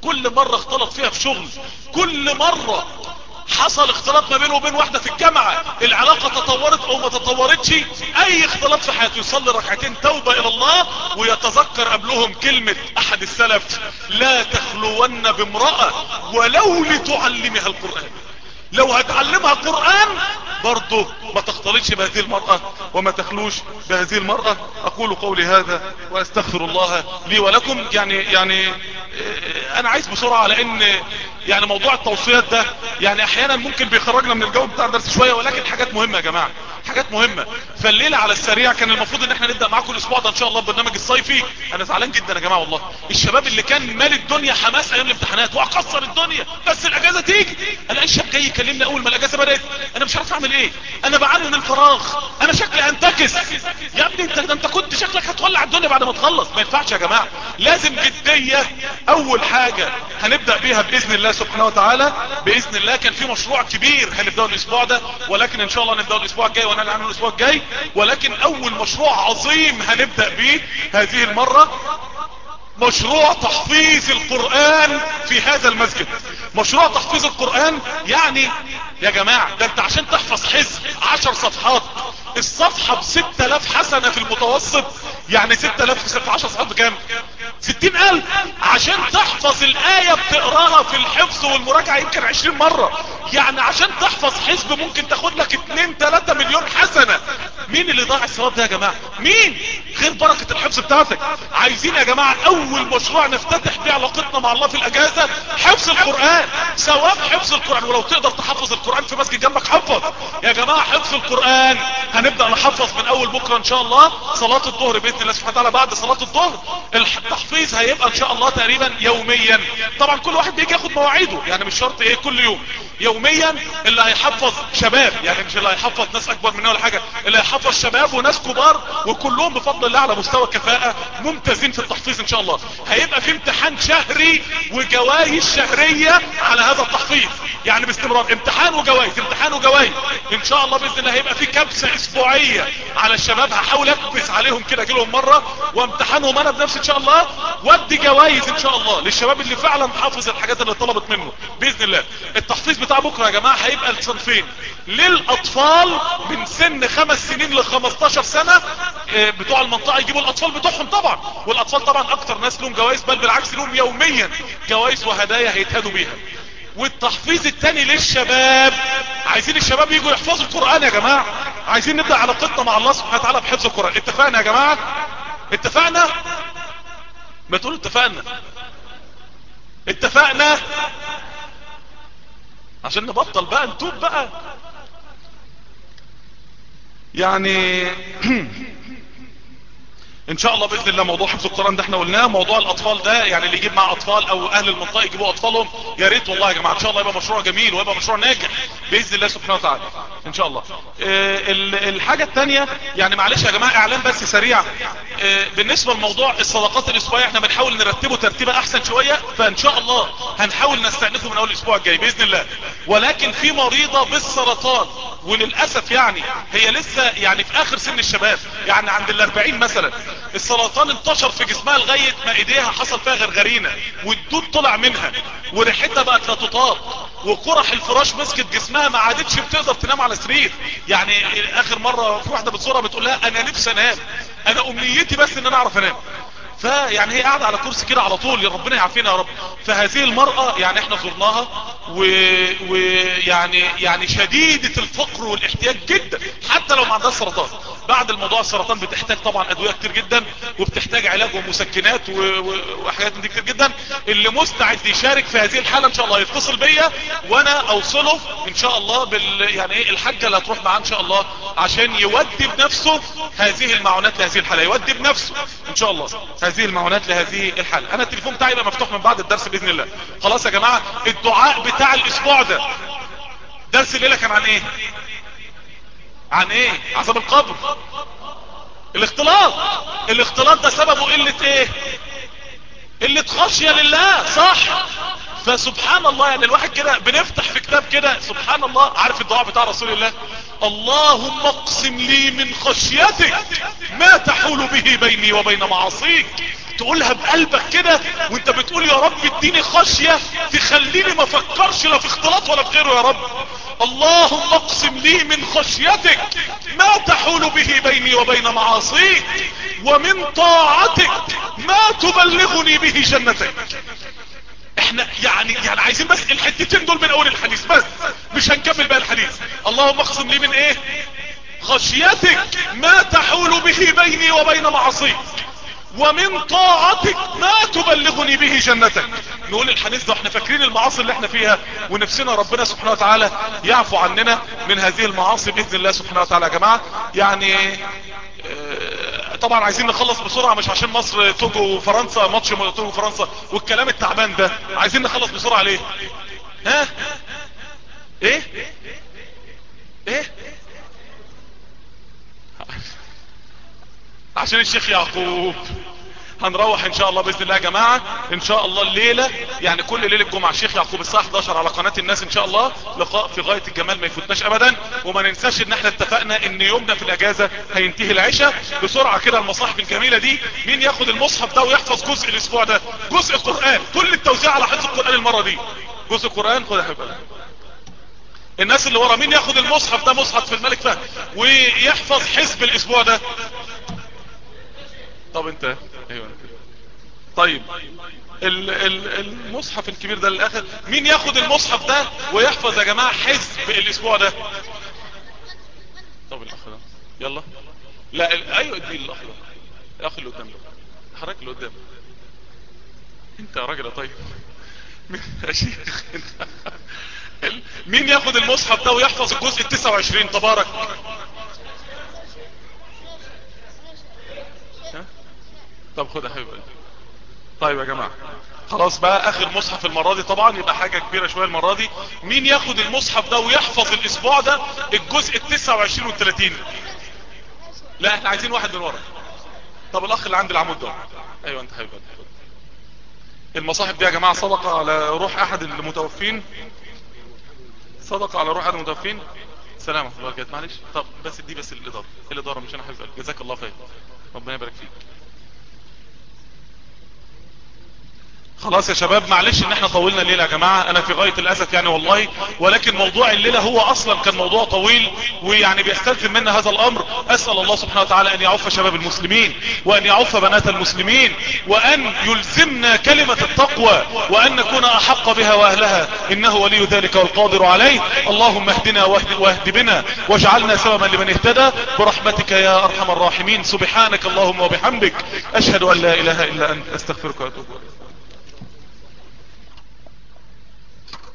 كل مرة اختلط فيها في شغل كل مرة حصل اختلاط ما بينه وبين واحدة في الجامعة العلاقة تطورت أو ما تطورتش أي اختلاط في حياته يصلي ركعتين توبة إلى الله ويتذكر قبلهم كلمة أحد السلف لا تخلون بامرأة ولو لتعلمها القرآن. لو هتعلمها قرآن برضه ما تختلطش بهذه المرأة. وما تخلوش بهذه المرأة. أقول قولي هذا وأستغفر الله لي ولكم. يعني يعني آه، أنا عايز بسرعة لأن يعني موضوع التوصيات ده يعني أحيانا ممكن بيخرجنا من الجو بتاع الدرس شوية ولكن حاجات مهمة يا جماعة حاجات مهمة. فالليلة على السريع كان المفروض إن إحنا نبدأ معاكم الأسبوع ده إن شاء الله البرنامج الصيفي. أنا زعلان جدا يا جماعة والله. الشباب اللي كان مال الدنيا حماس أيام الامتحانات واكسر الدنيا بس الأجازة تيجي. الاقي الشاب جاي يكلمني أول ما الأجازة بدأت. أنا مش عارف أعمل إيه. أنا بعاني من الفراغ. أنا شكلي هنتكس. يا ابني انت أنت كنت شكلك هتولع الدنيا بعد ما تخلص. ما ينفعش يا جماعة. لازم جدية. أول حاجة هنبدأ بيها بإذن الله سبحانه وتعالى بإذن الله. كان في مشروع كبير هنبدأه الأسبوع ده ولكن إن شاء الله نبدأه الأسبوع الجاي ونعلن عنه الأسبوع الجاي. ولكن أول مشروع عظيم هنبدأ بيه هذه المرة مشروع تحفيظ القرآن في هذا المسجد. مشروع تحفيظ القرآن يعني يا جماعة ده أنت عشان تحفظ حزب عشر صفحات الصفحة بست آلاف حسنة في المتوسط. يعني ست آلاف في ست عشر صفحات بكام؟ ستين ألف. عشان تحفظ الآية بتقراها في الحفظ والمراجعة يمكن عشرين مرة. يعني عشان تحفظ حزب ممكن تاخد لك اتنين تلاتة مليون حسنة. مين اللي ضاع الثواب ده يا جماعة؟ مين؟ غير بركة الحفظ بتاعتك. عايزين يا جماعة أول مشروع نفتتح بيه علاقتنا مع الله في الأجازة حفظ القرآن. ثواب حفظ القرآن. ولو تقدر تحفظ القرآن في مسجد جنبك حفظ. يا جماعة حفظ القرآن. هنبدأ نحفظ من أول بكرة إن شاء الله صلاة الظهر بإذن الله سبحانه وتعالى بعد صلاة الظهر. التحفيظ هيبقى إن شاء الله تقريبا يوميا. طبعا كل واحد بيجي ياخد مواعيده. يعني مش شرط إيه كل يوم. يوميا اللي هيحفظ شباب. يعني مش اللي هيحفظ ناس أكبر مننا ولا حاجة. اللي هيحفظ شباب وناس كبار وكلهم بفضل الله على مستوى كفاءة ممتازين في التحفيظ إن شاء الله. هيبقى في امتحان شهري وجوائز شهرية على هذا التحفيظ. يعني باستمرار. امتحان وجوائز. امتحان وجوائز. إن شاء الله بإذن الله هيبقى في كبسة أسبوعية على الشباب. هحاول أكبس عليهم كده اجيلهم مرة وامتحانهم أنا بنفسي إن شاء الله. وأدي جوائز إن شاء الله للشباب اللي فعلا حافظ الحاجات اللي طلبت منه. بإذن الله. التحفيظ بتاع بكرة يا جماعة هيبقى لصنفين. للأطفال من سن خمس سنين ل 15 سنة آه، بتوع المنطقة يجيبوا الأطفال بتوعهم طبعا. والأطفال طبعا أكتر ناس لهم جوائز بل بالعكس لهم يوميا جوائز وهدايا هيتهدوا بيها. والتحفيظ التاني للشباب. عايزين الشباب يجوا يحفظوا القرآن يا جماعة. عايزين نبدأ علاقتنا مع الله سبحانه وتعالى بحفظ القرآن. اتفقنا يا جماعة؟ اتفقنا؟ ما تقولوا اتفقنا. اتفقنا؟ عشان نبطل بقى نتوب بقى. يعني إن شاء الله بإذن الله موضوع حفظ القرآن ده إحنا قلناه. موضوع الأطفال ده يعني اللي يجيب مع أطفال أو أهل المنطقة يجيبوا أطفالهم يا ريت والله يا جماعة. إن شاء الله يبقى مشروع جميل ويبقى مشروع ناجح بإذن الله سبحانه وتعالى. إن شاء الله. آه ال- الحاجة الثانية يعني معلش يا جماعة إعلان بس سريع. آه بالنسبة لموضوع الصدقات الأسبوعية إحنا بنحاول نرتبه ترتيبة أحسن شوية فإن شاء الله هنحاول نستأنفه من أول الأسبوع الجاي بإذن الله. ولكن في مريضة بالسرطان وللأسف يعني هي لسه يعني في آخر سن الشباب يعني عند الأربعين مثلا. السرطان انتشر في جسمها لغاية ما ايديها حصل فيها غرغرينة والدود طلع منها وريحتها بقت لا تطاق وقرح الفراش مسكت جسمها ما عادتش بتقدر تنام على سرير. يعني آخر مرة في واحدة بتصورها بتقول لها أنا نفسي أنام أنا أمنيتي بس إن أنا أعرف أنام. فيعني هي قاعدة على كرسي كده على طول يا ربنا يعافينا يا رب. فهذه المرأة يعني إحنا زرناها ويعني و يعني يعني شديدة الفقر والاحتياج جدا حتى لو ما عندها سرطان. بعد الموضوع السرطان بتحتاج طبعا أدوية كتير جدا وبتحتاج علاج ومسكنات و... و... وحاجات من دي كتير جدا. اللي مستعد يشارك في هذه الحالة إن شاء الله يتصل بيا وأنا أوصله إن شاء الله بال يعني إيه الحاجة اللي هتروح معاه إن شاء الله عشان يودي بنفسه هذه المعونات لهذه الحالة يودي بنفسه إن شاء الله. هذه المعونات لهذه الحالة. أنا التليفون بتاعي يبقى مفتوح من بعد الدرس بإذن الله. خلاص يا جماعة الدعاء بتاع الأسبوع ده. درس الليلة كان عن إيه؟ عن إيه؟ عذاب القبر. الاختلاط. الاختلاط ده سببه قلة إيه؟ قلة خشية لله صح؟ فسبحان الله يعني الواحد كده بنفتح في كتاب كده سبحان الله عارف الدعاء بتاع رسول الله؟ اللهم اقسم لي من خشيتك ما تحول به بيني وبين معاصيك. تقولها بقلبك كده وانت بتقول يا رب اديني خشية تخليني ما افكرش لا في اختلاط ولا في غيره يا رب. اللهم اقسم لي من خشيتك ما تحول به بيني وبين معاصيك ومن طاعتك ما تبلغني به جنتك. إحنا يعني يعني عايزين بس الحتتين دول من أول الحديث بس مش هنكمل بقى الحديث. اللهم اقسم لي من إيه؟ خشيتك ما تحول به بيني وبين معصيك ومن طاعتك ما تبلغني به جنتك. نقول الحديث ده إحنا فاكرين المعاصي اللي إحنا فيها ونفسنا ربنا سبحانه وتعالى يعفو عننا من هذه المعاصي بإذن الله سبحانه وتعالى يا جماعة. يعني طبعا عايزين نخلص بسرعة مش عشان مصر توجو وفرنسا ماتش توجو وفرنسا والكلام التعبان ده. عايزين نخلص بسرعة ليه؟ ها؟ إيه؟ إيه؟ عشان الشيخ يعقوب. هنروح إن شاء الله بإذن الله يا جماعة. إن شاء الله الليلة يعني كل ليله الجمعه الشيخ يعقوب الساعة 11 على قناة الناس إن شاء الله. لقاء في غاية الجمال ما يفوتناش ابدا. وما ننساش إن إحنا اتفقنا إن يومنا في الإجازة هينتهي العشاء. بسرعة كده المصاحف الجميلة دي مين ياخد المصحف ده ويحفظ جزء الأسبوع ده؟ جزء القرآن. كل التوزيع على حفظ القرآن المرة دي. جزء القرآن؟ خد يا حبيبي. الناس اللي ورا مين ياخد المصحف ده؟ مصحف في الملك فهد. ويحفظ حزب الأسبوع ده. طب أنت؟ أيوه. طيب ال ال المصحف الكبير ده للاخر مين ياخد المصحف ده ويحفظ يا جماعة حزب الأسبوع ده؟ طب الأخ ده يلا. لا. أيوه ادي الأخ ده. الأخ اللي قدام ده. حرك اللي قدام. أنت يا راجل طيب. يا شيخ؟ مين ياخد المصحف ده ويحفظ الجزء ال 29 تبارك. طب خد يا طيب يا جماعة خلاص بقى آخر مصحف المرة دي طبعا يبقى حاجة كبيرة شوية المرة دي. مين ياخد المصحف ده ويحفظ الأسبوع ده؟ الجزء ال 29 وال 30 لا إحنا عايزين واحد من ورا. طب الأخ اللي عند العمود ده. أيوه أنت حبيب قلبي. المصاحف دي يا جماعة صدقة على روح أحد المتوفين؟ صدقة على روح أحد المتوفين؟ سلام ورحمة الله معلش طب بس دي بس الإدارة. الإدارة مش أنا حبيب قلبي. جزاك الله خير. ربنا يبارك فيك. خلاص يا شباب معلش إن إحنا طولنا الليلة يا جماعة أنا في غاية الأسف يعني والله ولكن موضوع الليلة هو أصلا كان موضوع طويل ويعني بيستلزم منا هذا الأمر. أسأل الله سبحانه وتعالى أن يعف شباب المسلمين وأن يعف بنات المسلمين وأن يلزمنا كلمة التقوى وأن نكون أحق بها وأهلها. إنه ولي ذلك والقادر عليه. اللهم اهدنا واهد, بنا واجعلنا سببا لمن اهتدى. برحمتك يا أرحم الراحمين. سبحانك اللهم وبحمدك. أشهد أن لا إله إلا أنت. أستغفرك وأتوب إليك.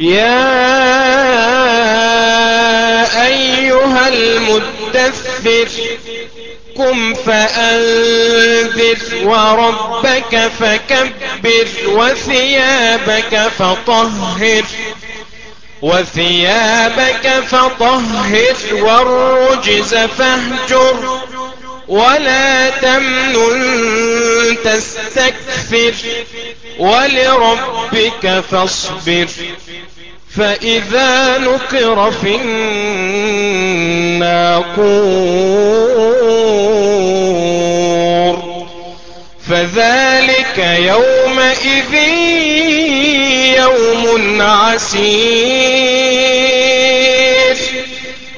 يا أيها المدثر قم فأنذر وربك فكبر وثيابك فطهر وثيابك فطهر والرجز فاهجر. ولا تمنن تستكثر ولربك فاصبر فإذا نقر في الناقور فذلك يومئذ يوم عسير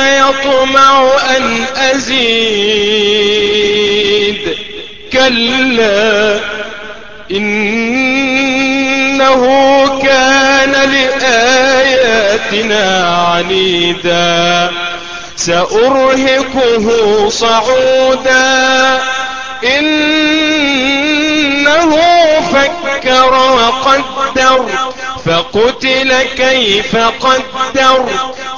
يطمع أن أزيد. كلا إنه كان لآياتنا عنيدا. سأرهقه صعودا. إنه فكر وقدر فقتل كيف قدر.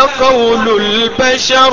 قول البشر.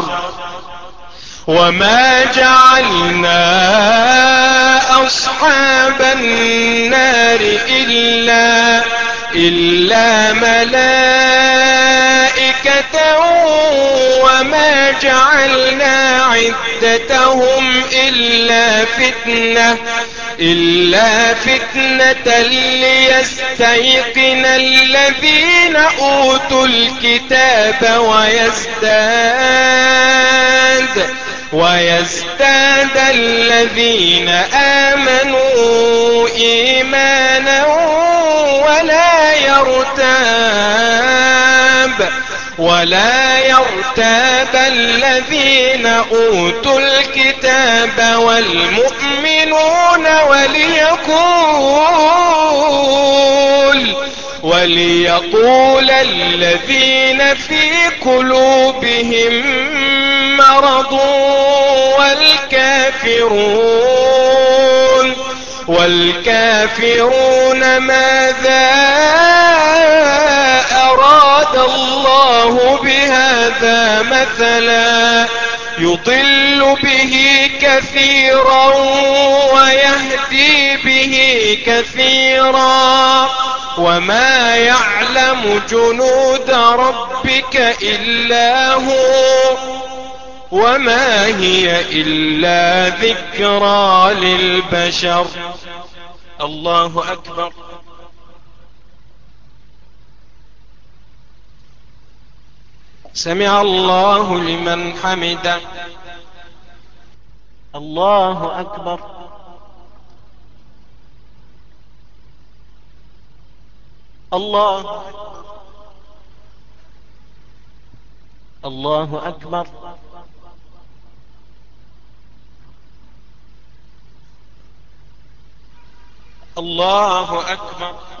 وما جعلنا أصحاب النار إلا إلا ملائكة وما جعلنا عدتهم إلا فتنة. إلا فتنة ليستيقن الذين أوتوا الكتاب ويزداد ويزداد الذين آمنوا إيمانا ولا يرتاب. ولا يرتاب الذين أوتوا الكتاب والمؤمنون وليقول وليقول الذين في قلوبهم مرض والكافرون والكافرون ماذا أراد الله بهذا مثلا يضل به كثيرا ويهدي به كثيرا وما يعلم جنود ربك إلا هو وما هي إلا ذكرى للبشر. الله أكبر. سمع الله لمن حمده. الله أكبر. الله الله أكبر. الله أكبر.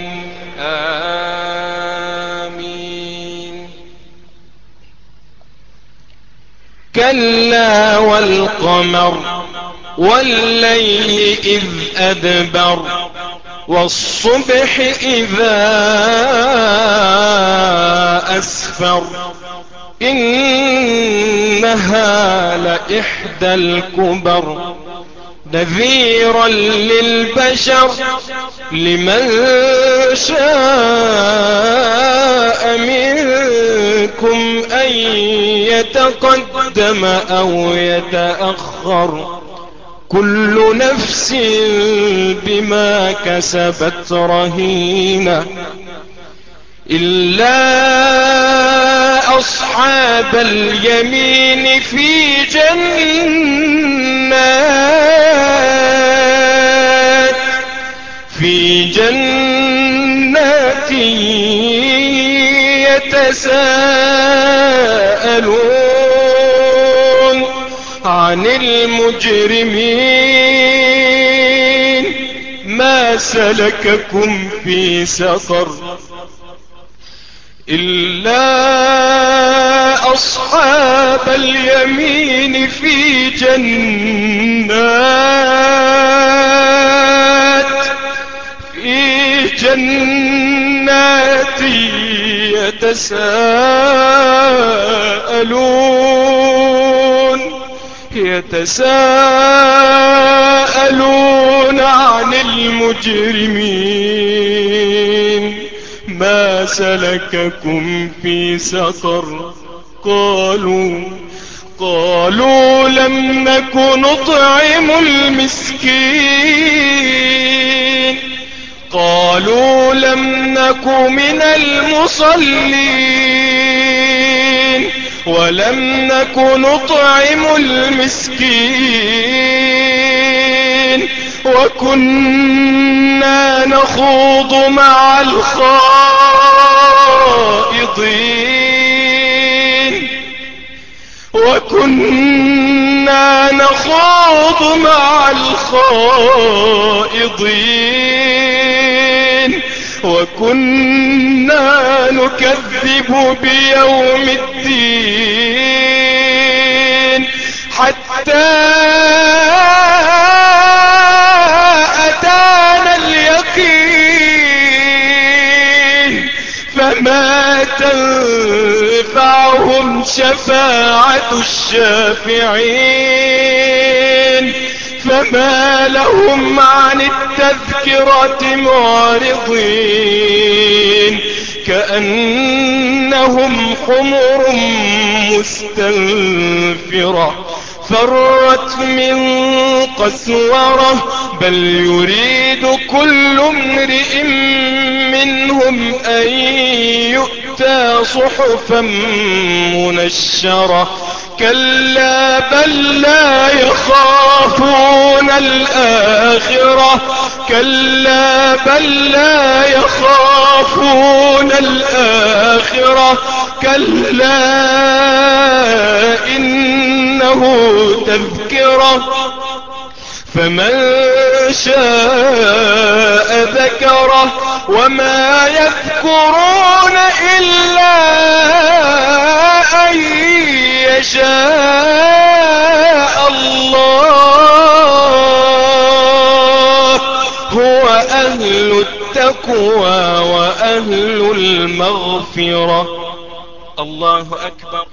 كلا والقمر والليل إذ أدبر والصبح إذا أسفر إنها لإحدى الكبر نذيرا للبشر لمن شاء منكم أن يتقدم أو يتأخر كل نفس بما كسبت رهينة إلا أصحاب اليمين في جنات في جنات يتساءلون عن المجرمين ما سلككم في سقر إلا أصحاب اليمين في جنات في جنات يتساءلون يتساءلون عن المجرمين. ما سلككم في سقر قالوا قالوا لم نك نطعم المسكين قالوا لم نك من المصلين ولم نك نطعم المسكين وكنا نخوض مع الخائضين. وكنا نخوض مع الخائضين. وكنا نكذب بيوم الدين. حتى اليقين فما تنفعهم شفاعة الشافعين فما لهم عن التذكرة معرضين كأنهم حمر مستنفرة. فرت من قسورة بل يريد كل امرئ منهم أن يؤتى صحفا منشرة. كلا بل لا يخافون الآخرة. كلا بل لا يخافون الآخرة. كلا إنه تذكرة. فمن شاء ذكره. وما يذكرون إلا أن يشاء الله هو أهل التقوى وأهل المغفرة. الله أكبر.